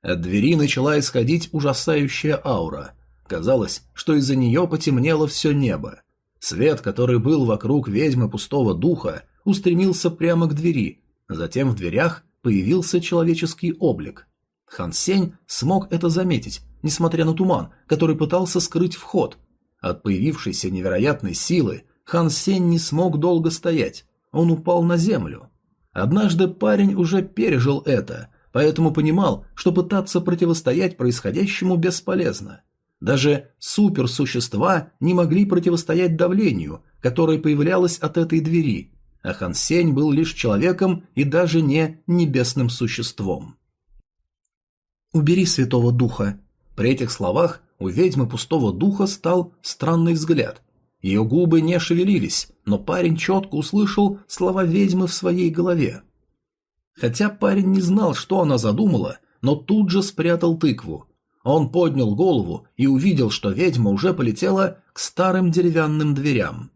A: От двери начала исходить ужасающая аура. Казалось, что из-за нее потемнело все небо. Свет, который был вокруг ведьмы пустого духа, устремился прямо к двери. Затем в дверях появился человеческий облик. Хан Сень смог это заметить, несмотря на туман, который пытался скрыть вход. От появившейся невероятной силы Хан Сень не смог долго стоять. Он упал на землю. Однажды парень уже пережил это, поэтому понимал, что пытаться противостоять происходящему бесполезно. Даже суперсущества не могли противостоять давлению, которое появлялось от этой двери, а Хан Сень был лишь человеком и даже не небесным существом. «Убери Святого Духа». При этих словах у ведьмы пустого духа стал странный взгляд. Ее губы не шевелились, но парень четко услышал слова ведьмы в своей голове. Хотя парень не знал, что она задумала, но тут же спрятал тыкву. Он поднял голову и увидел, что ведьма уже полетела к старым деревянным дверям.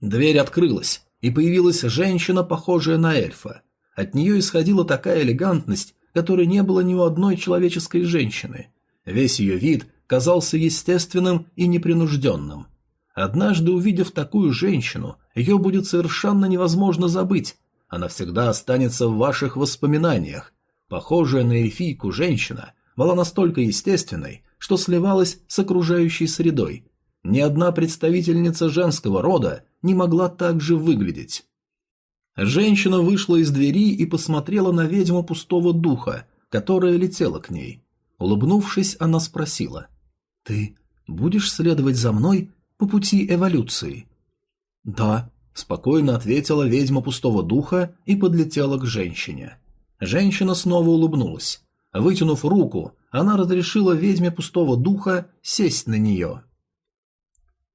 A: Дверь открылась, и появилась женщина, похожая на эльфа. От нее исходила такая элегантность, которой не было ни у одной человеческой женщины. Весь ее вид казался естественным и непринужденным. Однажды увидев такую женщину, ее будет совершенно невозможно забыть. Она всегда останется в ваших воспоминаниях. Похожая на эльфийку женщина была настолько естественной, что сливалась с окружающей средой. Ни одна представительница женского рода не могла так же выглядеть. Женщина вышла из двери и посмотрела на ведьму пустого духа, которая летела к ней. Улыбнувшись, она спросила. «Ты будешь следовать за мной по пути эволюции?» «Да», – спокойно ответила ведьма пустого духа и подлетела к женщине. Женщина снова улыбнулась. Вытянув руку, она разрешила ведьме пустого духа сесть на нее.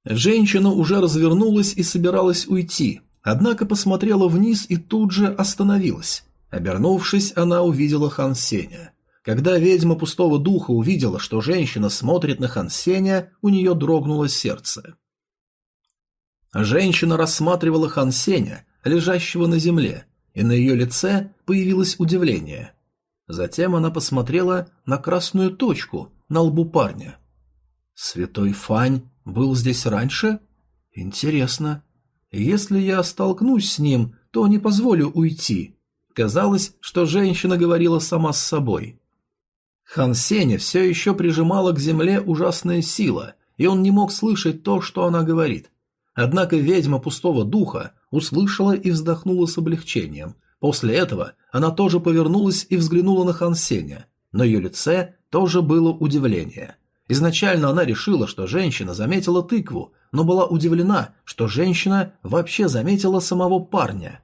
A: Женщина уже развернулась и собиралась уйти, однако посмотрела вниз и тут же остановилась. Обернувшись, она увидела Хан Сеня. Когда ведьма пустого духа увидела, что женщина смотрит на Хан Сеня, у нее дрогнуло сердце. Женщина рассматривала Хан Сеня, лежащего на земле, и на ее лице появилось удивление. Затем она посмотрела на красную точку на лбу парня. «Святой Фань был здесь раньше? Интересно. Если я столкнусь с ним, то не позволю уйти». Казалось, что женщина говорила сама с собой. Хан Сеня все еще прижимала к земле ужасная сила, и он не мог слышать то, что она говорит. Однако ведьма пустого духа услышала и вздохнула с облегчением. После этого она тоже повернулась и взглянула на Хан Сеня. На ее лице тоже было удивление. Изначально она решила, что женщина заметила тыкву, но была удивлена, что женщина вообще заметила самого парня.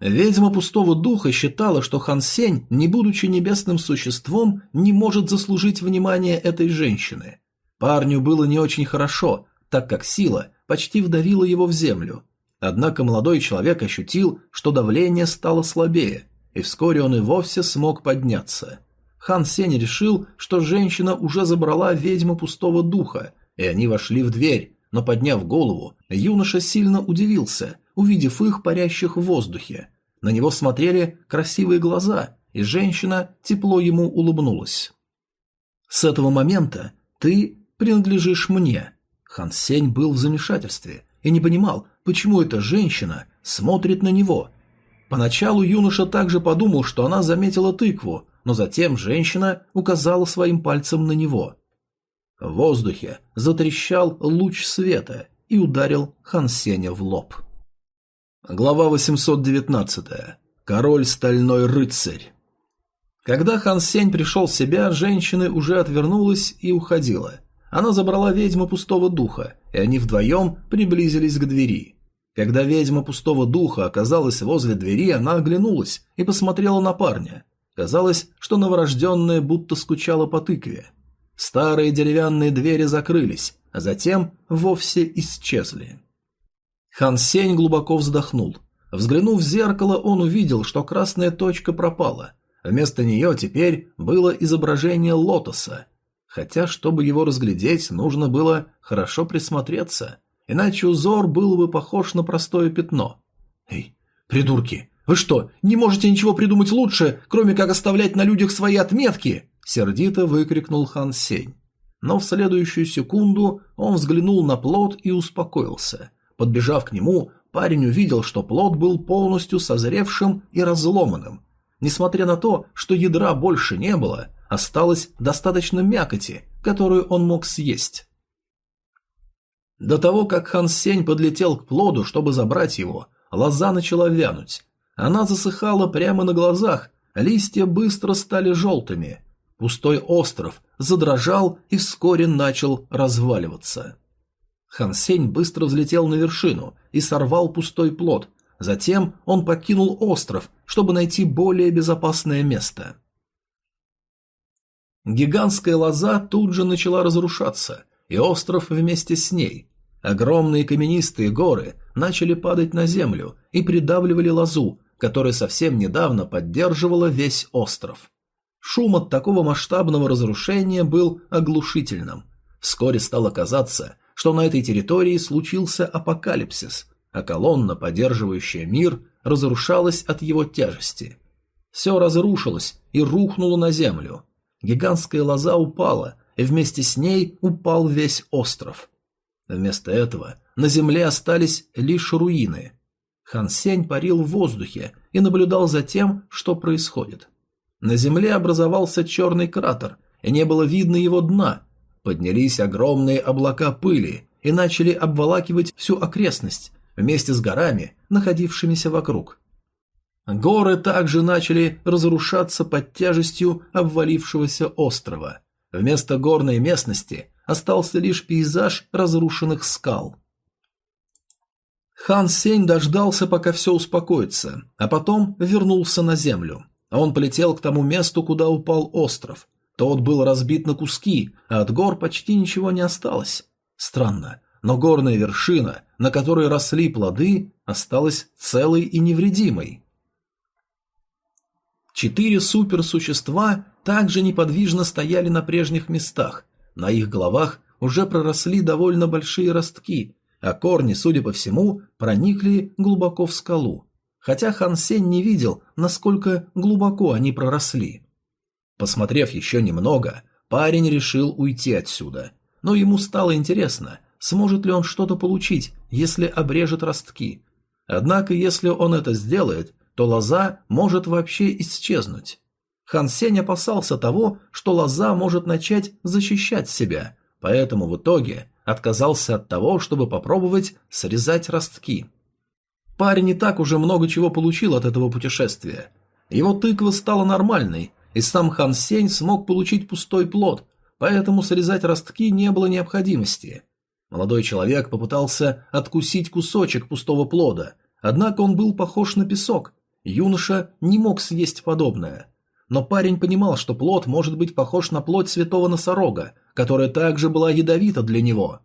A: Ведьма пустого духа считала, что Хан Сень, не будучи небесным существом, не может заслужить внимание этой женщины. Парню было не очень хорошо, так как сила почти вдавила его в землю. Однако молодой человек ощутил, что давление стало слабее, и вскоре он и вовсе смог подняться. Хан Сень решил, что женщина уже забрала ведьму пустого духа, и они вошли в дверь, но подняв голову, юноша сильно удивился, увидев их парящих в воздухе. На него смотрели красивые глаза, и женщина тепло ему улыбнулась. «С этого момента ты принадлежишь мне», Хан Сень был в замешательстве и не понимал, почему эта женщина смотрит на него. Поначалу юноша также подумал, что она заметила тыкву, но затем женщина указала своим пальцем на него. В воздухе затрещал луч света и ударил Хан Сеня в лоб. Глава 819. Король Стальной Рыцарь. Когда Хан Сень пришел в себя, женщина уже отвернулась и уходила – она забрала ведьму пустого духа, и они вдвоем приблизились к двери. Когда ведьма пустого духа оказалась возле двери, она оглянулась и посмотрела на парня. Казалось, что новорожденная будто скучала по тыкве. Старые деревянные двери закрылись, а затем вовсе исчезли. Хан Сень глубоко вздохнул. Взглянув в зеркало, он увидел, что красная точка пропала. Вместо нее теперь было изображение лотоса, хотя, чтобы его разглядеть, нужно было хорошо присмотреться, иначе узор был бы похож на простое пятно. «Эй, придурки, вы что, не можете ничего придумать лучше, кроме как оставлять на людях свои отметки?» – сердито выкрикнул Хан Сень. Но в следующую секунду он взглянул на плод и успокоился. Подбежав к нему, парень увидел, что плод был полностью созревшим и разломанным. Несмотря на то, что ядра больше не было, осталось достаточно мякоти, которую он мог съесть. До того, как Хан Сень подлетел к плоду, чтобы забрать его, лоза начала вянуть. Она засыхала прямо на глазах, листья быстро стали желтыми. Пустой остров задрожал и вскоре начал разваливаться. Хан Сень быстро взлетел на вершину и сорвал пустой плод. Затем он покинул остров, чтобы найти более безопасное место. Гигантская лоза тут же начала разрушаться, и остров вместе с ней. Огромные каменистые горы начали падать на землю и придавливали лозу, которая совсем недавно поддерживала весь остров. Шум от такого масштабного разрушения был оглушительным. Вскоре стало казаться, что на этой территории случился апокалипсис, а колонна, поддерживающая мир, разрушалась от его тяжести. Все разрушилось и рухнуло на землю, Гигантская лоза упала, и вместе с ней упал весь остров. Вместо этого на земле остались лишь руины. Хан Сень парил в воздухе и наблюдал за тем, что происходит. На земле образовался черный кратер, и не было видно его дна. Поднялись огромные облака пыли и начали обволакивать всю окрестность вместе с горами, находившимися вокруг. Горы также начали разрушаться под тяжестью обвалившегося острова. Вместо горной местности остался лишь пейзаж разрушенных скал. Хан Сень дождался, пока все успокоится, а потом вернулся на землю. Он полетел к тому месту, куда упал остров. Тот был разбит на куски, а от гор почти ничего не осталось. Странно, но горная вершина, на которой росли плоды, осталась целой и невредимой. Четыре суперсущества также неподвижно стояли на прежних местах. На их головах уже проросли довольно большие ростки, а корни, судя по всему, проникли глубоко в скалу. Хотя Хан Сень не видел, насколько глубоко они проросли. Посмотрев еще немного, парень решил уйти отсюда. Но ему стало интересно, сможет ли он что-то получить, если обрежет ростки. Однако, если он это сделает, то лоза может вообще исчезнуть. Хан Сень опасался того, что лоза может начать защищать себя, поэтому в итоге отказался от того, чтобы попробовать срезать ростки. Парень не так уже много чего получил от этого путешествия. Его тыква стала нормальной, и сам Хан Сень смог получить пустой плод, поэтому срезать ростки не было необходимости. Молодой человек попытался откусить кусочек пустого плода, однако он был похож на песок, Юноша не мог съесть подобное. Но парень понимал, что плод может быть похож на плоть святого носорога, которая также была ядовита для него.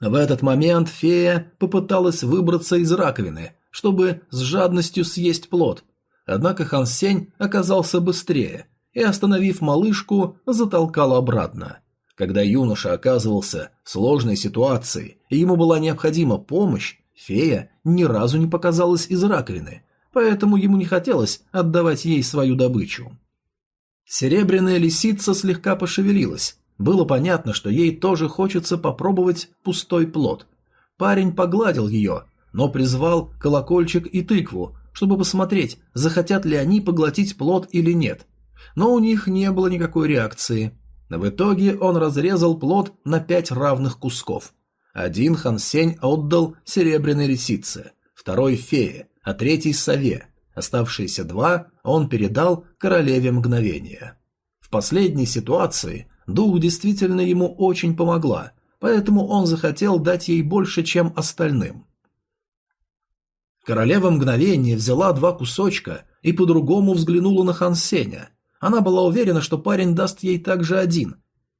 A: В этот момент фея попыталась выбраться из раковины, чтобы с жадностью съесть плод. Однако Хан Сень оказался быстрее и, остановив малышку, затолкал обратно. Когда юноша оказывался в сложной ситуации и ему была необходима помощь, фея ни разу не показалась из раковины, поэтому ему не хотелось отдавать ей свою добычу. Серебряная лисица слегка пошевелилась. Было понятно, что ей тоже хочется попробовать пустой плод. Парень погладил ее, но призвал колокольчик и тыкву, чтобы посмотреть, захотят ли они поглотить плод или нет. Но у них не было никакой реакции. В итоге он разрезал плод на пять равных кусков. Один Хан Сень отдал серебряной лисице, второй фее, а третий сове. Оставшиеся два он передал королеве мгновения. В последней ситуации дух действительно ему очень помогла, поэтому он захотел дать ей больше, чем остальным. Королева мгновения взяла два кусочка и по-другому взглянула на Хан Сеня. Она была уверена, что парень даст ей также один,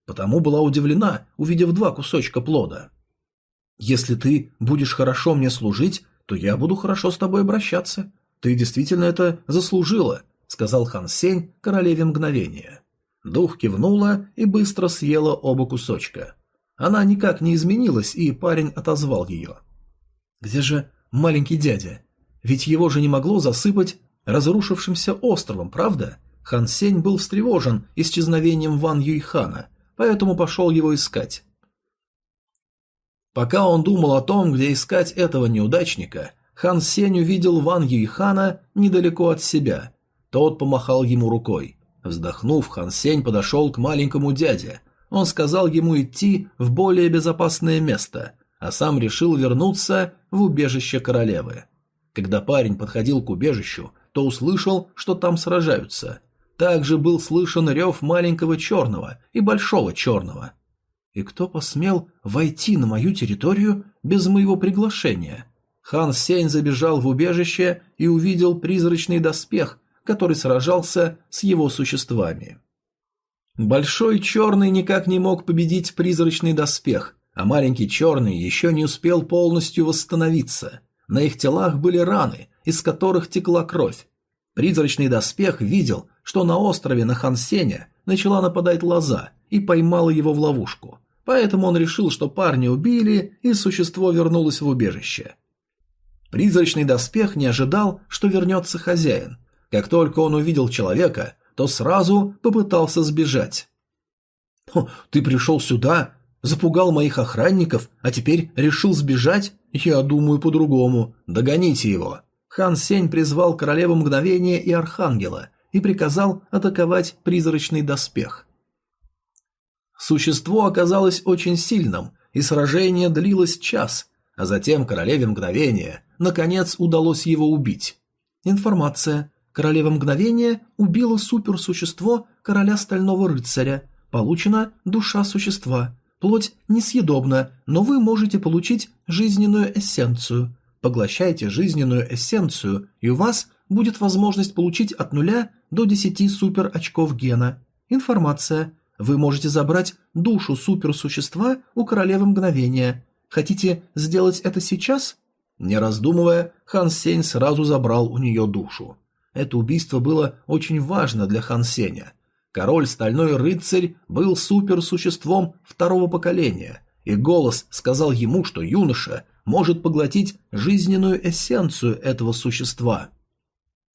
A: потому была удивлена, увидев два кусочка плода. «Если ты будешь хорошо мне служить, то я буду хорошо с тобой обращаться. Ты действительно это заслужила», — сказал Хан Сень королеве мгновения. Дух кивнула и быстро съела оба кусочка. Она никак не изменилась, и парень отозвал ее. «Где же маленький дядя? Ведь его же не могло засыпать разрушившимся островом, правда?» Хан Сень был встревожен исчезновением Ван Юйхана, поэтому пошел его искать. Пока он думал о том, где искать этого неудачника, Хан Сень увидел Ван Юйхана недалеко от себя. Тот помахал ему рукой. Вздохнув, Хан Сень подошел к маленькому дяде. Он сказал ему идти в более безопасное место, а сам решил вернуться в убежище королевы. Когда парень подходил к убежищу, то услышал, что там сражаются. Также был слышен рев маленького черного и большого черного. И кто посмел войти на мою территорию без моего приглашения? Хан Сень забежал в убежище и увидел призрачный доспех, который сражался с его существами. Большой черный никак не мог победить призрачный доспех, а маленький черный еще не успел полностью восстановиться. На их телах были раны, из которых текла кровь. Призрачный доспех видел, что на острове на Хансене начала нападать лоза и поймала его в ловушку. Поэтому он решил, что парня убили, и существо вернулось в убежище. Призрачный доспех не ожидал, что вернется хозяин. Как только он увидел человека, то сразу попытался сбежать. «Ты пришел сюда? Запугал моих охранников, а теперь решил сбежать? Я думаю по-другому. Догоните его. Хан Сень призвал королеву мгновения и архангела и приказал атаковать призрачный доспех. Существо оказалось очень сильным, и сражение длилось час, а затем королеве мгновения наконец удалось его убить. Информация. Королева мгновения убила суперсущество короля стального рыцаря. Получена душа существа. Плоть несъедобна, но вы можете получить жизненную эссенцию. Поглощайте жизненную эссенцию, и у вас будет возможность получить от нуля до 10 супер очков гена. Информация. Вы можете забрать душу суперсущества у королевы мгновения. Хотите сделать это сейчас? Не раздумывая, Хан Сень сразу забрал у нее душу. Это убийство было очень важно для Хан Сеня. Король Стальной Рыцарь был суперсуществом второго поколения, и голос сказал ему, что юноша может поглотить жизненную эссенцию этого существа.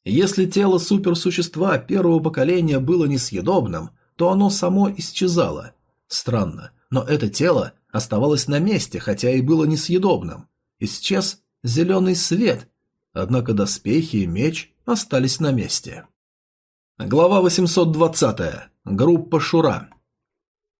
A: Если тело суперсущества первого поколения было несъедобным, то оно само исчезало. Странно, но это тело оставалось на месте, хотя и было несъедобным. Исчез зеленый свет, однако доспехи и меч остались на месте. Глава 820. Группа Шура.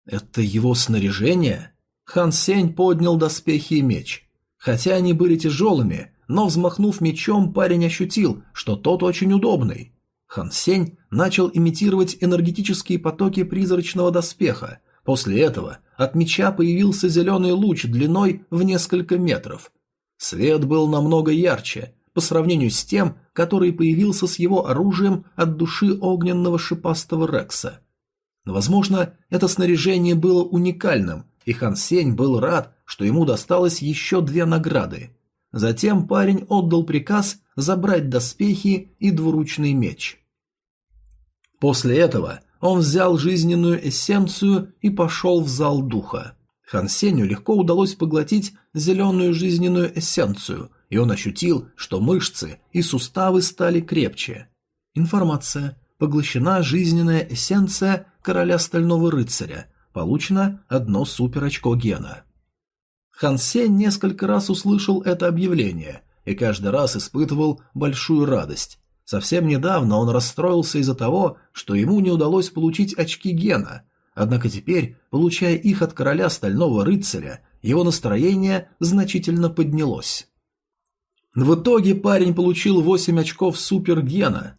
A: Это его снаряжение? Хан Сень поднял доспехи и меч. Хотя они были тяжелыми, но взмахнув мечом, парень ощутил, что тот очень удобный. Хан Сень начал имитировать энергетические потоки призрачного доспеха. После этого от меча появился зеленый луч длиной в несколько метров. Свет был намного ярче, по сравнению с тем, который появился с его оружием от души огненного шипастого Рекса. Возможно, это снаряжение было уникальным, и Хан Сень был рад, что ему досталось еще две награды. Затем парень отдал приказ забрать доспехи и двуручный меч. После этого он взял жизненную эссенцию и пошел в зал духа. Хан Сенью легко удалось поглотить зеленую жизненную эссенцию, и он ощутил, что мышцы и суставы стали крепче. Информация. Поглощена жизненная эссенция короля Стального Рыцаря. Получено одно суперочко гена. Хан Сень несколько раз услышал это объявление и каждый раз испытывал большую радость. Совсем недавно он расстроился из-за того, что ему не удалось получить очки гена, однако теперь, получая их от короля Стального Рыцаря, его настроение значительно поднялось. В итоге парень получил 8 очков супергена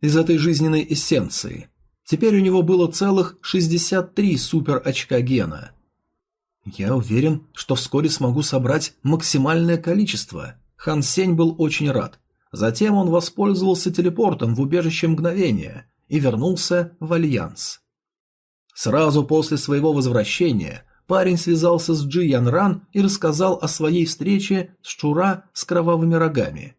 A: из этой жизненной эссенции. Теперь у него было целых 63 супер очка гена. Я уверен, что вскоре смогу собрать максимальное количество. Хан Сень был очень рад. Затем он воспользовался телепортом в убежище мгновения и вернулся в Альянс. Сразу после своего возвращения парень связался с Джи Ян Ран и рассказал о своей встрече с Шура с кровавыми рогами.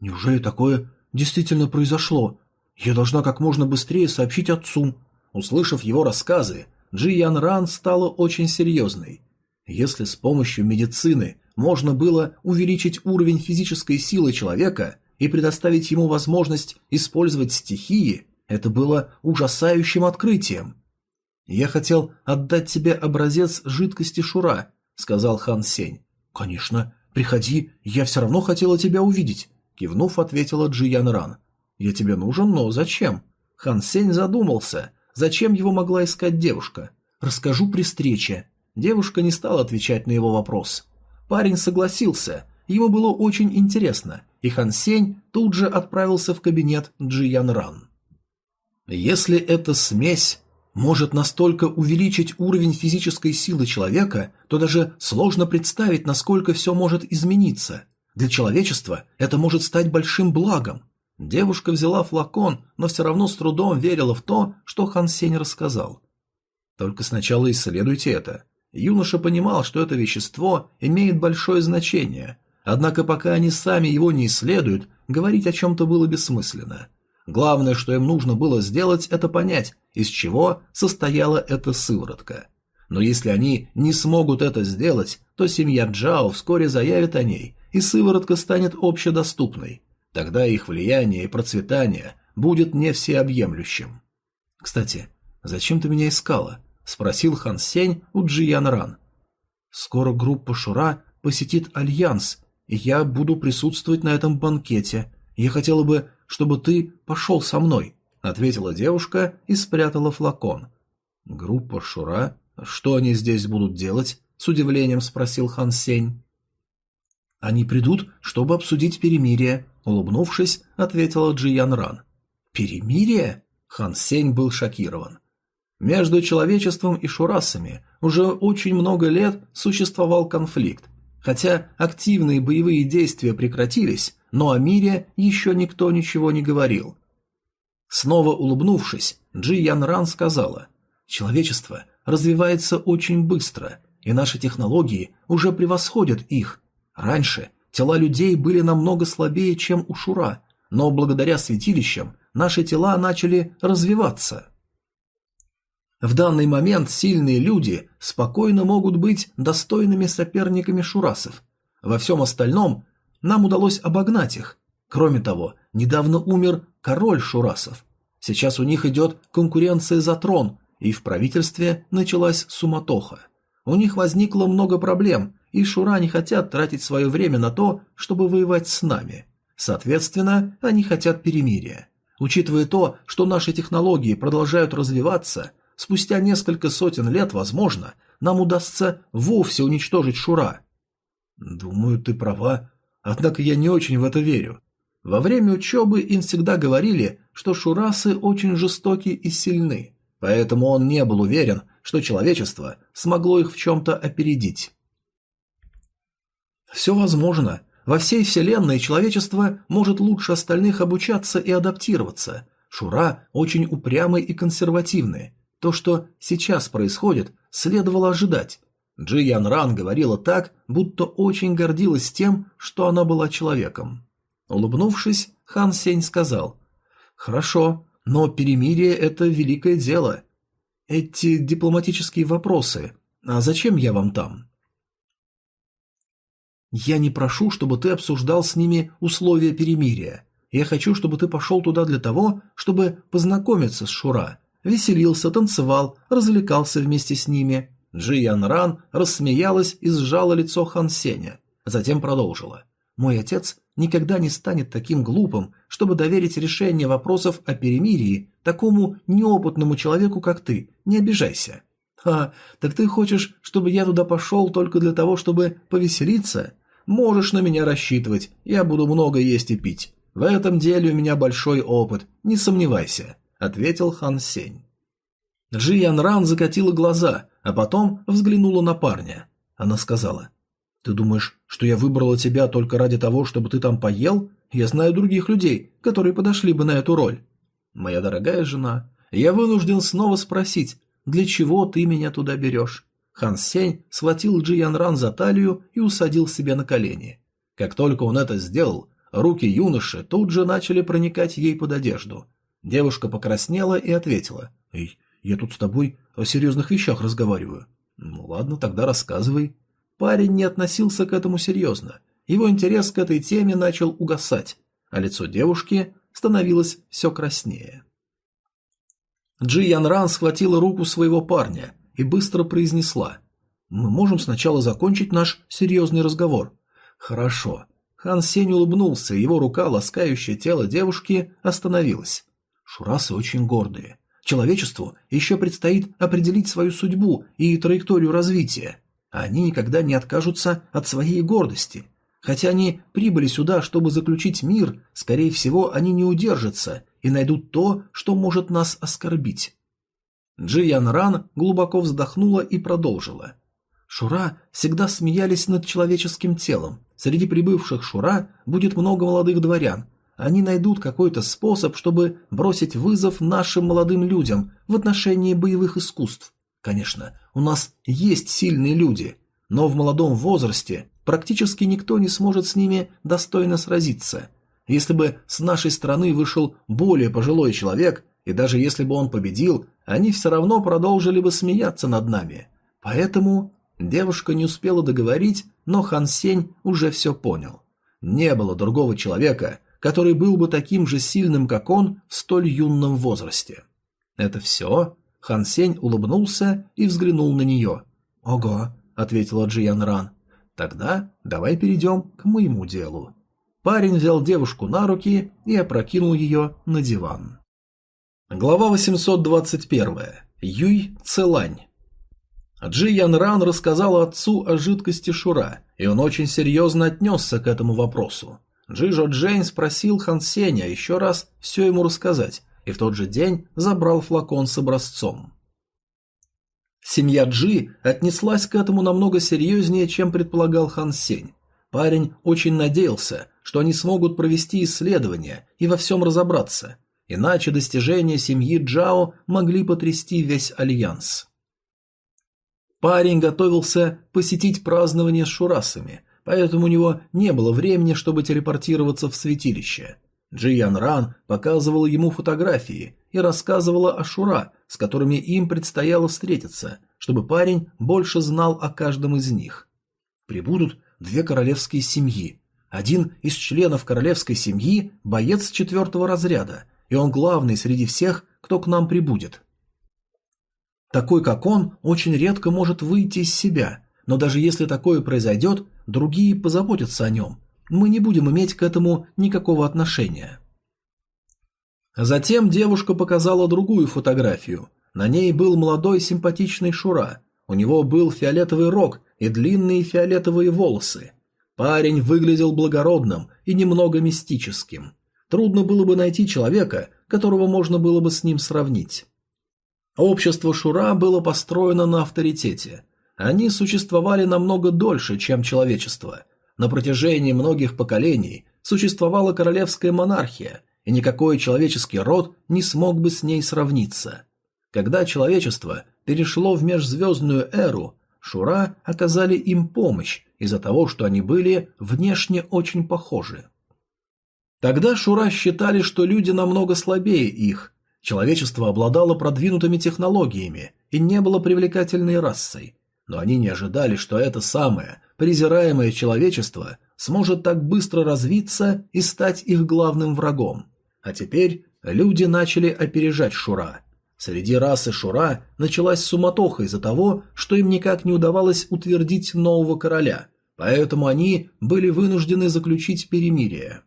A: «Неужели такое действительно произошло? Я должна как можно быстрее сообщить отцу». Услышав его рассказы, Джи Ян Ран стала очень серьезной. Если с помощью медицины можно было увеличить уровень физической силы человека и предоставить ему возможность использовать стихии, это было ужасающим открытием. «Я хотел отдать тебе образец жидкости Шура», — сказал Хан Сень. «Конечно, приходи, я все равно хотела тебя увидеть», — кивнув, ответила Джи Ян Ран. «Я тебе нужен, но зачем?» Хан Сень задумался, зачем его могла искать девушка. «Расскажу при встрече». Девушка не стала отвечать на его вопрос. Парень согласился, ему было очень интересно, и Хан Сень тут же отправился в кабинет Джи Ян Ран. Если эта смесь может настолько увеличить уровень физической силы человека, то даже сложно представить, насколько все может измениться. Для человечества это может стать большим благом. Девушка взяла флакон, но все равно с трудом верила в то, что Хан рассказал. Только сначала исследуйте это. Юноша понимал, что это вещество имеет большое значение, однако пока они сами его не исследуют, говорить о чем-то было бессмысленно. Главное, что им нужно было сделать, это понять, из чего состояла эта сыворотка. Но если они не смогут это сделать, то семья Джао вскоре заявит о ней, и сыворотка станет общедоступной. Тогда их влияние и процветание будет не всеобъемлющим. Кстати, зачем ты меня искала? спросил Хан Сень у Джи Ян Ран. Скоро группа Шура посетит Альянс, и я буду присутствовать на этом банкете. Я хотела бы, чтобы ты пошел со мной», — ответила девушка и спрятала флакон. «Группа Шура? Что они здесь будут делать?» — с удивлением спросил Хан Сень. «Они придут, чтобы обсудить перемирие», — улыбнувшись, ответила Джи Ян Ран. «Перемирие?» — Хан Сень был шокирован. Между человечеством и шурасами уже очень много лет существовал конфликт. Хотя активные боевые действия прекратились, но о мире еще никто ничего не говорил. Снова улыбнувшись, Джи Ян Ран сказала, «Человечество развивается очень быстро, и наши технологии уже превосходят их. Раньше тела людей были намного слабее, чем у Шура, но благодаря святилищам наши тела начали развиваться». В данный момент сильные люди спокойно могут быть достойными соперниками шурасов. Во всем остальном нам удалось обогнать их. Кроме того, недавно умер король шурасов. Сейчас у них идет конкуренция за трон, и в правительстве началась суматоха. У них возникло много проблем, и шура не хотят тратить свое время на то, чтобы воевать с нами. Соответственно, они хотят перемирия. Учитывая то, что наши технологии продолжают развиваться, спустя несколько сотен лет, возможно, нам удастся вовсе уничтожить Шура. Думаю, ты права, однако я не очень в это верю. Во время учебы им всегда говорили, что шурасы очень жестоки и сильны, поэтому он не был уверен, что человечество смогло их в чем-то опередить. Все возможно. Во всей вселенной человечество может лучше остальных обучаться и адаптироваться. Шура очень упрямый и консервативный, то, что сейчас происходит, следовало ожидать. Джи Ян Ран говорила так, будто очень гордилась тем, что она была человеком. Улыбнувшись, Хан Сень сказал, «Хорошо, но перемирие – это великое дело. Эти дипломатические вопросы, а зачем я вам там?» «Я не прошу, чтобы ты обсуждал с ними условия перемирия. Я хочу, чтобы ты пошел туда для того, чтобы познакомиться с Шура веселился, танцевал, развлекался вместе с ними. Джи Ян Ран рассмеялась и сжала лицо Хан Сеня. Затем продолжила. «Мой отец никогда не станет таким глупым, чтобы доверить решение вопросов о перемирии такому неопытному человеку, как ты. Не обижайся». «А, так ты хочешь, чтобы я туда пошел только для того, чтобы повеселиться? Можешь на меня рассчитывать, я буду много есть и пить. В этом деле у меня большой опыт, не сомневайся ответил Хан Сень. Джи Ян Ран закатила глаза, а потом взглянула на парня. Она сказала: "Ты думаешь, что я выбрала тебя только ради того, чтобы ты там поел? Я знаю других людей, которые подошли бы на эту роль". Моя дорогая жена, я вынужден снова спросить, для чего ты меня туда берешь? Хан Сень схватил Джи Ян Ран за талию и усадил себе на колени. Как только он это сделал, руки юноши тут же начали проникать ей под одежду. Девушка покраснела и ответила. «Эй, я тут с тобой о серьезных вещах разговариваю». «Ну ладно, тогда рассказывай». Парень не относился к этому серьезно. Его интерес к этой теме начал угасать, а лицо девушки становилось все краснее. Джи Ян Ран схватила руку своего парня и быстро произнесла. «Мы можем сначала закончить наш серьезный разговор». «Хорошо». Хан Сень улыбнулся, его рука, ласкающая тело девушки, остановилась. Шурасы очень гордые. Человечеству еще предстоит определить свою судьбу и траекторию развития. Они никогда не откажутся от своей гордости. Хотя они прибыли сюда, чтобы заключить мир, скорее всего, они не удержатся и найдут то, что может нас оскорбить. Джи Ян Ран глубоко вздохнула и продолжила. Шура всегда смеялись над человеческим телом. Среди прибывших Шура будет много молодых дворян, они найдут какой-то способ, чтобы бросить вызов нашим молодым людям в отношении боевых искусств. Конечно, у нас есть сильные люди, но в молодом возрасте практически никто не сможет с ними достойно сразиться. Если бы с нашей стороны вышел более пожилой человек, и даже если бы он победил, они все равно продолжили бы смеяться над нами. Поэтому девушка не успела договорить, но Хан Сень уже все понял. Не было другого человека, который был бы таким же сильным, как он, в столь юном возрасте. Это все? Хан Сень улыбнулся и взглянул на нее. Ого, ответила Джиян Ран. Тогда давай перейдем к моему делу. Парень взял девушку на руки и опрокинул ее на диван. Глава 821. Юй Целань. Джи Ян Ран рассказал отцу о жидкости Шура, и он очень серьезно отнесся к этому вопросу. Джижо Джейн спросил Хан Сеня еще раз все ему рассказать, и в тот же день забрал флакон с образцом. Семья Джи отнеслась к этому намного серьезнее, чем предполагал Хан Сень. Парень очень надеялся, что они смогут провести исследование и во всем разобраться, иначе достижения семьи Джао могли потрясти весь альянс. Парень готовился посетить празднование с шурасами, поэтому у него не было времени, чтобы телепортироваться в святилище. Джиян Ран показывала ему фотографии и рассказывала о Шура, с которыми им предстояло встретиться, чтобы парень больше знал о каждом из них. Прибудут две королевские семьи. Один из членов королевской семьи – боец четвертого разряда, и он главный среди всех, кто к нам прибудет. Такой, как он, очень редко может выйти из себя, но даже если такое произойдет, другие позаботятся о нем. Мы не будем иметь к этому никакого отношения. Затем девушка показала другую фотографию. На ней был молодой симпатичный Шура. У него был фиолетовый рог и длинные фиолетовые волосы. Парень выглядел благородным и немного мистическим. Трудно было бы найти человека, которого можно было бы с ним сравнить. Общество Шура было построено на авторитете. Они существовали намного дольше, чем человечество. На протяжении многих поколений существовала королевская монархия, и никакой человеческий род не смог бы с ней сравниться. Когда человечество перешло в межзвездную эру, Шура оказали им помощь из-за того, что они были внешне очень похожи. Тогда Шура считали, что люди намного слабее их. Человечество обладало продвинутыми технологиями и не было привлекательной расой. Но они не ожидали, что это самое презираемое человечество сможет так быстро развиться и стать их главным врагом. А теперь люди начали опережать Шура. Среди расы Шура началась суматоха из-за того, что им никак не удавалось утвердить нового короля, поэтому они были вынуждены заключить перемирие.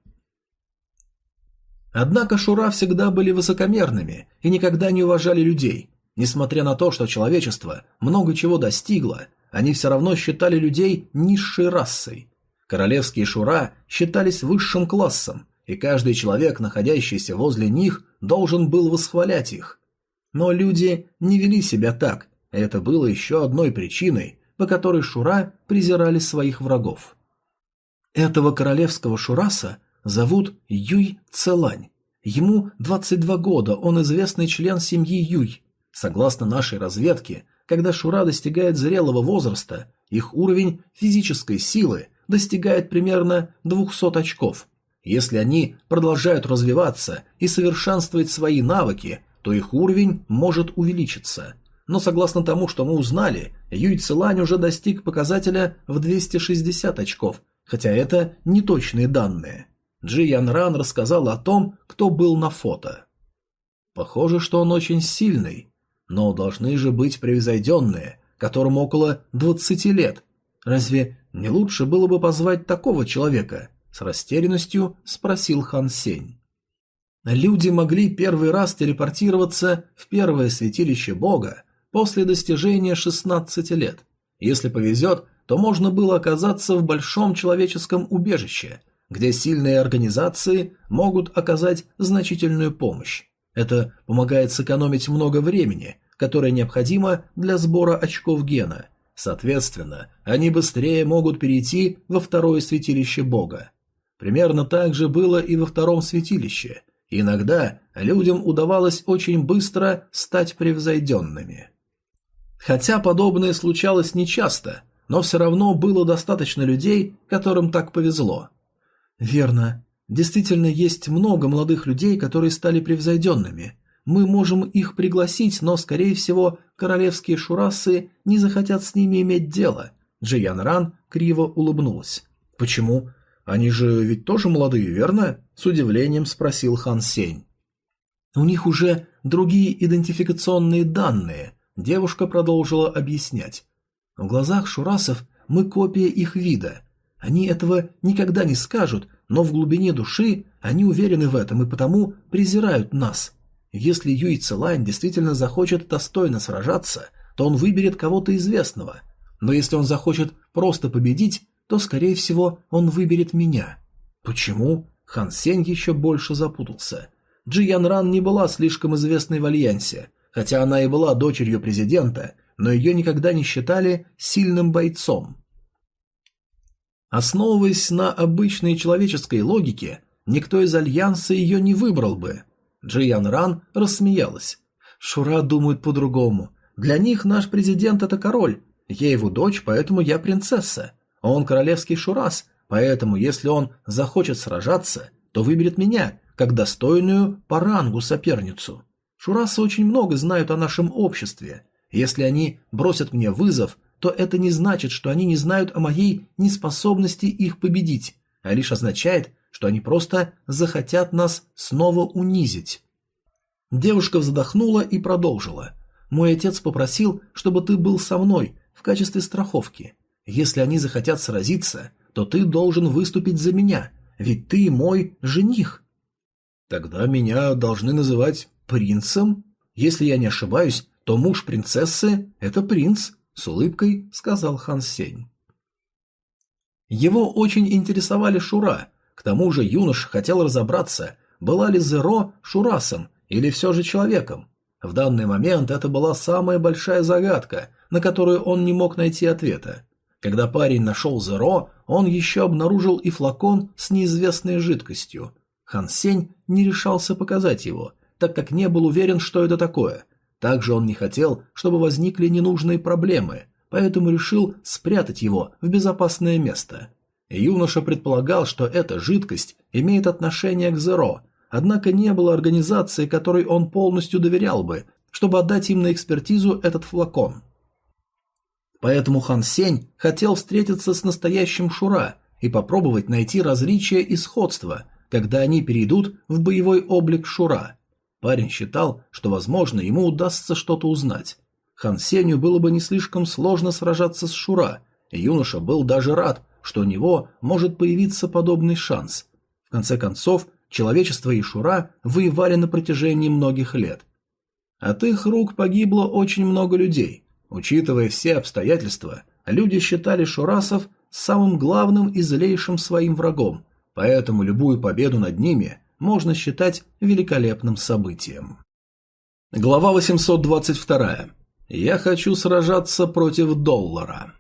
A: Однако Шура всегда были высокомерными и никогда не уважали людей. Несмотря на то, что человечество много чего достигло, они все равно считали людей низшей расой. Королевские Шура считались высшим классом, и каждый человек, находящийся возле них, должен был восхвалять их. Но люди не вели себя так, и это было еще одной причиной, по которой Шура презирали своих врагов. Этого королевского Шураса зовут Юй Целань. Ему 22 года, он известный член семьи Юй. Согласно нашей разведке, когда Шура достигает зрелого возраста, их уровень физической силы достигает примерно 200 очков. Если они продолжают развиваться и совершенствовать свои навыки, то их уровень может увеличиться. Но согласно тому, что мы узнали, Юй Цилань уже достиг показателя в 260 очков, хотя это не точные данные. Джи Ян Ран рассказал о том, кто был на фото. Похоже, что он очень сильный, но должны же быть превзойденные, которому около 20 лет. Разве не лучше было бы позвать такого человека? С растерянностью спросил Хан Сень. Люди могли первый раз телепортироваться в первое святилище Бога после достижения 16 лет. Если повезет, то можно было оказаться в большом человеческом убежище, где сильные организации могут оказать значительную помощь. Это помогает сэкономить много времени, которое необходимо для сбора очков гена. Соответственно, они быстрее могут перейти во второе святилище Бога. Примерно так же было и во втором святилище – Иногда людям удавалось очень быстро стать превзойденными. Хотя подобное случалось нечасто, но все равно было достаточно людей, которым так повезло. Верно. Действительно, есть много молодых людей, которые стали превзойденными. Мы можем их пригласить, но, скорее всего, королевские шурасы не захотят с ними иметь дело. Джиян Ран криво улыбнулась. Почему? Они же ведь тоже молодые, верно? С удивлением спросил Хан Сень. У них уже другие идентификационные данные, девушка продолжила объяснять. В глазах шурасов мы копия их вида. Они этого никогда не скажут, но в глубине души они уверены в этом и потому презирают нас. Если Юй Цилайн действительно захочет достойно сражаться, то он выберет кого-то известного. Но если он захочет просто победить, то, скорее всего, он выберет меня. Почему? Хан Сень еще больше запутался. Джи Ян Ран не была слишком известной в Альянсе, хотя она и была дочерью президента, но ее никогда не считали сильным бойцом. Основываясь на обычной человеческой логике, никто из Альянса ее не выбрал бы. Джиян Ран рассмеялась. Шура думают по-другому. Для них наш президент – это король. Я его дочь, поэтому я принцесса. Он королевский шурас, поэтому если он захочет сражаться, то выберет меня, как достойную по рангу соперницу. Шурасы очень много знают о нашем обществе. Если они бросят мне вызов, то это не значит, что они не знают о моей неспособности их победить, а лишь означает, что они просто захотят нас снова унизить. Девушка вздохнула и продолжила. «Мой отец попросил, чтобы ты был со мной в качестве страховки. Если они захотят сразиться, то ты должен выступить за меня, ведь ты мой жених». «Тогда меня должны называть принцем? Если я не ошибаюсь, то муж принцессы – это принц», – с улыбкой сказал Хан Сень. Его очень интересовали Шура, к тому же юнош хотел разобраться, была ли Зеро Шурасом или все же человеком. В данный момент это была самая большая загадка, на которую он не мог найти ответа. Когда парень нашел Зеро, он еще обнаружил и флакон с неизвестной жидкостью. Хан Сень не решался показать его, так как не был уверен, что это такое. Также он не хотел, чтобы возникли ненужные проблемы, поэтому решил спрятать его в безопасное место. Юноша предполагал, что эта жидкость имеет отношение к Зеро, однако не было организации, которой он полностью доверял бы, чтобы отдать им на экспертизу этот флакон. Поэтому Хан Сень хотел встретиться с настоящим Шура и попробовать найти различия и сходства, когда они перейдут в боевой облик Шура. Парень считал, что, возможно, ему удастся что-то узнать. Хан Сенью было бы не слишком сложно сражаться с Шура, и юноша был даже рад, что у него может появиться подобный шанс. В конце концов, человечество и Шура воевали на протяжении многих лет. От их рук погибло очень много людей. Учитывая все обстоятельства, люди считали шурасов самым главным и злейшим своим врагом, поэтому любую победу над ними можно считать великолепным событием. Глава 822. Я хочу сражаться против доллара.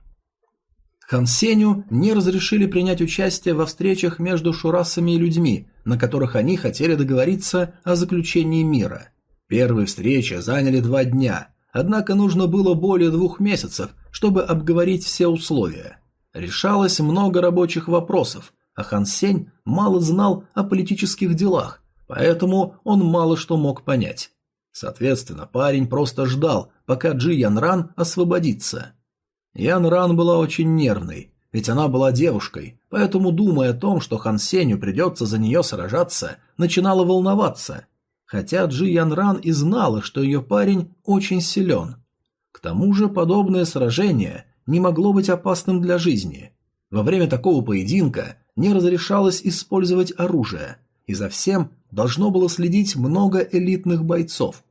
A: Хан Сеню не разрешили принять участие во встречах между шурасами и людьми, на которых они хотели договориться о заключении мира. Первые встречи заняли два дня, однако нужно было более двух месяцев, чтобы обговорить все условия. Решалось много рабочих вопросов, а Хан Сень мало знал о политических делах, поэтому он мало что мог понять. Соответственно, парень просто ждал, пока Джи Ян Ран освободится. Ян Ран была очень нервной, ведь она была девушкой, поэтому, думая о том, что Хан Сеню придется за нее сражаться, начинала волноваться. Хотя Джи Ян Ран и знала, что ее парень очень силен. К тому же подобное сражение не могло быть опасным для жизни. Во время такого поединка не разрешалось использовать оружие, и за всем должно было следить много элитных бойцов.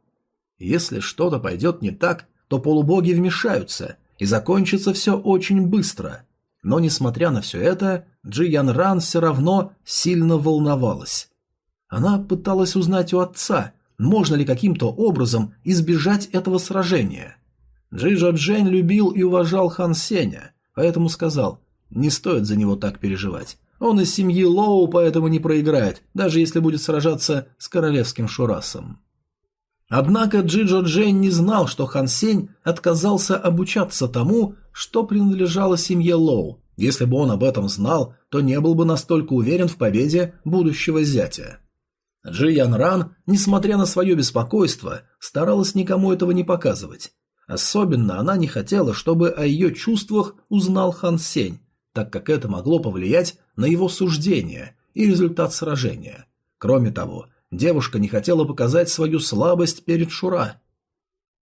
A: Если что-то пойдет не так, то полубоги вмешаются и закончится все очень быстро. Но, несмотря на все это, Джи Ян Ран все равно сильно волновалась. Она пыталась узнать у отца, можно ли каким-то образом избежать этого сражения. Джи Джень любил и уважал Хан Сеня, поэтому сказал, не стоит за него так переживать. Он из семьи Лоу, поэтому не проиграет, даже если будет сражаться с королевским Шурасом. Однако Джиджо Джейн не знал, что Хан Сень отказался обучаться тому, что принадлежало семье Лоу. Если бы он об этом знал, то не был бы настолько уверен в победе будущего зятя. Джи Ян Ран, несмотря на свое беспокойство, старалась никому этого не показывать. Особенно она не хотела, чтобы о ее чувствах узнал Хан Сень, так как это могло повлиять на его суждение и результат сражения. Кроме того, Девушка не хотела показать свою слабость перед Шура.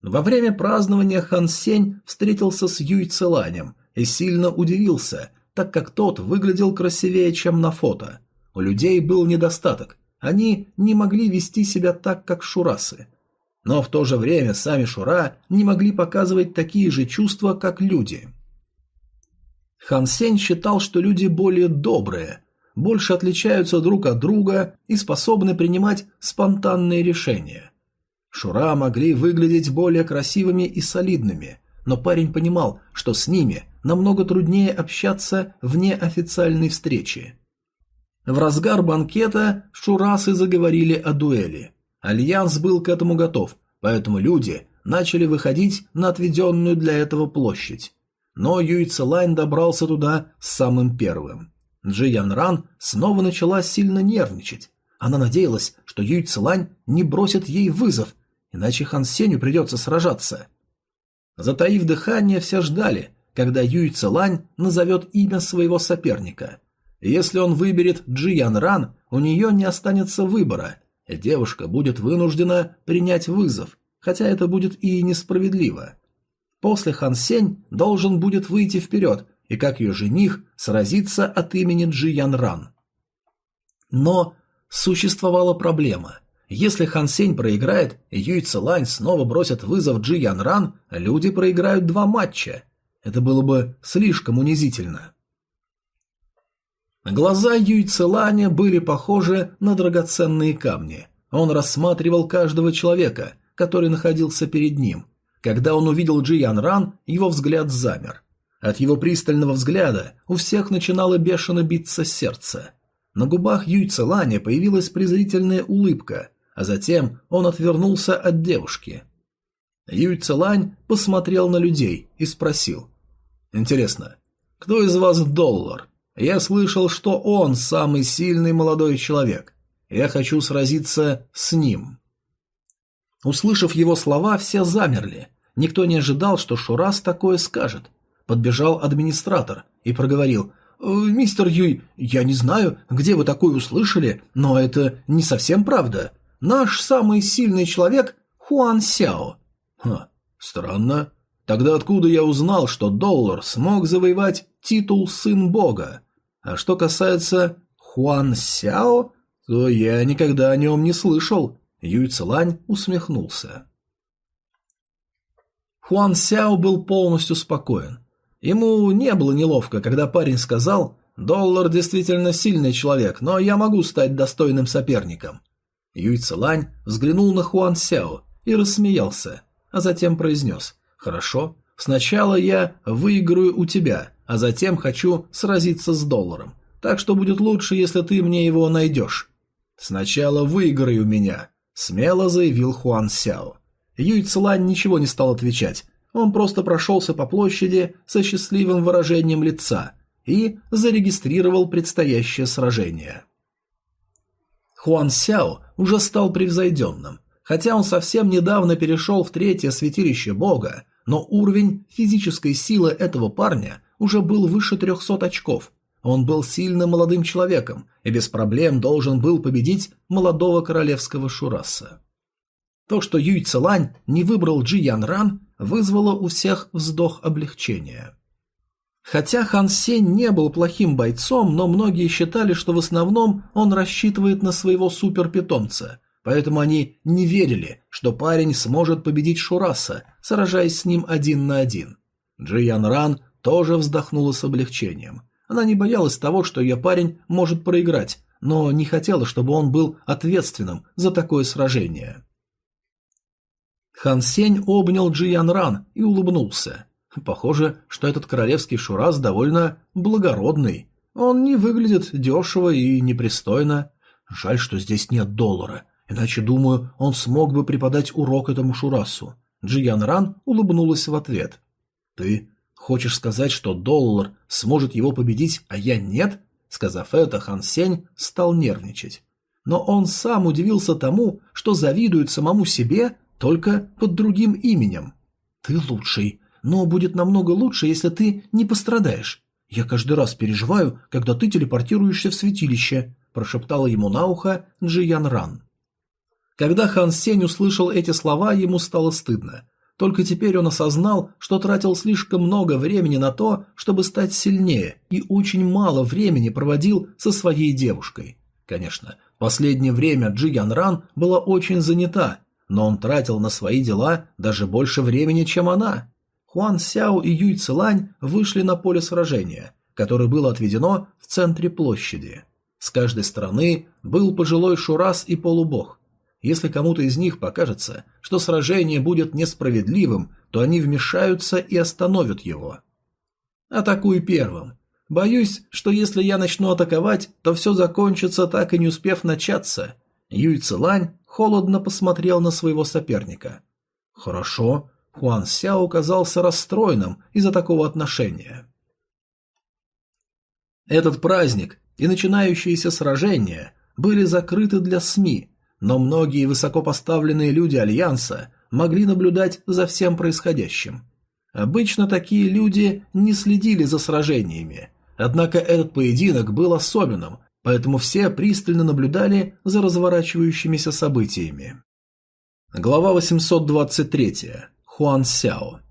A: Во время празднования Хан Сень встретился с Юй Целанем и сильно удивился, так как тот выглядел красивее, чем на фото. У людей был недостаток, они не могли вести себя так, как шурасы. Но в то же время сами шура не могли показывать такие же чувства, как люди. Хан Сень считал, что люди более добрые, больше отличаются друг от друга и способны принимать спонтанные решения. Шура могли выглядеть более красивыми и солидными, но парень понимал, что с ними намного труднее общаться вне официальной встречи. В разгар банкета шурасы заговорили о дуэли. Альянс был к этому готов, поэтому люди начали выходить на отведенную для этого площадь. Но Юй Целань добрался туда самым первым. Джи Ян Ран снова начала сильно нервничать. Она надеялась, что Юй Целань не бросит ей вызов, иначе Хан Сеню придется сражаться. Затаив дыхание, все ждали, когда Юй Целань назовет имя своего соперника. Если он выберет Джи Ян Ран, у нее не останется выбора, девушка будет вынуждена принять вызов, хотя это будет и несправедливо. После Хан Сень должен будет выйти вперед и, как ее жених, сразиться от имени Джи Ян Ран. Но существовала проблема. Если Хан Сень проиграет, Юй Целань снова бросит вызов Джи Ян Ран, люди проиграют два матча. Это было бы слишком унизительно. Глаза Юй Целаня были похожи на драгоценные камни. Он рассматривал каждого человека, который находился перед ним. Когда он увидел Джи Ян Ран, его взгляд замер. От его пристального взгляда у всех начинало бешено биться сердце. На губах Юй Целаня появилась презрительная улыбка, а затем он отвернулся от девушки. Юй Целань посмотрел на людей и спросил. «Интересно, кто из вас доллар? Я слышал, что он самый сильный молодой человек. Я хочу сразиться с ним». Услышав его слова, все замерли. Никто не ожидал, что Шурас такое скажет. Подбежал администратор и проговорил «Э, «Мистер Юй, я не знаю, где вы такое услышали, но это не совсем правда. Наш самый сильный человек – Хуан Сяо». «Ха, странно. Тогда откуда я узнал, что Доллар смог завоевать титул «Сын Бога»? А что касается Хуан Сяо, то я никогда о нем не слышал». Юй Цилань усмехнулся. Хуан Сяо был полностью спокоен. Ему не было неловко, когда парень сказал «Доллар действительно сильный человек, но я могу стать достойным соперником». Юй Цилань взглянул на Хуан Сяо и рассмеялся, а затем произнес «Хорошо, сначала я выиграю у тебя, а затем хочу сразиться с долларом, так что будет лучше, если ты мне его найдешь». «Сначала выиграй у меня», – смело заявил Хуан Сяо. Юй Цилань ничего не стал отвечать, он просто прошелся по площади со счастливым выражением лица и зарегистрировал предстоящее сражение. Хуан Сяо уже стал превзойденным. Хотя он совсем недавно перешел в третье святилище бога, но уровень физической силы этого парня уже был выше 300 очков. Он был сильным молодым человеком и без проблем должен был победить молодого королевского Шураса. То, что Юй Целань не выбрал Джи Ян Ран, вызвало у всех вздох облегчения. Хотя Хан Сень не был плохим бойцом, но многие считали, что в основном он рассчитывает на своего суперпитомца, поэтому они не верили, что парень сможет победить Шураса, сражаясь с ним один на один. Джи Ян Ран тоже вздохнула с облегчением. Она не боялась того, что ее парень может проиграть, но не хотела, чтобы он был ответственным за такое сражение. Хан Сень обнял Джиян Ран и улыбнулся. Похоже, что этот королевский шурас довольно благородный. Он не выглядит дешево и непристойно. Жаль, что здесь нет доллара, иначе, думаю, он смог бы преподать урок этому шурасу. Джиян Ран улыбнулась в ответ. «Ты хочешь сказать, что доллар сможет его победить, а я нет?» Сказав это, Хан Сень стал нервничать. Но он сам удивился тому, что завидует самому себе только под другим именем. Ты лучший, но будет намного лучше, если ты не пострадаешь. Я каждый раз переживаю, когда ты телепортируешься в святилище, прошептала ему на ухо Джиян Ран. Когда Хан Сень услышал эти слова, ему стало стыдно. Только теперь он осознал, что тратил слишком много времени на то, чтобы стать сильнее, и очень мало времени проводил со своей девушкой. Конечно, в последнее время Джи Ян Ран была очень занята, но он тратил на свои дела даже больше времени, чем она. Хуан Сяо и Юй Цилань вышли на поле сражения, которое было отведено в центре площади. С каждой стороны был пожилой шурас и полубог. Если кому-то из них покажется, что сражение будет несправедливым, то они вмешаются и остановят его. Атакуй первым. Боюсь, что если я начну атаковать, то все закончится так и не успев начаться. Юй Цилань холодно посмотрел на своего соперника. Хорошо. Хуан Сяо оказался расстроенным из-за такого отношения. Этот праздник и начинающиеся сражения были закрыты для СМИ, но многие высокопоставленные люди Альянса могли наблюдать за всем происходящим. Обычно такие люди не следили за сражениями, однако этот поединок был особенным, поэтому все пристально наблюдали за разворачивающимися событиями. Глава 823. Хуан Сяо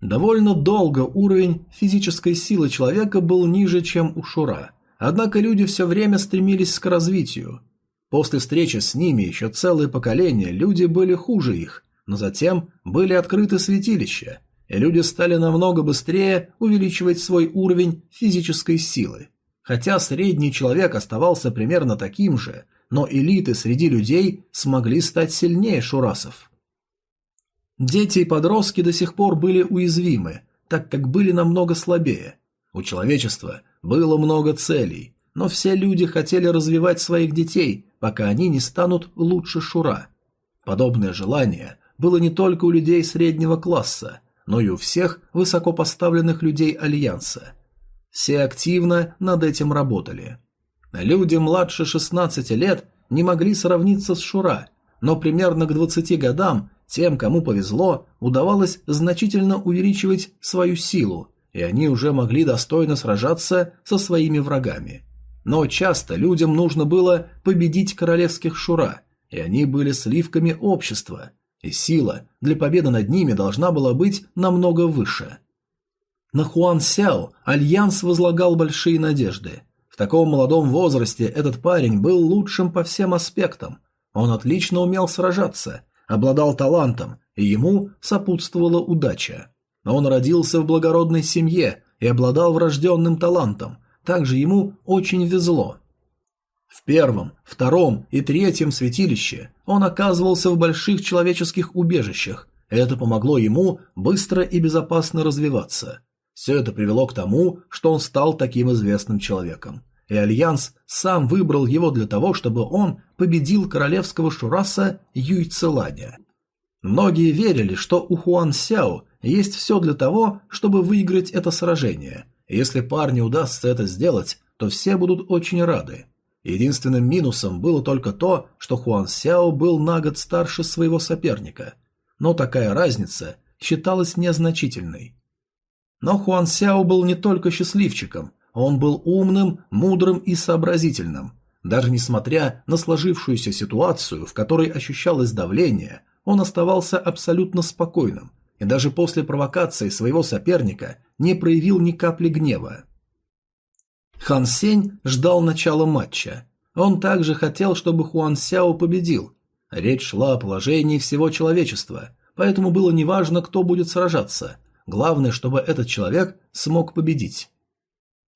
A: Довольно долго уровень физической силы человека был ниже, чем у Шура, однако люди все время стремились к развитию. После встречи с ними еще целое поколение люди были хуже их, но затем были открыты святилища, и люди стали намного быстрее увеличивать свой уровень физической силы. Хотя средний человек оставался примерно таким же, но элиты среди людей смогли стать сильнее шурасов. Дети и подростки до сих пор были уязвимы, так как были намного слабее. У человечества было много целей, но все люди хотели развивать своих детей, пока они не станут лучше Шура. Подобное желание было не только у людей среднего класса, но и у всех высокопоставленных людей Альянса. Все активно над этим работали. Люди младше 16 лет не могли сравниться с Шура, но примерно к 20 годам тем, кому повезло, удавалось значительно увеличивать свою силу, и они уже могли достойно сражаться со своими врагами. Но часто людям нужно было победить королевских шура, и они были сливками общества, и сила для победы над ними должна была быть намного выше. На Хуан Сяо Альянс возлагал большие надежды. В таком молодом возрасте этот парень был лучшим по всем аспектам. Он отлично умел сражаться – обладал талантом, и ему сопутствовала удача. Он родился в благородной семье и обладал врожденным талантом, также ему очень везло. В первом, втором и третьем святилище он оказывался в больших человеческих убежищах, это помогло ему быстро и безопасно развиваться. Все это привело к тому, что он стал таким известным человеком и Альянс сам выбрал его для того, чтобы он победил королевского шураса Юй Целаня. Многие верили, что у Хуан Сяо есть все для того, чтобы выиграть это сражение. Если парню удастся это сделать, то все будут очень рады. Единственным минусом было только то, что Хуан Сяо был на год старше своего соперника. Но такая разница считалась незначительной. Но Хуан Сяо был не только счастливчиком – он был умным, мудрым и сообразительным. Даже несмотря на сложившуюся ситуацию, в которой ощущалось давление, он оставался абсолютно спокойным и даже после провокации своего соперника не проявил ни капли гнева. Хан Сень ждал начала матча. Он также хотел, чтобы Хуан Сяо победил. Речь шла о положении всего человечества, поэтому было неважно, кто будет сражаться. Главное, чтобы этот человек смог победить.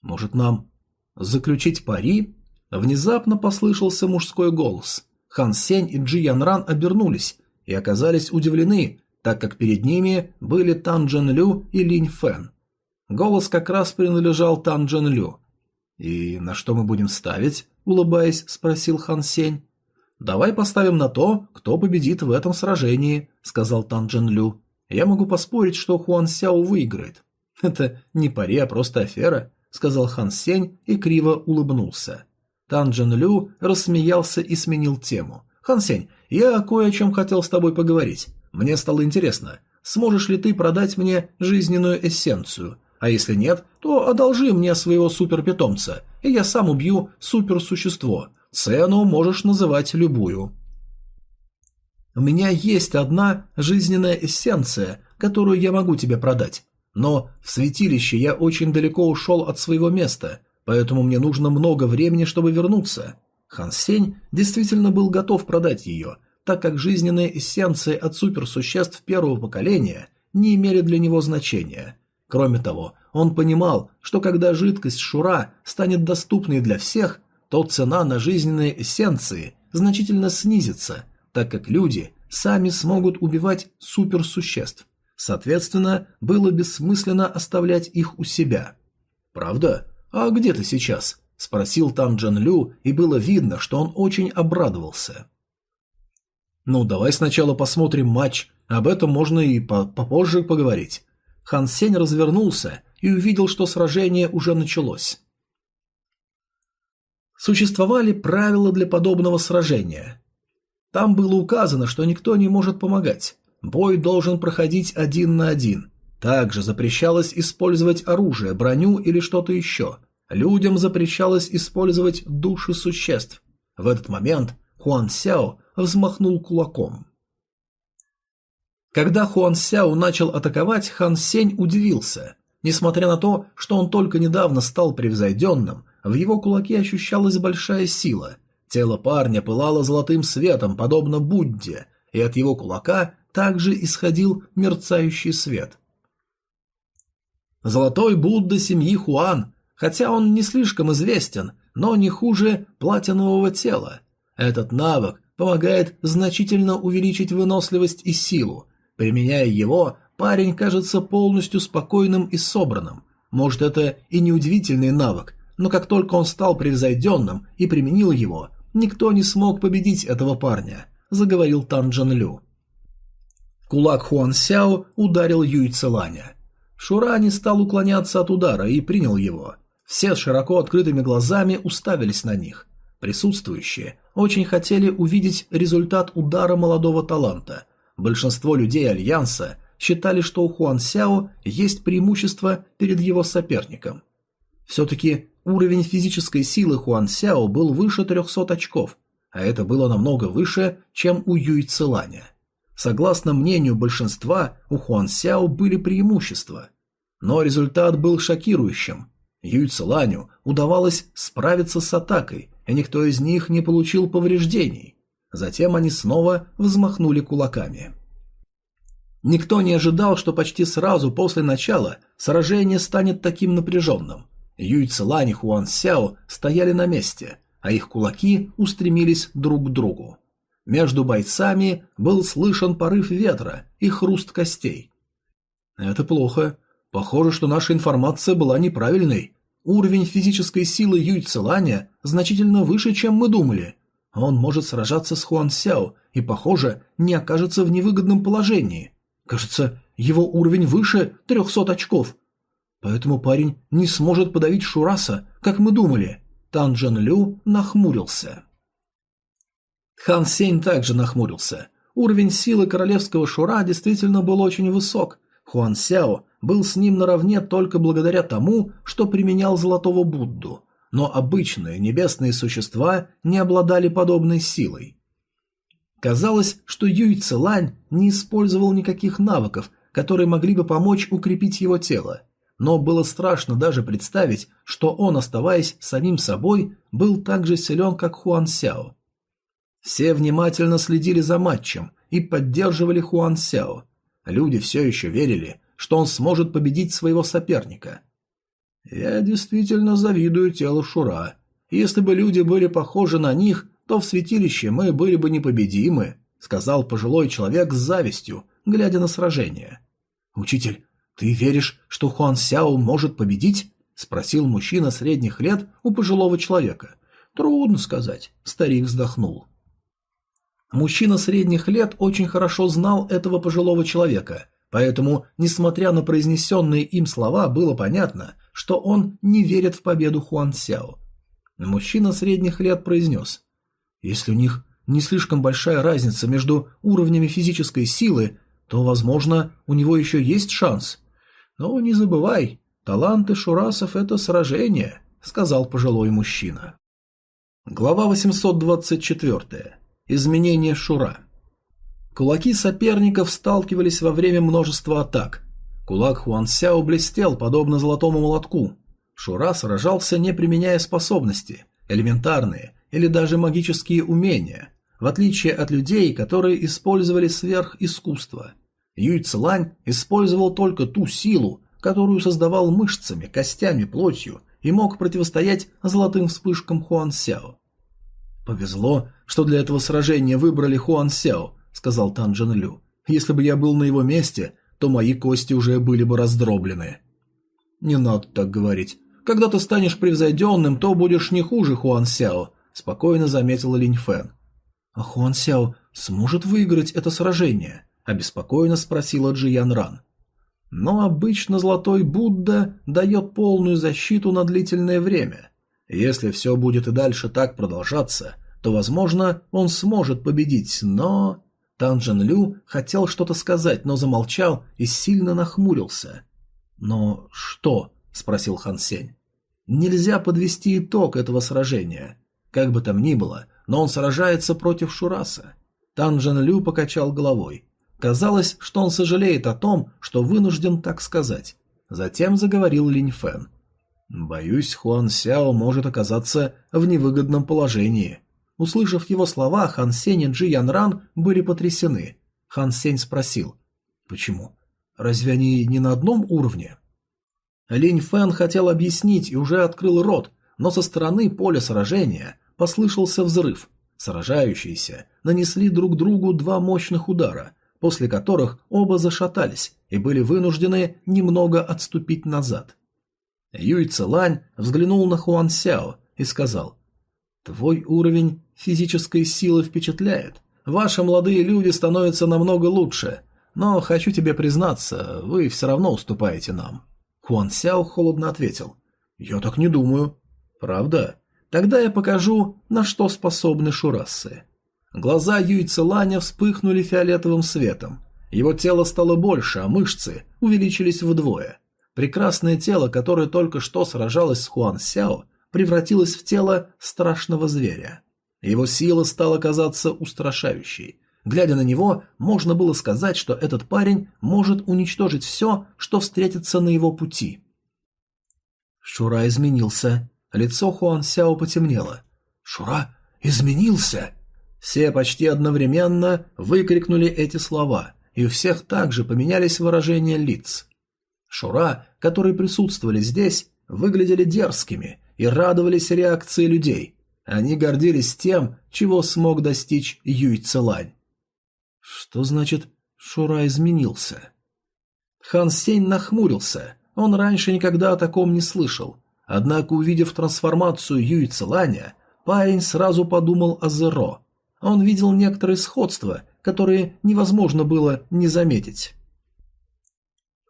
A: Может, нам заключить пари? Внезапно послышался мужской голос. Хан Сень и Джи Янран обернулись и оказались удивлены, так как перед ними были Тан Джен Лю и Линь Фэн. Голос как раз принадлежал Тан Джен Лю. «И на что мы будем ставить?» – улыбаясь, спросил Хан Сень. «Давай поставим на то, кто победит в этом сражении», – сказал Тан Джен Лю. «Я могу поспорить, что Хуан Сяо выиграет». «Это не пари, а просто афера. — сказал Хан Сень и криво улыбнулся. Тан Джен Лю рассмеялся и сменил тему. «Хан Сень, я кое о чем хотел с тобой поговорить. Мне стало интересно, сможешь ли ты продать мне жизненную эссенцию? А если нет, то одолжи мне своего суперпитомца, и я сам убью суперсущество. Цену можешь называть любую». У меня есть одна жизненная эссенция, которую я могу тебе продать. Но в святилище я очень далеко ушел от своего места, поэтому мне нужно много времени, чтобы вернуться. Хан Сень действительно был готов продать ее, так как жизненные эссенции от суперсуществ первого поколения не имели для него значения. Кроме того, он понимал, что когда жидкость Шура станет доступной для всех, то цена на жизненные эссенции значительно снизится, так как люди сами смогут убивать суперсуществ. Соответственно, было бессмысленно оставлять их у себя. «Правда? А где ты сейчас?» – спросил Тан Джан Лю, и было видно, что он очень обрадовался. «Ну, давай сначала посмотрим матч, об этом можно и по попозже поговорить». Хан Сень развернулся и увидел, что сражение уже началось. Существовали правила для подобного сражения. Там было указано, что никто не может помогать. Бой должен проходить один на один. Также запрещалось использовать оружие, броню или что-то еще. Людям запрещалось использовать души существ. В этот момент Хуан Сяо взмахнул кулаком. Когда Хуан Сяо начал атаковать, Хан Сень удивился. Несмотря на то, что он только недавно стал превзойденным, в его кулаке ощущалась большая сила. Тело парня пылало золотым светом, подобно Будде, и от его кулака также исходил мерцающий свет. Золотой Будда семьи Хуан, хотя он не слишком известен, но не хуже платинового тела. Этот навык помогает значительно увеличить выносливость и силу. Применяя его, парень кажется полностью спокойным и собранным. Может, это и не удивительный навык, но как только он стал превзойденным и применил его, никто не смог победить этого парня, заговорил Тан Джан Лю. Кулак Хуан Сяо ударил Юй Целаня. Шура не стал уклоняться от удара и принял его. Все с широко открытыми глазами уставились на них. Присутствующие очень хотели увидеть результат удара молодого таланта. Большинство людей Альянса считали, что у Хуан Сяо есть преимущество перед его соперником. Все-таки уровень физической силы Хуан Сяо был выше 300 очков, а это было намного выше, чем у Юй Целаня. Согласно мнению большинства, у Хуан Сяо были преимущества. Но результат был шокирующим. Юй Целаню удавалось справиться с атакой, и никто из них не получил повреждений. Затем они снова взмахнули кулаками. Никто не ожидал, что почти сразу после начала сражение станет таким напряженным. Юй Целань и Хуан Сяо стояли на месте, а их кулаки устремились друг к другу. Между бойцами был слышен порыв ветра и хруст костей. Это плохо. Похоже, что наша информация была неправильной. Уровень физической силы Юй Целаня значительно выше, чем мы думали. Он может сражаться с Хуан Сяо и, похоже, не окажется в невыгодном положении. Кажется, его уровень выше 300 очков. Поэтому парень не сможет подавить Шураса, как мы думали. Тан Джен Лю нахмурился. Хан Сень также нахмурился. Уровень силы королевского Шура действительно был очень высок. Хуан Сяо был с ним наравне только благодаря тому, что применял Золотого Будду. Но обычные небесные существа не обладали подобной силой. Казалось, что Юй Цилань не использовал никаких навыков, которые могли бы помочь укрепить его тело. Но было страшно даже представить, что он, оставаясь самим собой, был так же силен, как Хуан Сяо. Все внимательно следили за матчем и поддерживали Хуан Сяо. Люди все еще верили, что он сможет победить своего соперника. Я действительно завидую телу Шура. Если бы люди были похожи на них, то в святилище мы были бы непобедимы, сказал пожилой человек с завистью, глядя на сражение. Учитель, ты веришь, что Хуан Сяо может победить? спросил мужчина средних лет у пожилого человека. Трудно сказать, старик вздохнул. Мужчина средних лет очень хорошо знал этого пожилого человека, поэтому, несмотря на произнесенные им слова, было понятно, что он не верит в победу Хуан Сяо. Мужчина средних лет произнес, «Если у них не слишком большая разница между уровнями физической силы, то, возможно, у него еще есть шанс. Но не забывай, таланты шурасов – это сражение», – сказал пожилой мужчина. Глава 824. Изменение Шура. Кулаки соперников сталкивались во время множества атак. Кулак Хуан Сяо блестел, подобно золотому молотку. Шура сражался, не применяя способности, элементарные или даже магические умения, в отличие от людей, которые использовали сверхискусство. Юй Цилань использовал только ту силу, которую создавал мышцами, костями, плотью и мог противостоять золотым вспышкам Хуан Сяо. «Повезло, что для этого сражения выбрали Хуан Сяо», — сказал Тан Джен Лю. «Если бы я был на его месте, то мои кости уже были бы раздроблены». «Не надо так говорить. Когда ты станешь превзойденным, то будешь не хуже Хуан Сяо», — спокойно заметила Линь Фэн. «А Хуан Сяо сможет выиграть это сражение?» – обеспокоенно спросила Джи Ян Ран. Но обычно Золотой Будда дает полную защиту на длительное время. Если все будет и дальше так продолжаться, то, возможно, он сможет победить, но... Тан Лю хотел что-то сказать, но замолчал и сильно нахмурился. «Но что?» – спросил Хан Сень. «Нельзя подвести итог этого сражения. Как бы там ни было, но он сражается против Шураса. Тан Джен Лю покачал головой. Казалось, что он сожалеет о том, что вынужден так сказать. Затем заговорил Линь Фэн. «Боюсь, Хуан Сяо может оказаться в невыгодном положении». Услышав его слова, Хан Сень и Джи Ян Ран были потрясены. Хан Сень спросил, «Почему? Разве они не на одном уровне?» Линь Фэн хотел объяснить и уже открыл рот, но со стороны поля сражения послышался взрыв. Сражающиеся нанесли друг другу два мощных удара, после которых оба зашатались и были вынуждены немного отступить назад. Юй Целань взглянул на Хуан Сяо и сказал, «Твой уровень физической силы впечатляет. Ваши молодые люди становятся намного лучше, но хочу тебе признаться, вы все равно уступаете нам». Хуан Сяо холодно ответил, «Я так не думаю». «Правда? Тогда я покажу, на что способны шурасы. Глаза Юйцеланя вспыхнули фиолетовым светом. Его тело стало больше, а мышцы увеличились вдвое. Прекрасное тело, которое только что сражалось с Хуан Сяо, превратилось в тело страшного зверя. Его сила стала казаться устрашающей. Глядя на него, можно было сказать, что этот парень может уничтожить все, что встретится на его пути. Шура изменился. Лицо Хуан Сяо потемнело. «Шура изменился!» Все почти одновременно выкрикнули эти слова, и у всех также поменялись выражения лиц. Шура, которые присутствовали здесь, выглядели дерзкими и радовались реакции людей. Они гордились тем, чего смог достичь Юй Целань. Что значит «Шура изменился»? Хан Сень нахмурился. Он раньше никогда о таком не слышал. Однако, увидев трансформацию Юй Целаня, парень сразу подумал о Зеро. Он видел некоторые сходства, которые невозможно было не заметить.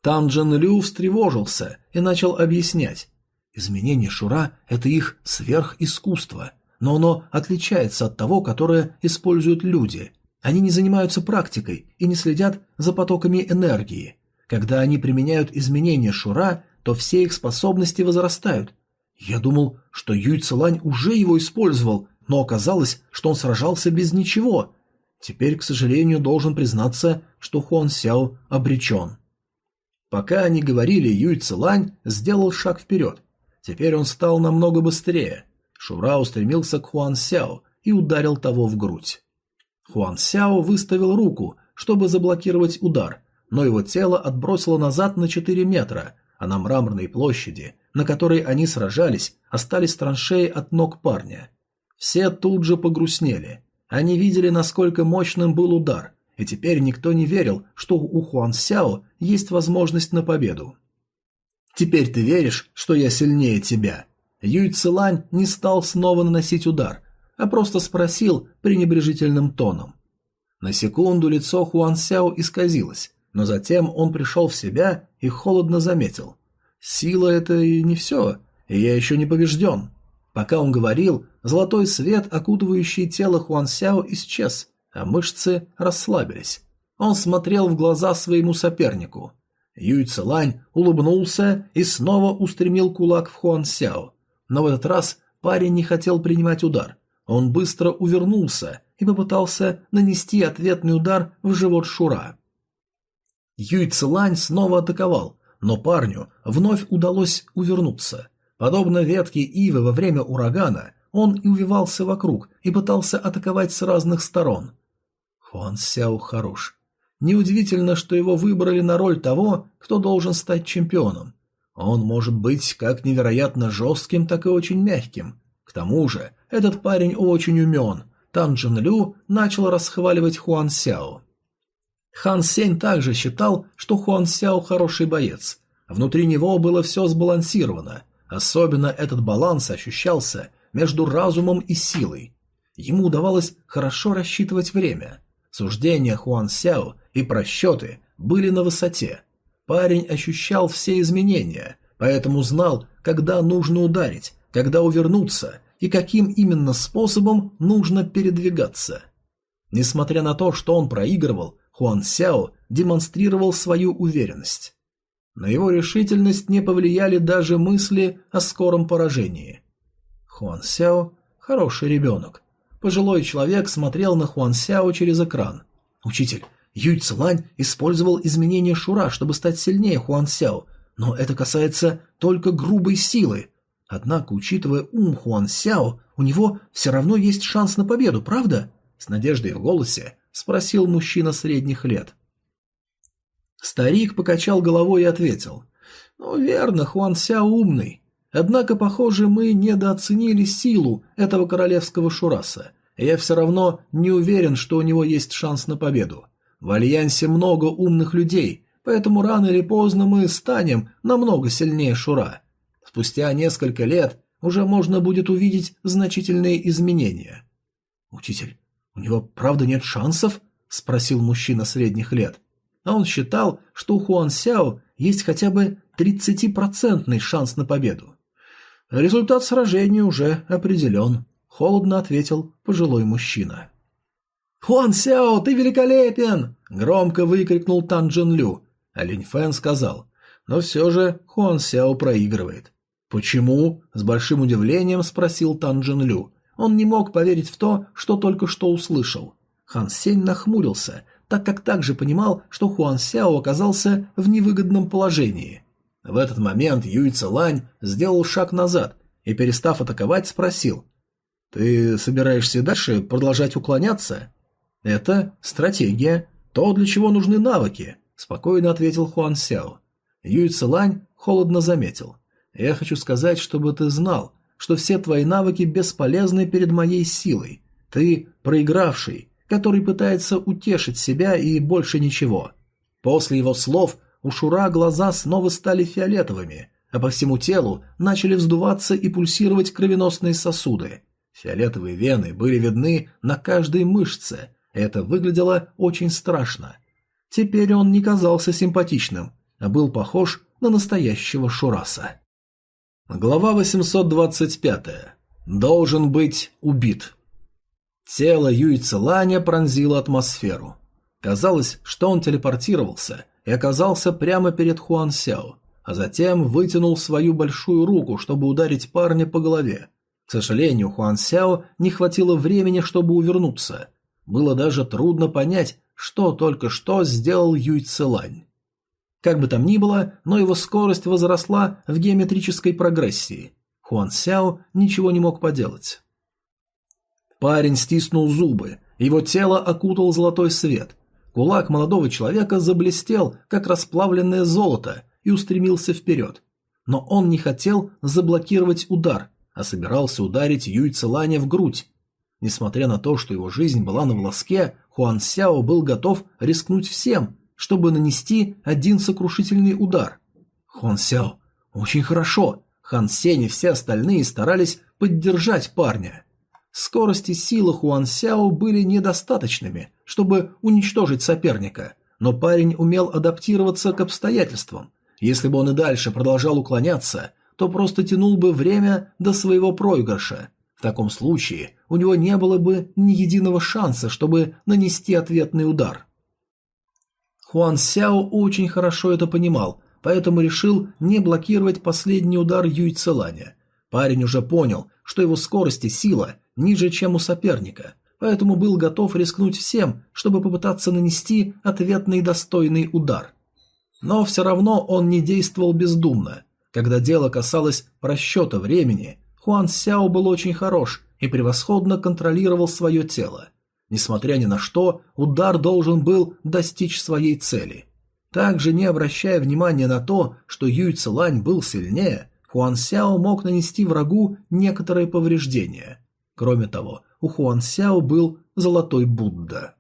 A: Тан Джен Лю встревожился и начал объяснять. Изменение Шура – это их сверхискусство, но оно отличается от того, которое используют люди. Они не занимаются практикой и не следят за потоками энергии. Когда они применяют изменения Шура, то все их способности возрастают. Я думал, что Юй Цилань уже его использовал, но оказалось, что он сражался без ничего. Теперь, к сожалению, должен признаться, что Хуан Сяо обречен. Пока они говорили, Юй Цилань сделал шаг вперед. Теперь он стал намного быстрее. Шура устремился к Хуан Сяо и ударил того в грудь. Хуан Сяо выставил руку, чтобы заблокировать удар, но его тело отбросило назад на 4 метра, а на мраморной площади, на которой они сражались, остались траншеи от ног парня. Все тут же погрустнели. Они видели, насколько мощным был удар, и теперь никто не верил, что у Хуан Сяо есть возможность на победу. «Теперь ты веришь, что я сильнее тебя?» Юй Цилань не стал снова наносить удар, а просто спросил пренебрежительным тоном. На секунду лицо Хуан Сяо исказилось, но затем он пришел в себя и холодно заметил. «Сила — это и не все, и я еще не побежден». Пока он говорил, золотой свет, окутывающий тело Хуан Сяо, исчез, а мышцы расслабились. Он смотрел в глаза своему сопернику. Юй Цилань улыбнулся и снова устремил кулак в Хуан Сяо. Но в этот раз парень не хотел принимать удар. Он быстро увернулся и попытался нанести ответный удар в живот Шура. Юй Цилань снова атаковал, но парню вновь удалось увернуться. Подобно ветке ивы во время урагана, он и увивался вокруг и пытался атаковать с разных сторон. Хуан Сяо хорош. Неудивительно, что его выбрали на роль того, кто должен стать чемпионом. Он может быть как невероятно жестким, так и очень мягким. К тому же, этот парень очень умен. Тан Джин Лю начал расхваливать Хуан Сяо. Хан Сень также считал, что Хуан Сяо хороший боец. Внутри него было все сбалансировано. Особенно этот баланс ощущался между разумом и силой. Ему удавалось хорошо рассчитывать время. Суждения Хуан Сяо и просчеты были на высоте. Парень ощущал все изменения, поэтому знал, когда нужно ударить, когда увернуться и каким именно способом нужно передвигаться. Несмотря на то, что он проигрывал, Хуан Сяо демонстрировал свою уверенность. На его решительность не повлияли даже мысли о скором поражении. Хуан Сяо – хороший ребенок. Пожилой человек смотрел на Хуан Сяо через экран. «Учитель, Юй Цилань использовал изменение Шура, чтобы стать сильнее Хуан Сяо, но это касается только грубой силы. Однако, учитывая ум Хуан Сяо, у него все равно есть шанс на победу, правда? С надеждой в голосе спросил мужчина средних лет. Старик покачал головой и ответил. «Ну, верно, Хуан Сяо умный. Однако, похоже, мы недооценили силу этого королевского Шураса. Я все равно не уверен, что у него есть шанс на победу. В Альянсе много умных людей, поэтому рано или поздно мы станем намного сильнее Шура. Спустя несколько лет уже можно будет увидеть значительные изменения. «Учитель, у него правда нет шансов?» – спросил мужчина средних лет. А он считал, что у Хуан Сяо есть хотя бы 30% шанс на победу. «Результат сражения уже определен», – холодно ответил пожилой мужчина. «Хуан Сяо, ты великолепен!» – громко выкрикнул Тан Джин Лю. А Линь Фэн сказал, но все же Хуан Сяо проигрывает. «Почему?» – с большим удивлением спросил Тан Джин Лю. Он не мог поверить в то, что только что услышал. Хан Сень нахмурился, так как также понимал, что Хуан Сяо оказался в невыгодном положении. В этот момент Юй Целань сделал шаг назад и, перестав атаковать, спросил. «Ты собираешься дальше продолжать уклоняться?» «Это стратегия, то, для чего нужны навыки», – спокойно ответил Хуан Сяо. Юй Цилань холодно заметил. «Я хочу сказать, чтобы ты знал, что все твои навыки бесполезны перед моей силой. Ты проигравший, который пытается утешить себя и больше ничего». После его слов у Шура глаза снова стали фиолетовыми, а по всему телу начали вздуваться и пульсировать кровеносные сосуды. Фиолетовые вены были видны на каждой мышце, это выглядело очень страшно. Теперь он не казался симпатичным, а был похож на настоящего Шураса. Глава 825. Должен быть убит. Тело Юйца Ланя пронзило атмосферу. Казалось, что он телепортировался и оказался прямо перед Хуан Сяо, а затем вытянул свою большую руку, чтобы ударить парня по голове. К сожалению, Хуан Сяо не хватило времени, чтобы увернуться, было даже трудно понять, что только что сделал Юй Цилань. Как бы там ни было, но его скорость возросла в геометрической прогрессии. Хуан Сяо ничего не мог поделать. Парень стиснул зубы, его тело окутал золотой свет. Кулак молодого человека заблестел, как расплавленное золото, и устремился вперед. Но он не хотел заблокировать удар, а собирался ударить Юй Циланя в грудь. Несмотря на то, что его жизнь была на волоске, Хуан Сяо был готов рискнуть всем, чтобы нанести один сокрушительный удар. Хуан Сяо, очень хорошо. Хан Сень и все остальные старались поддержать парня. Скорость и сила Хуан Сяо были недостаточными, чтобы уничтожить соперника, но парень умел адаптироваться к обстоятельствам. Если бы он и дальше продолжал уклоняться, то просто тянул бы время до своего проигрыша. В таком случае у него не было бы ни единого шанса, чтобы нанести ответный удар. Хуан Сяо очень хорошо это понимал, поэтому решил не блокировать последний удар Юй Целаня. Парень уже понял, что его скорость и сила ниже, чем у соперника, поэтому был готов рискнуть всем, чтобы попытаться нанести ответный достойный удар. Но все равно он не действовал бездумно. Когда дело касалось просчета времени, Хуан Сяо был очень хорош и превосходно контролировал свое тело. Несмотря ни на что, удар должен был достичь своей цели. Также, не обращая внимания на то, что Юй Цилань был сильнее, Хуан Сяо мог нанести врагу некоторые повреждения. Кроме того, у Хуан Сяо был золотой Будда.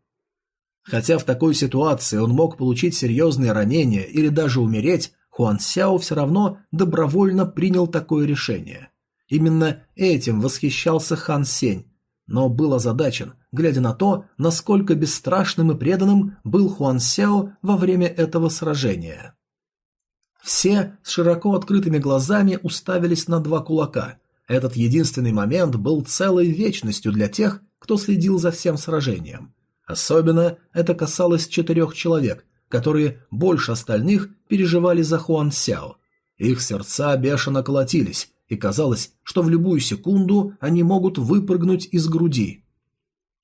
A: Хотя в такой ситуации он мог получить серьезные ранения или даже умереть, Хуан Сяо все равно добровольно принял такое решение. Именно этим восхищался Хан Сень, но был озадачен, глядя на то, насколько бесстрашным и преданным был Хуан Сяо во время этого сражения. Все с широко открытыми глазами уставились на два кулака. Этот единственный момент был целой вечностью для тех, кто следил за всем сражением. Особенно это касалось четырех человек, которые больше остальных переживали за Хуан Сяо. Их сердца бешено колотились, и казалось, что в любую секунду они могут выпрыгнуть из груди.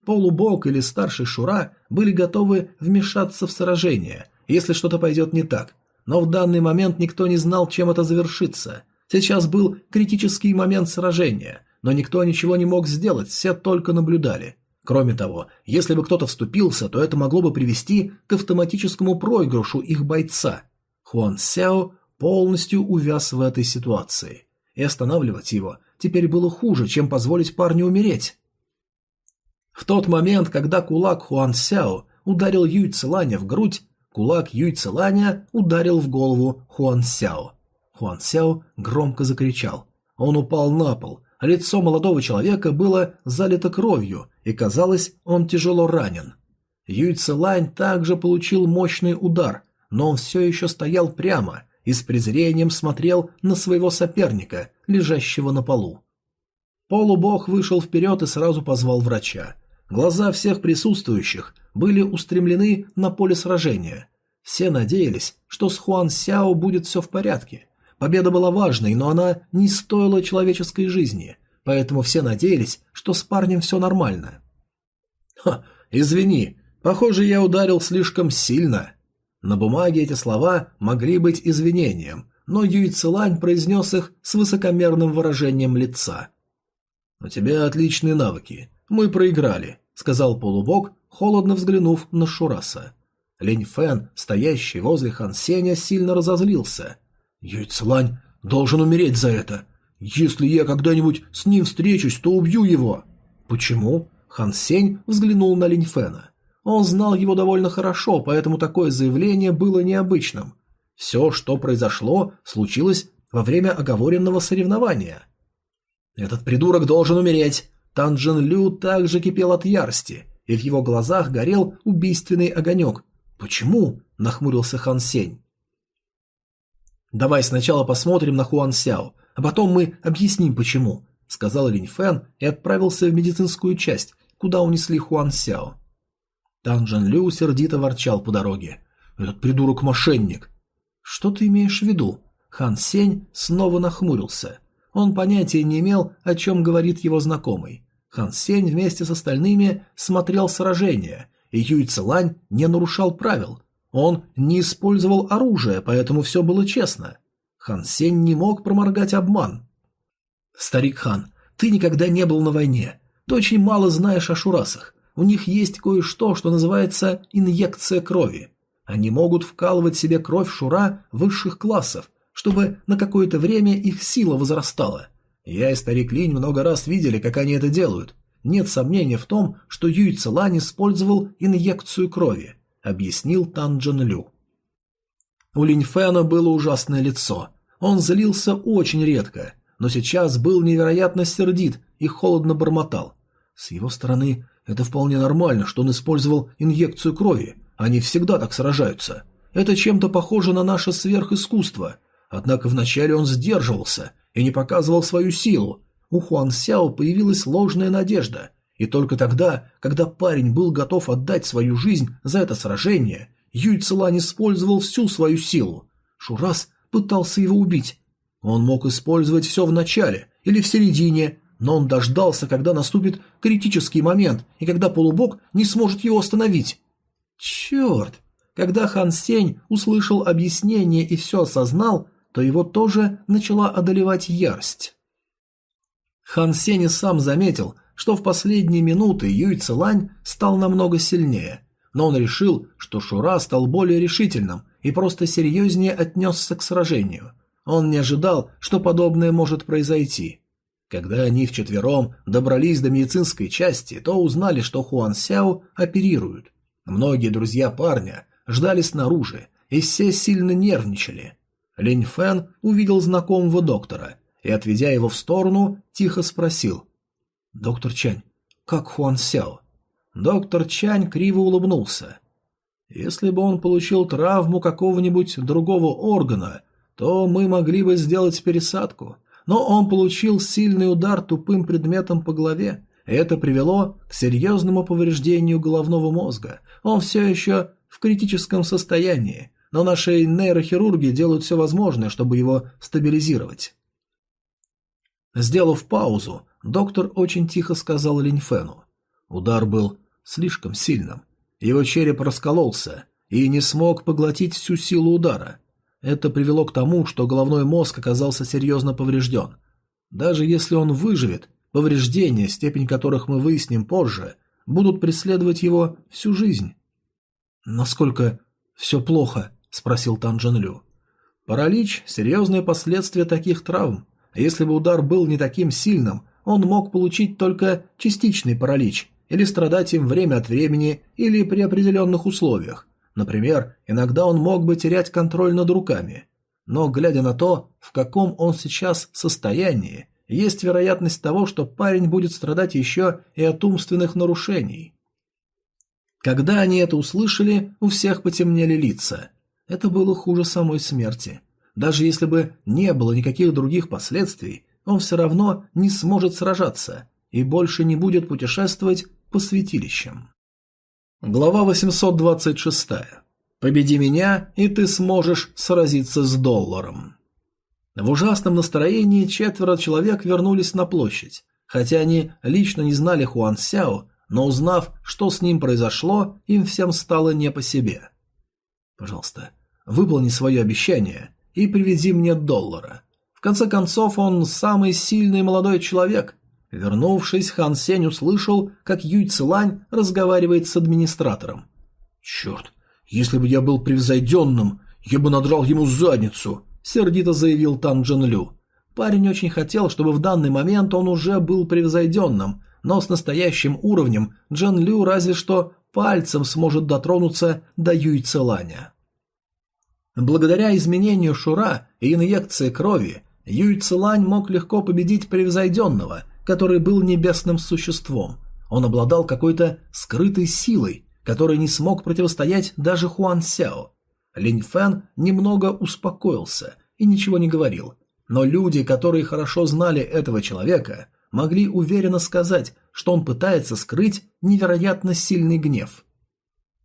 A: Полубог или старший Шура были готовы вмешаться в сражение, если что-то пойдет не так, но в данный момент никто не знал, чем это завершится. Сейчас был критический момент сражения, но никто ничего не мог сделать, все только наблюдали. Кроме того, если бы кто-то вступился, то это могло бы привести к автоматическому проигрышу их бойца. Хуан Сяо полностью увяз в этой ситуации и останавливать его теперь было хуже, чем позволить парню умереть. В тот момент, когда кулак Хуан Сяо ударил Юй Целаня в грудь, кулак Юй Целаня ударил в голову Хуан Сяо. Хуан Сяо громко закричал. Он упал на пол, лицо молодого человека было залито кровью, и казалось, он тяжело ранен. Юй Целань также получил мощный удар, но он все еще стоял прямо и с презрением смотрел на своего соперника, лежащего на полу. Полубог вышел вперед и сразу позвал врача. Глаза всех присутствующих были устремлены на поле сражения. Все надеялись, что с Хуан Сяо будет все в порядке. Победа была важной, но она не стоила человеческой жизни, поэтому все надеялись, что с парнем все нормально. «Ха, извини, похоже, я ударил слишком сильно», на бумаге эти слова могли быть извинением, но Юй Цилань произнес их с высокомерным выражением лица. «У тебя отличные навыки. Мы проиграли», — сказал полубог, холодно взглянув на Шураса. Лень Фэн, стоящий возле Хан Сеня, сильно разозлился. «Юй Цилань должен умереть за это. Если я когда-нибудь с ним встречусь, то убью его». «Почему?» Хан Сень взглянул на Линь Фэна. Он знал его довольно хорошо, поэтому такое заявление было необычным. Все, что произошло, случилось во время оговоренного соревнования. «Этот придурок должен умереть!» Танжин Лю также кипел от ярости, и в его глазах горел убийственный огонек. «Почему?» – нахмурился Хан Сень. «Давай сначала посмотрим на Хуан Сяо, а потом мы объясним, почему», – сказал Линь Фэн и отправился в медицинскую часть, куда унесли Хуан Сяо. Тан Джан Лю сердито ворчал по дороге. «Этот придурок мошенник!» «Что ты имеешь в виду?» Хан Сень снова нахмурился. Он понятия не имел, о чем говорит его знакомый. Хан Сень вместе с остальными смотрел сражение, и Юй Цилань не нарушал правил. Он не использовал оружие, поэтому все было честно. Хан Сень не мог проморгать обман. «Старик Хан, ты никогда не был на войне. Ты очень мало знаешь о шурасах у них есть кое-что, что называется инъекция крови. Они могут вкалывать себе кровь шура высших классов, чтобы на какое-то время их сила возрастала. Я и старик Линь много раз видели, как они это делают. Нет сомнения в том, что Юй Цилань использовал инъекцию крови, объяснил Тан Джан Лю. У Линь Фэна было ужасное лицо. Он злился очень редко, но сейчас был невероятно сердит и холодно бормотал. С его стороны это вполне нормально, что он использовал инъекцию крови. Они всегда так сражаются. Это чем-то похоже на наше сверхискусство. Однако вначале он сдерживался и не показывал свою силу. У Хуан Сяо появилась ложная надежда. И только тогда, когда парень был готов отдать свою жизнь за это сражение, Юй Цилань использовал всю свою силу. Шурас пытался его убить. Он мог использовать все в начале или в середине, но он дождался, когда наступит критический момент и когда полубог не сможет его остановить. Черт! Когда Хан Сень услышал объяснение и все осознал, то его тоже начала одолевать ярость. Хан Сень и сам заметил, что в последние минуты Юй Цилань стал намного сильнее, но он решил, что Шура стал более решительным и просто серьезнее отнесся к сражению. Он не ожидал, что подобное может произойти. Когда они вчетвером добрались до медицинской части, то узнали, что Хуан Сяо оперируют. Многие друзья парня ждали снаружи, и все сильно нервничали. Линь Фэн увидел знакомого доктора и, отведя его в сторону, тихо спросил. «Доктор Чань, как Хуан Сяо?» Доктор Чань криво улыбнулся. «Если бы он получил травму какого-нибудь другого органа, то мы могли бы сделать пересадку, но он получил сильный удар тупым предметом по голове, это привело к серьезному повреждению головного мозга. Он все еще в критическом состоянии, но наши нейрохирурги делают все возможное, чтобы его стабилизировать. Сделав паузу, доктор очень тихо сказал Линьфену. Удар был слишком сильным. Его череп раскололся и не смог поглотить всю силу удара. Это привело к тому, что головной мозг оказался серьезно поврежден. Даже если он выживет, Повреждения, степень которых мы выясним позже, будут преследовать его всю жизнь. «Насколько все плохо?» – спросил Тан Джен Лю. «Паралич – серьезные последствия таких травм. Если бы удар был не таким сильным, он мог получить только частичный паралич или страдать им время от времени или при определенных условиях. Например, иногда он мог бы терять контроль над руками. Но, глядя на то, в каком он сейчас состоянии, есть вероятность того, что парень будет страдать еще и от умственных нарушений. Когда они это услышали, у всех потемнели лица. Это было хуже самой смерти. Даже если бы не было никаких других последствий, он все равно не сможет сражаться и больше не будет путешествовать по святилищам. Глава 826. Победи меня, и ты сможешь сразиться с долларом. В ужасном настроении четверо человек вернулись на площадь. Хотя они лично не знали Хуан Сяо, но узнав, что с ним произошло, им всем стало не по себе. «Пожалуйста, выполни свое обещание и приведи мне доллара. Конце концов, он самый сильный молодой человек». Вернувшись, Хан Сень услышал, как Юй Цилань разговаривает с администратором. «Черт, если бы я был превзойденным, я бы надрал ему задницу сердито заявил Тан Джен Лю. Парень очень хотел, чтобы в данный момент он уже был превзойденным, но с настоящим уровнем Джен Лю разве что пальцем сможет дотронуться до Юй Целаня. Благодаря изменению Шура и инъекции крови, Юй Целань мог легко победить превзойденного, который был небесным существом. Он обладал какой-то скрытой силой, которой не смог противостоять даже Хуан Сяо. Линь Фэн немного успокоился и ничего не говорил, но люди, которые хорошо знали этого человека, могли уверенно сказать, что он пытается скрыть невероятно сильный гнев.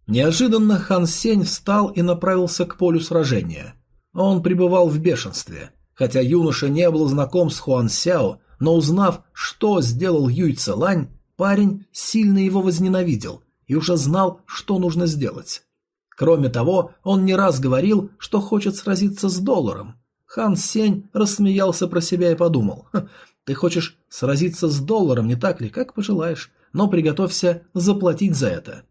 A: Неожиданно Хан Сень встал и направился к полю сражения. Он пребывал в бешенстве. Хотя юноша не был знаком с Хуан Сяо, но узнав, что сделал Юй Целань, парень сильно его возненавидел и уже знал, что нужно сделать. Кроме того, он не раз говорил, что хочет сразиться с долларом. Хан Сень рассмеялся про себя и подумал, «Ты хочешь сразиться с долларом, не так ли? Как пожелаешь, но приготовься заплатить за это».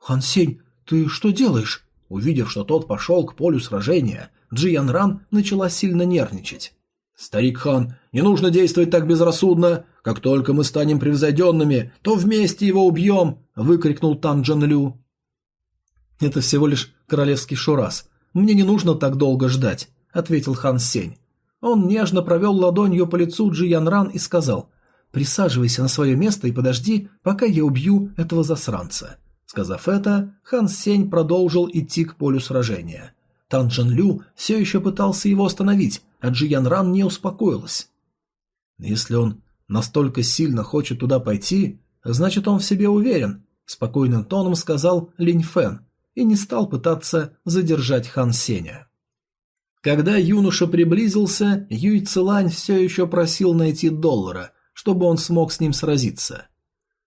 A: «Хан Сень, ты что делаешь?» Увидев, что тот пошел к полю сражения, Джи Ян Ран начала сильно нервничать. «Старик Хан, не нужно действовать так безрассудно. Как только мы станем превзойденными, то вместе его убьем!» – выкрикнул Тан Джан Лю. «Это всего лишь королевский шурас. Мне не нужно так долго ждать», — ответил Хан Сень. Он нежно провел ладонью по лицу Джи Ян Ран и сказал, «Присаживайся на свое место и подожди, пока я убью этого засранца». Сказав это, Хан Сень продолжил идти к полю сражения. Тан Лю все еще пытался его остановить, а Джи Ян Ран не успокоилась. «Если он настолько сильно хочет туда пойти, значит он в себе уверен», — спокойным тоном сказал Линь Фэн, и не стал пытаться задержать Хан Сеня. Когда юноша приблизился, Юй Цилань все еще просил найти доллара, чтобы он смог с ним сразиться.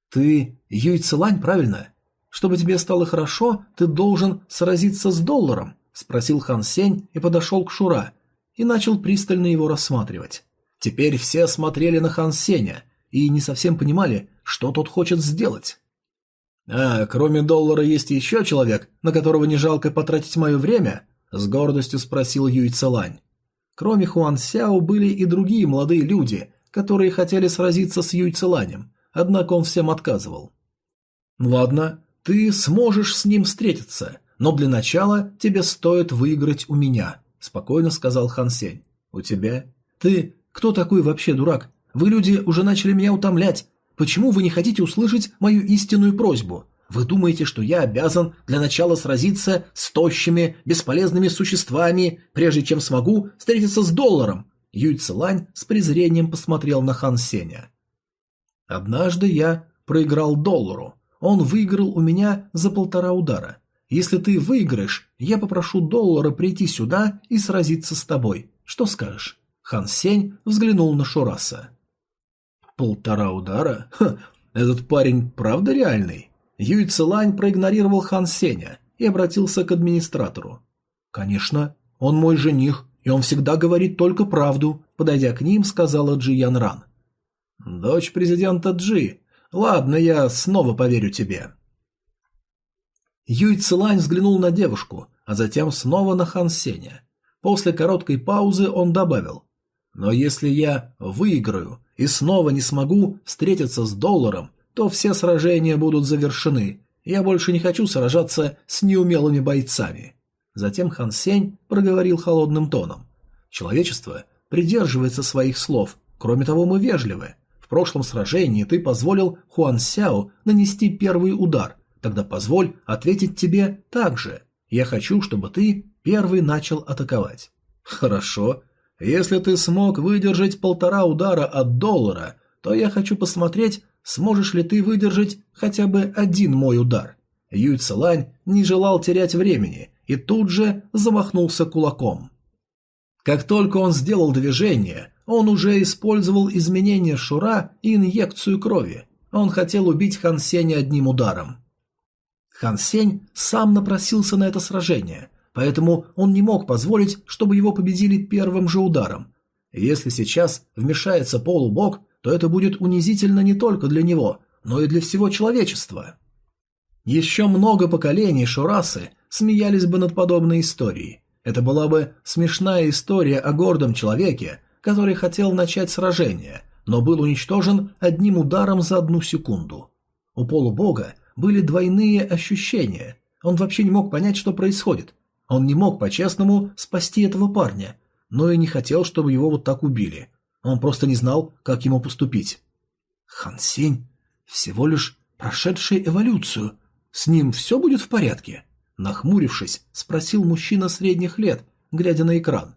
A: «Ты Юй Цилань, правильно? Чтобы тебе стало хорошо, ты должен сразиться с долларом», – спросил Хан Сень и подошел к Шура и начал пристально его рассматривать. Теперь все смотрели на Хан Сеня и не совсем понимали, что тот хочет сделать. «А, кроме доллара есть еще человек, на которого не жалко потратить мое время?» – с гордостью спросил Юй Целань. Кроме Хуан Сяо были и другие молодые люди, которые хотели сразиться с Юй Целанем, однако он всем отказывал. «Ладно, ты сможешь с ним встретиться, но для начала тебе стоит выиграть у меня», – спокойно сказал Хан Сень. «У тебя? Ты кто такой вообще дурак? Вы, люди, уже начали меня утомлять. Почему вы не хотите услышать мою истинную просьбу? Вы думаете, что я обязан для начала сразиться с тощими, бесполезными существами, прежде чем смогу встретиться с долларом?» Юй Цилань с презрением посмотрел на Хан Сеня. «Однажды я проиграл доллару. Он выиграл у меня за полтора удара. Если ты выиграешь, я попрошу доллара прийти сюда и сразиться с тобой. Что скажешь?» Хан Сень взглянул на Шураса. «Полтора удара? Ха, этот парень правда реальный?» Юй Цилань проигнорировал Хан Сеня и обратился к администратору. «Конечно, он мой жених, и он всегда говорит только правду», подойдя к ним, сказала Джи Ян Ран. «Дочь президента Джи. Ладно, я снова поверю тебе». Юй Цилань взглянул на девушку, а затем снова на Хан Сеня. После короткой паузы он добавил. «Но если я выиграю и снова не смогу встретиться с долларом, то все сражения будут завершены. Я больше не хочу сражаться с неумелыми бойцами. Затем Хан Сень проговорил холодным тоном. Человечество придерживается своих слов. Кроме того, мы вежливы. В прошлом сражении ты позволил Хуан Сяо нанести первый удар. Тогда позволь ответить тебе так же. Я хочу, чтобы ты первый начал атаковать. Хорошо. Если ты смог выдержать полтора удара от доллара, то я хочу посмотреть, Сможешь ли ты выдержать хотя бы один мой удар? Юй Целань не желал терять времени и тут же замахнулся кулаком. Как только он сделал движение, он уже использовал изменение Шура и инъекцию крови. Он хотел убить Хан Сеня одним ударом. Хан Сень сам напросился на это сражение, поэтому он не мог позволить, чтобы его победили первым же ударом. Если сейчас вмешается полубог, то это будет унизительно не только для него, но и для всего человечества. Еще много поколений Шурасы смеялись бы над подобной историей. Это была бы смешная история о гордом человеке, который хотел начать сражение, но был уничтожен одним ударом за одну секунду. У полубога были двойные ощущения. Он вообще не мог понять, что происходит. Он не мог по-честному спасти этого парня, но и не хотел, чтобы его вот так убили. Он просто не знал, как ему поступить. Хан Сень всего лишь прошедший эволюцию. С ним все будет в порядке? Нахмурившись, спросил мужчина средних лет, глядя на экран.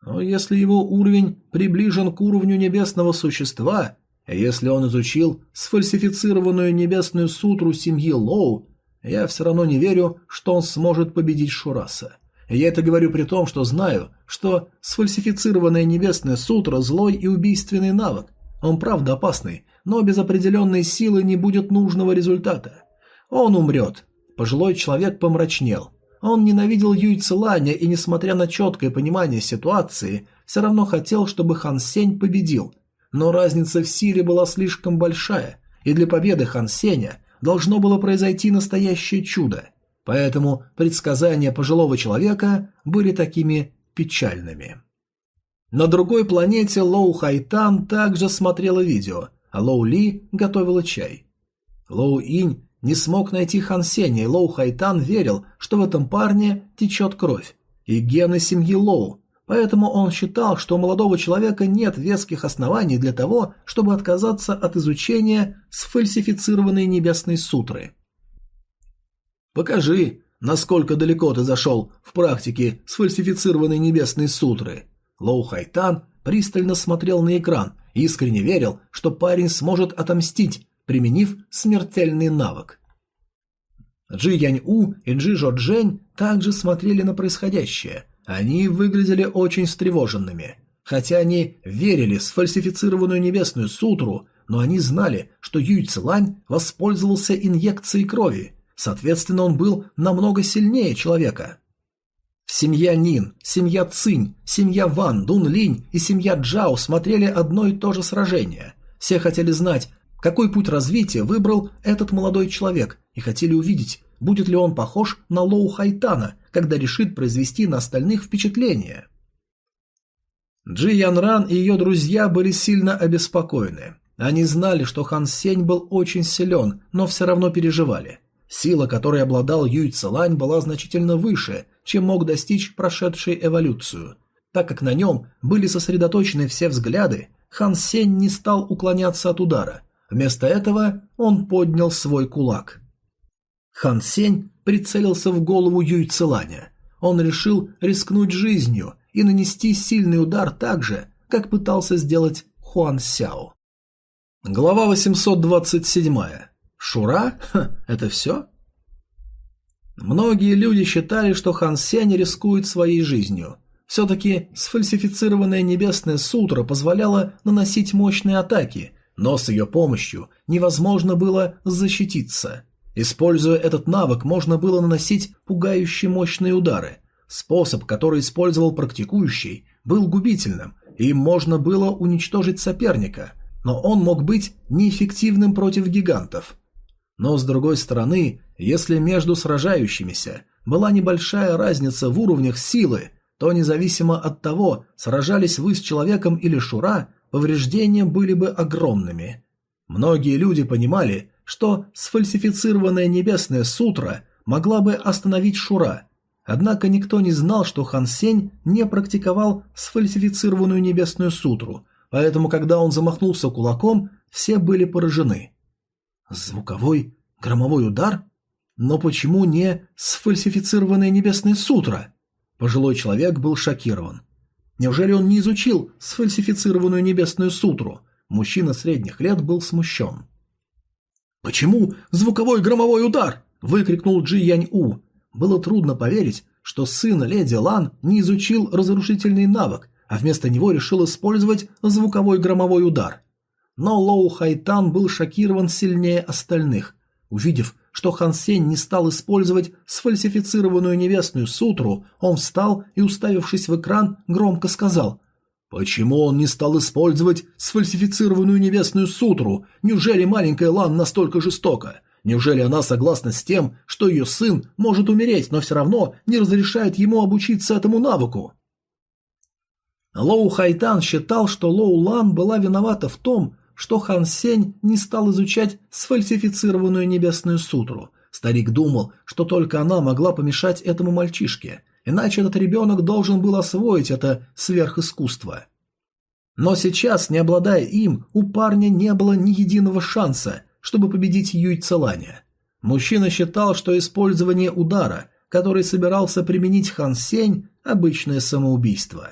A: Но если его уровень приближен к уровню небесного существа, если он изучил сфальсифицированную небесную сутру семьи Лоу, я все равно не верю, что он сможет победить Шураса. Я это говорю при том, что знаю, что сфальсифицированная небесная сутра – злой и убийственный навык. Он правда опасный, но без определенной силы не будет нужного результата. Он умрет. Пожилой человек помрачнел. Он ненавидел Юй Циланя и, несмотря на четкое понимание ситуации, все равно хотел, чтобы Хан Сень победил. Но разница в силе была слишком большая, и для победы Хан Сеня должно было произойти настоящее чудо – Поэтому предсказания пожилого человека были такими печальными. На другой планете Лоу Хайтан также смотрела видео, а Лоу Ли готовила чай. Лоу Инь не смог найти Хан Сеня, и Лоу Хайтан верил, что в этом парне течет кровь, и гены семьи Лоу, поэтому он считал, что у молодого человека нет веских оснований для того, чтобы отказаться от изучения сфальсифицированной небесной сутры – Покажи, насколько далеко ты зашел в практике сфальсифицированной небесной сутры. Лоу Хайтан пристально смотрел на экран и искренне верил, что парень сможет отомстить, применив смертельный навык. Джи Янь У и Джи Жо Джень также смотрели на происходящее. Они выглядели очень встревоженными. Хотя они верили в сфальсифицированную небесную сутру, но они знали, что Юй Цилань воспользовался инъекцией крови, соответственно, он был намного сильнее человека. Семья Нин, семья Цинь, семья Ван, Дун Линь и семья Джао смотрели одно и то же сражение. Все хотели знать, какой путь развития выбрал этот молодой человек, и хотели увидеть, будет ли он похож на Лоу Хайтана, когда решит произвести на остальных впечатление. Джи Ян Ран и ее друзья были сильно обеспокоены. Они знали, что Хан Сень был очень силен, но все равно переживали. Сила, которой обладал Юй Целань, была значительно выше, чем мог достичь прошедший эволюцию. Так как на нем были сосредоточены все взгляды, Хан Сень не стал уклоняться от удара. Вместо этого он поднял свой кулак. Хан Сень прицелился в голову Юй Целаня. Он решил рискнуть жизнью и нанести сильный удар так же, как пытался сделать Хуан Сяо. Глава 827. Шура? Ха, это все? Многие люди считали, что Хан Сень рискует своей жизнью. Все-таки сфальсифицированная небесная сутра позволяла наносить мощные атаки, но с ее помощью невозможно было защититься. Используя этот навык, можно было наносить пугающие мощные удары. Способ, который использовал практикующий, был губительным, и им можно было уничтожить соперника – но он мог быть неэффективным против гигантов. Но с другой стороны, если между сражающимися была небольшая разница в уровнях силы, то независимо от того, сражались вы с человеком или Шура, повреждения были бы огромными. Многие люди понимали, что сфальсифицированная небесная сутра могла бы остановить Шура, однако никто не знал, что Хан Сень не практиковал сфальсифицированную небесную сутру, поэтому, когда он замахнулся кулаком, все были поражены. Звуковой громовой удар? Но почему не сфальсифицированная небесная сутра? Пожилой человек был шокирован. Неужели он не изучил сфальсифицированную небесную сутру? Мужчина средних лет был смущен. «Почему звуковой громовой удар?» – выкрикнул Джи Янь У. Было трудно поверить, что сын леди Лан не изучил разрушительный навык а вместо него решил использовать звуковой громовой удар. Но Лоу Хайтан был шокирован сильнее остальных. Увидев, что Хан Сень не стал использовать сфальсифицированную небесную сутру, он встал и, уставившись в экран, громко сказал «Почему он не стал использовать сфальсифицированную небесную сутру? Неужели маленькая Лан настолько жестока? Неужели она согласна с тем, что ее сын может умереть, но все равно не разрешает ему обучиться этому навыку?» Лоу Хайтан считал, что Лоу Лан была виновата в том, что Хан Сень не стал изучать сфальсифицированную небесную сутру. Старик думал, что только она могла помешать этому мальчишке, иначе этот ребенок должен был освоить это сверхискусство. Но сейчас, не обладая им, у парня не было ни единого шанса, чтобы победить Юй Целаня. Мужчина считал, что использование удара, который собирался применить Хан Сень, обычное самоубийство.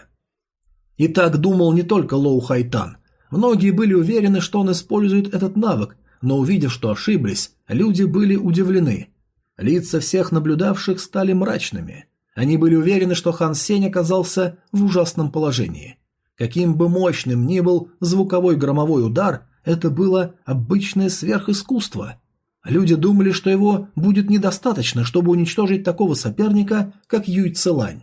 A: И так думал не только Лоу Хайтан. Многие были уверены, что он использует этот навык, но увидев, что ошиблись, люди были удивлены. Лица всех наблюдавших стали мрачными. Они были уверены, что Хан Сень оказался в ужасном положении. Каким бы мощным ни был звуковой громовой удар, это было обычное сверхискусство. Люди думали, что его будет недостаточно, чтобы уничтожить такого соперника, как Юй Целань.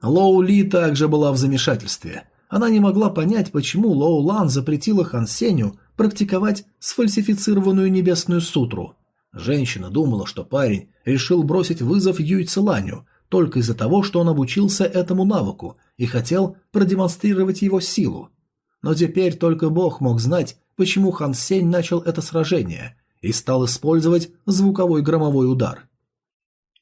A: Лоу Ли также была в замешательстве. Она не могла понять, почему Лоу Лан запретила Хан Сеню практиковать сфальсифицированную небесную сутру. Женщина думала, что парень решил бросить вызов Юй Целаню только из-за того, что он обучился этому навыку и хотел продемонстрировать его силу. Но теперь только Бог мог знать, почему Хан Сень начал это сражение и стал использовать звуковой громовой удар.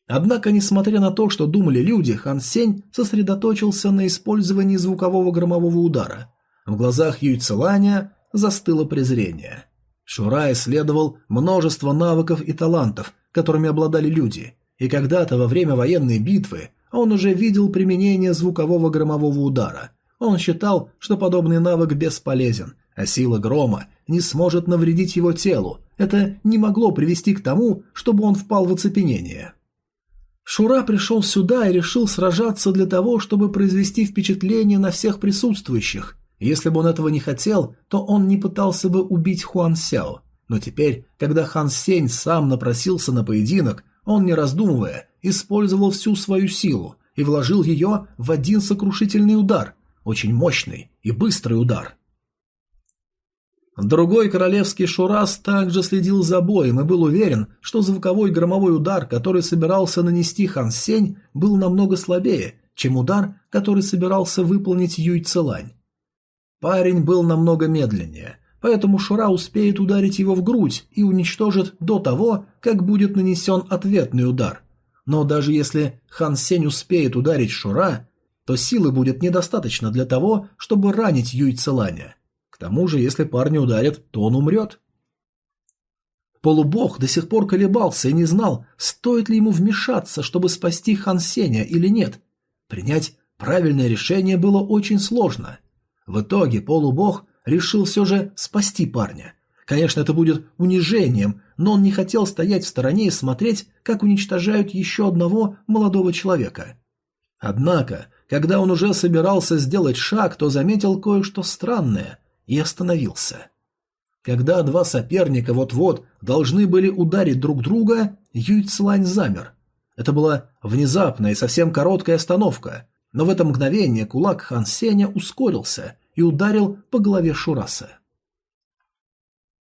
A: Однако, несмотря на то, что думали люди, Хан Сень сосредоточился на использовании звукового громового удара. В глазах Юйцеланя застыло презрение. Шура исследовал множество навыков и талантов, которыми обладали люди, и когда-то во время военной битвы он уже видел применение звукового громового удара. Он считал, что подобный навык бесполезен, а сила грома не сможет навредить его телу. Это не могло привести к тому, чтобы он впал в оцепенение. Шура пришел сюда и решил сражаться для того, чтобы произвести впечатление на всех присутствующих. Если бы он этого не хотел, то он не пытался бы убить Хуан Сяо. Но теперь, когда Хан Сень сам напросился на поединок, он, не раздумывая, использовал всю свою силу и вложил ее в один сокрушительный удар, очень мощный и быстрый удар. Другой королевский шурас также следил за боем и был уверен, что звуковой громовой удар, который собирался нанести Хан Сень, был намного слабее, чем удар, который собирался выполнить Юй Целань. Парень был намного медленнее, поэтому Шура успеет ударить его в грудь и уничтожит до того, как будет нанесен ответный удар. Но даже если Хан Сень успеет ударить Шура, то силы будет недостаточно для того, чтобы ранить Юй Целаня. К тому же, если парня ударят, то он умрет. Полубог до сих пор колебался и не знал, стоит ли ему вмешаться, чтобы спасти Хан Сеня или нет. Принять правильное решение было очень сложно. В итоге полубог решил все же спасти парня. Конечно, это будет унижением, но он не хотел стоять в стороне и смотреть, как уничтожают еще одного молодого человека. Однако, когда он уже собирался сделать шаг, то заметил кое-что странное и остановился. Когда два соперника вот-вот должны были ударить друг друга, Юй Цлань замер. Это была внезапная и совсем короткая остановка, но в это мгновение кулак Хан Сеня ускорился и ударил по голове Шураса.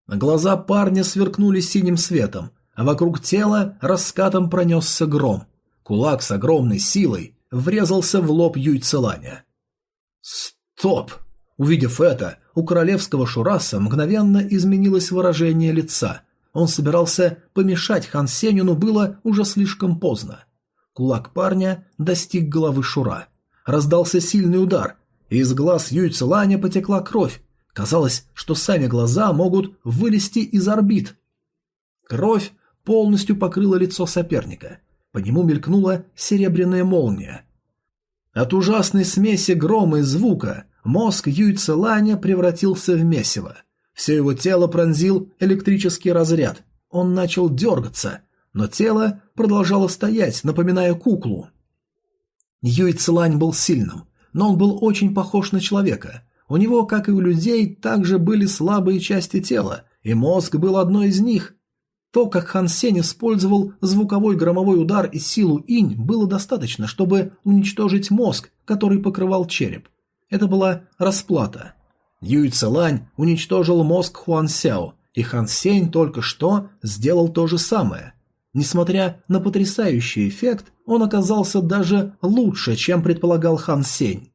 A: Глаза парня сверкнули синим светом, а вокруг тела раскатом пронесся гром. Кулак с огромной силой врезался в лоб Юйцеланя. «Стоп!» Увидев это, у королевского Шураса мгновенно изменилось выражение лица. Он собирался помешать Хан Сеню, но было уже слишком поздно. Кулак парня достиг головы Шура. Раздался сильный удар, из глаз Юйцеланя потекла кровь. Казалось, что сами глаза могут вылезти из орбит. Кровь полностью покрыла лицо соперника. По нему мелькнула серебряная молния. От ужасной смеси грома и звука мозг Юйцеланя превратился в месиво. Все его тело пронзил электрический разряд. Он начал дергаться, но тело продолжало стоять, напоминая куклу. Юйцелань был сильным но он был очень похож на человека. У него, как и у людей, также были слабые части тела, и мозг был одной из них. То, как Хан Сень использовал звуковой громовой удар и силу инь, было достаточно, чтобы уничтожить мозг, который покрывал череп. Это была расплата. Юй Целань уничтожил мозг Хуан Сяо, и Хан Сень только что сделал то же самое. Несмотря на потрясающий эффект, он оказался даже лучше, чем предполагал Хан Сень.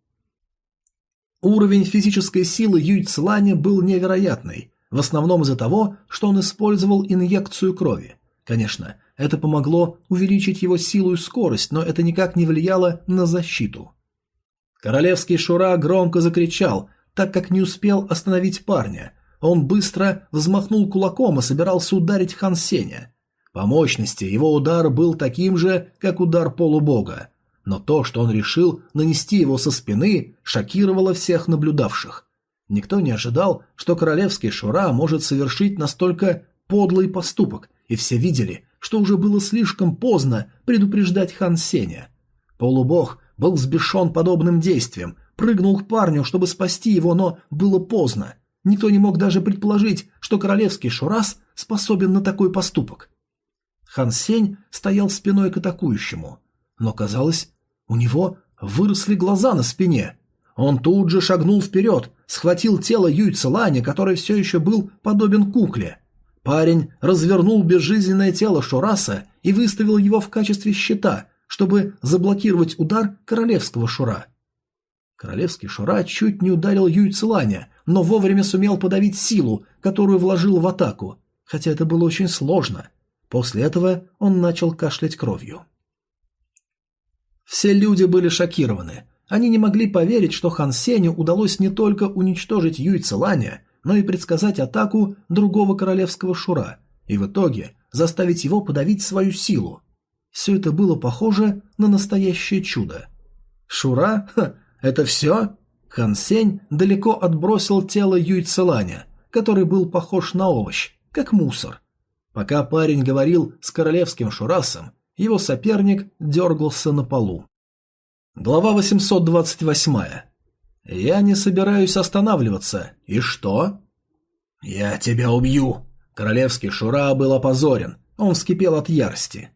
A: Уровень физической силы Юй Цланя был невероятный, в основном из-за того, что он использовал инъекцию крови. Конечно, это помогло увеличить его силу и скорость, но это никак не влияло на защиту. Королевский Шура громко закричал, так как не успел остановить парня. Он быстро взмахнул кулаком и собирался ударить Хан Сеня. По мощности его удар был таким же, как удар полубога, но то, что он решил нанести его со спины, шокировало всех наблюдавших. Никто не ожидал, что королевский Шура может совершить настолько подлый поступок, и все видели, что уже было слишком поздно предупреждать Хан Сеня. Полубог был сбешен подобным действием, прыгнул к парню, чтобы спасти его, но было поздно. Никто не мог даже предположить, что королевский Шурас способен на такой поступок. Хан Сень стоял спиной к атакующему, но, казалось, у него выросли глаза на спине. Он тут же шагнул вперед, схватил тело Юй Целаня, который все еще был подобен кукле. Парень развернул безжизненное тело Шураса и выставил его в качестве щита, чтобы заблокировать удар королевского Шура. Королевский Шура чуть не ударил Юй Целаня, но вовремя сумел подавить силу, которую вложил в атаку, хотя это было очень сложно – После этого он начал кашлять кровью. Все люди были шокированы. Они не могли поверить, что Хан Сеню удалось не только уничтожить Юй Целаня, но и предсказать атаку другого королевского Шура, и в итоге заставить его подавить свою силу. Все это было похоже на настоящее чудо. Шура? Ха, это все? Хан Сень далеко отбросил тело Юй Целаня, который был похож на овощ, как мусор, Пока парень говорил с королевским Шурасом, Его соперник дергался на полу. Глава 828. «Я не собираюсь останавливаться. И что?» «Я тебя убью!» Королевский Шура был опозорен. Он вскипел от ярости.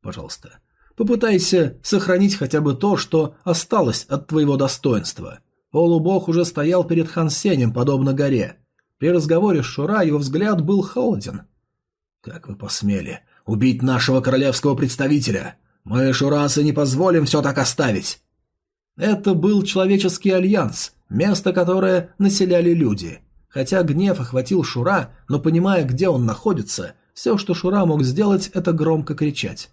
A: «Пожалуйста, попытайся сохранить хотя бы то, что осталось от твоего достоинства». Полубог уже стоял перед Хансенем, подобно горе. При разговоре с Шура его взгляд был холоден. «Как вы посмели убить нашего королевского представителя? Мы, шурасы, не позволим все так оставить!» Это был человеческий альянс, место которое населяли люди. Хотя гнев охватил Шура, но понимая, где он находится, все, что Шура мог сделать, это громко кричать.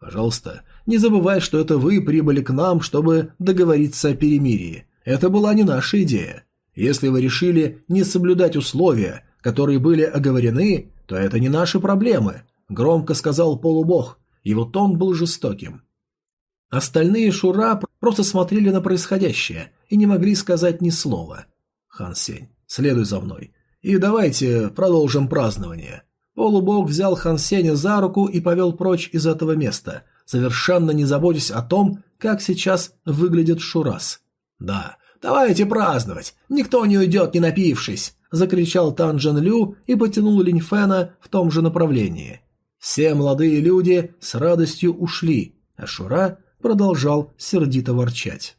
A: «Пожалуйста, не забывай, что это вы прибыли к нам, чтобы договориться о перемирии. Это была не наша идея. Если вы решили не соблюдать условия, которые были оговорены, то это не наши проблемы», — громко сказал полубог. Его тон был жестоким. Остальные Шура просто смотрели на происходящее и не могли сказать ни слова. «Хан Сень, следуй за мной. И давайте продолжим празднование». Полубог взял Хан Сеня за руку и повел прочь из этого места, совершенно не заботясь о том, как сейчас выглядит Шурас. «Да, давайте праздновать, никто не уйдет, не напившись!» – закричал Тан Джан Лю и потянул Линьфена в том же направлении. Все молодые люди с радостью ушли, а Шура продолжал сердито ворчать.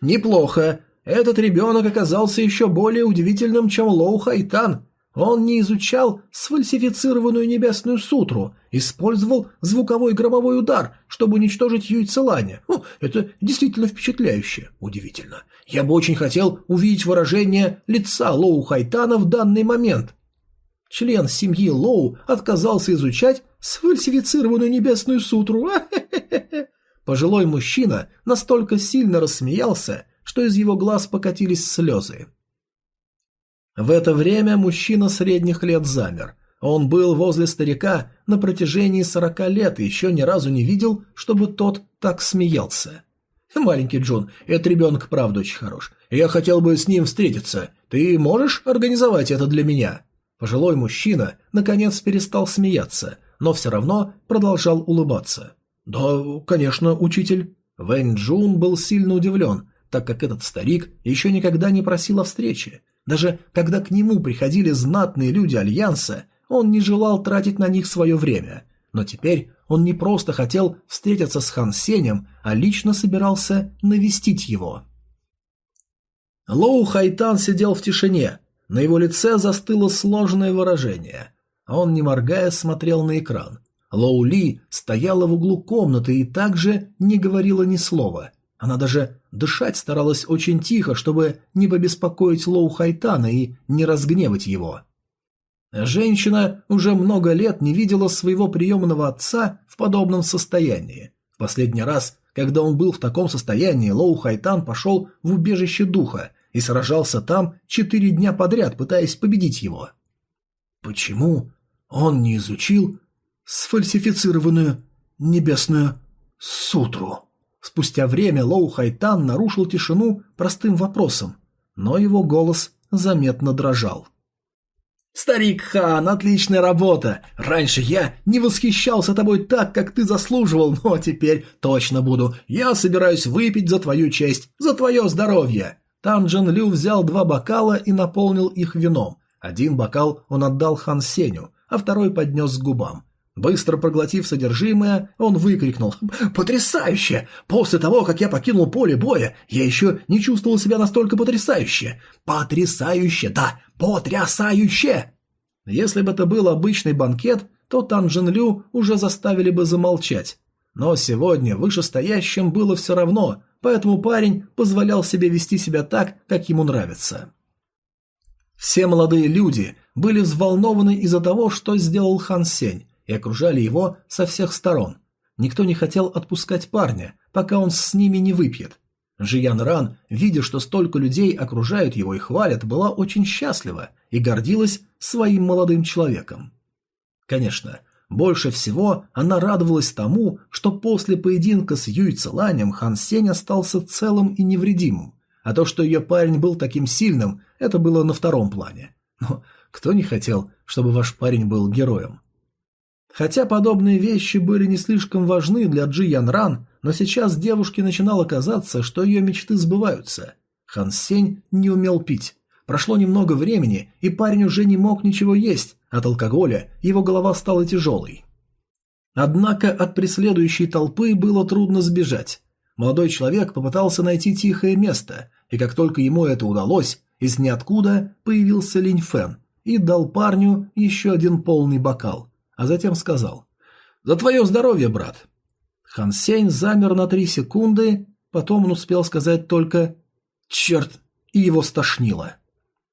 A: «Неплохо. Этот ребенок оказался еще более удивительным, чем Лоу Хайтан. Он не изучал сфальсифицированную небесную сутру, использовал звуковой громовой удар, чтобы уничтожить Юйцеланя. Это действительно впечатляюще. Удивительно. Я бы очень хотел увидеть выражение лица Лоу Хайтана в данный момент. Член семьи Лоу отказался изучать сфальсифицированную небесную сутру. Пожилой мужчина настолько сильно рассмеялся, что из его глаз покатились слезы. В это время мужчина средних лет замер. Он был возле старика на протяжении сорока лет и еще ни разу не видел, чтобы тот так смеялся. «Маленький Джон, этот ребенок правда очень хорош. Я хотел бы с ним встретиться. Ты можешь организовать это для меня?» Пожилой мужчина наконец перестал смеяться, но все равно продолжал улыбаться. «Да, конечно, учитель». Вэнь Джун был сильно удивлен, так как этот старик еще никогда не просил о встрече. Даже когда к нему приходили знатные люди Альянса, он не желал тратить на них свое время. Но теперь он не просто хотел встретиться с Хан Сенем, а лично собирался навестить его. Лоу Хайтан сидел в тишине, на его лице застыло сложное выражение. Он, не моргая, смотрел на экран. Лоу Ли стояла в углу комнаты и также не говорила ни слова. Она даже дышать старалась очень тихо, чтобы не побеспокоить Лоу Хайтана и не разгневать его. Женщина уже много лет не видела своего приемного отца в подобном состоянии. В последний раз, когда он был в таком состоянии, Лоу Хайтан пошел в убежище духа и сражался там четыре дня подряд, пытаясь победить его. Почему он не изучил сфальсифицированную небесную сутру? Спустя время Лоу Хайтан нарушил тишину простым вопросом, но его голос заметно дрожал. «Старик Хан, отличная работа! Раньше я не восхищался тобой так, как ты заслуживал, но теперь точно буду. Я собираюсь выпить за твою честь, за твое здоровье!» Там Джан Лю взял два бокала и наполнил их вином. Один бокал он отдал Хан Сеню, а второй поднес к губам. Быстро проглотив содержимое, он выкрикнул «Потрясающе! После того, как я покинул поле боя, я еще не чувствовал себя настолько потрясающе! Потрясающе! Да, потрясающе!» Если бы это был обычный банкет, то Тан Джин Лю уже заставили бы замолчать. Но сегодня вышестоящим было все равно, поэтому парень позволял себе вести себя так, как ему нравится. Все молодые люди были взволнованы из-за того, что сделал Хан Сень, и окружали его со всех сторон. Никто не хотел отпускать парня, пока он с ними не выпьет. Жиян Ран, видя, что столько людей окружают его и хвалят, была очень счастлива и гордилась своим молодым человеком. Конечно, больше всего она радовалась тому, что после поединка с Юй Целанем Хан Сень остался целым и невредимым, а то, что ее парень был таким сильным, это было на втором плане. Но кто не хотел, чтобы ваш парень был героем? Хотя подобные вещи были не слишком важны для Джи Ян Ран, но сейчас девушке начинало казаться, что ее мечты сбываются. Хан Сень не умел пить. Прошло немного времени, и парень уже не мог ничего есть. От алкоголя его голова стала тяжелой. Однако от преследующей толпы было трудно сбежать. Молодой человек попытался найти тихое место, и как только ему это удалось, из ниоткуда появился Линь Фэн и дал парню еще один полный бокал, а затем сказал «За твое здоровье, брат!» Хан Сень замер на три секунды, потом он успел сказать только «Черт!» и его стошнило.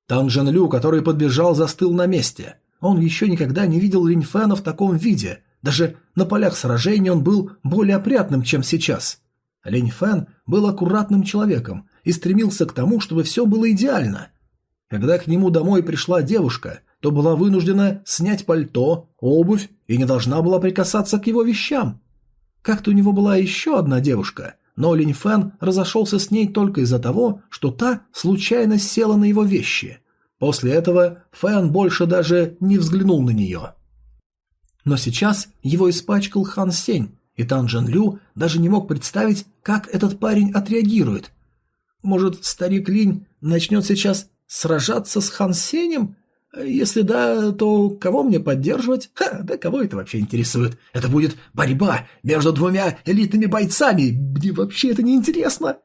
A: Тан Джен Лю, который подбежал, застыл на месте. Он еще никогда не видел Линь Фэна в таком виде. Даже на полях сражений он был более опрятным, чем сейчас. Линь Фэн был аккуратным человеком и стремился к тому, чтобы все было идеально. Когда к нему домой пришла девушка, то была вынуждена снять пальто, обувь и не должна была прикасаться к его вещам. Как-то у него была еще одна девушка, но Линь Фэн разошелся с ней только из-за того, что та случайно села на его вещи. После этого Фэн больше даже не взглянул на нее. Но сейчас его испачкал Хан Сень, и Тан Джен Лю даже не мог представить, как этот парень отреагирует. Может, старик Линь начнет сейчас сражаться с Хан Сенем? Если да, то кого мне поддерживать? Ха, да кого это вообще интересует? Это будет борьба между двумя элитными бойцами. Мне вообще это не интересно.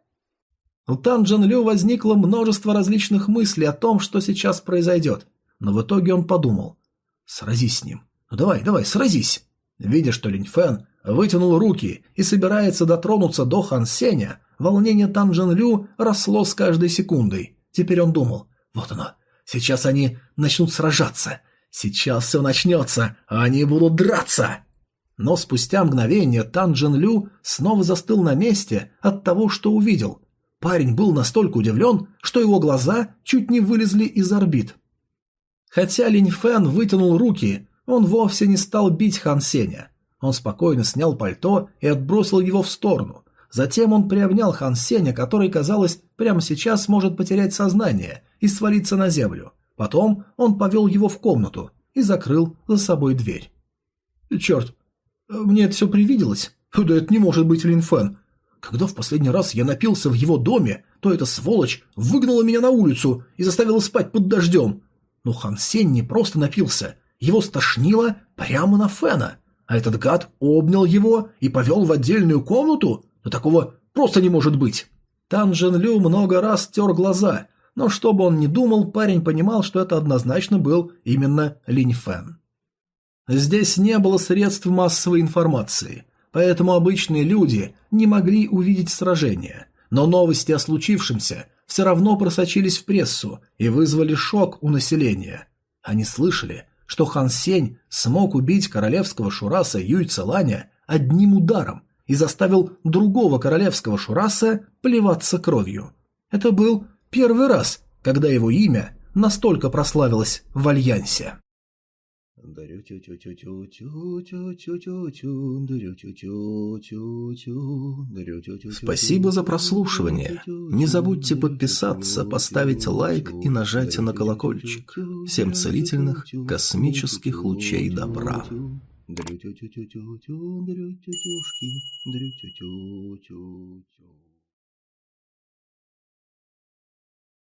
A: У Тан Джан Лю возникло множество различных мыслей о том, что сейчас произойдет. Но в итоге он подумал. Сразись с ним. Ну давай, давай, сразись. Видя, что Линь Фэн вытянул руки и собирается дотронуться до Хан Сеня, волнение Тан Джан Лю росло с каждой секундой. Теперь он думал. Вот оно, Сейчас они начнут сражаться. Сейчас все начнется, а они будут драться. Но спустя мгновение Тан Джен Лю снова застыл на месте от того, что увидел. Парень был настолько удивлен, что его глаза чуть не вылезли из орбит. Хотя Линь Фэн вытянул руки, он вовсе не стал бить Хан Сеня. Он спокойно снял пальто и отбросил его в сторону. Затем он приобнял Хан Сеня, который, казалось, прямо сейчас может потерять сознание, и свалиться на землю. Потом он повел его в комнату и закрыл за собой дверь. «Черт, мне это все привиделось? Да это не может быть Линфен. Когда в последний раз я напился в его доме, то эта сволочь выгнала меня на улицу и заставила спать под дождем. Но Хан Сень не просто напился, его стошнило прямо на Фена, а этот гад обнял его и повел в отдельную комнату? Но такого просто не может быть. Тан Жен Лю много раз тер глаза но что бы он ни думал, парень понимал, что это однозначно был именно Линь Фэн. Здесь не было средств массовой информации, поэтому обычные люди не могли увидеть сражение, но новости о случившемся все равно просочились в прессу и вызвали шок у населения. Они слышали, что Хан Сень смог убить королевского шураса Юй Целаня одним ударом и заставил другого королевского шураса плеваться кровью. Это был Первый раз, когда его имя настолько прославилось в Альянсе.
B: Спасибо за прослушивание. Не забудьте подписаться, поставить лайк и нажать на колокольчик. Всем целительных космических лучей добра. Дрю-тю-тю-тю-тю-тю, дрю-тю-тюшки, дрю-тю-тю-тю-тю.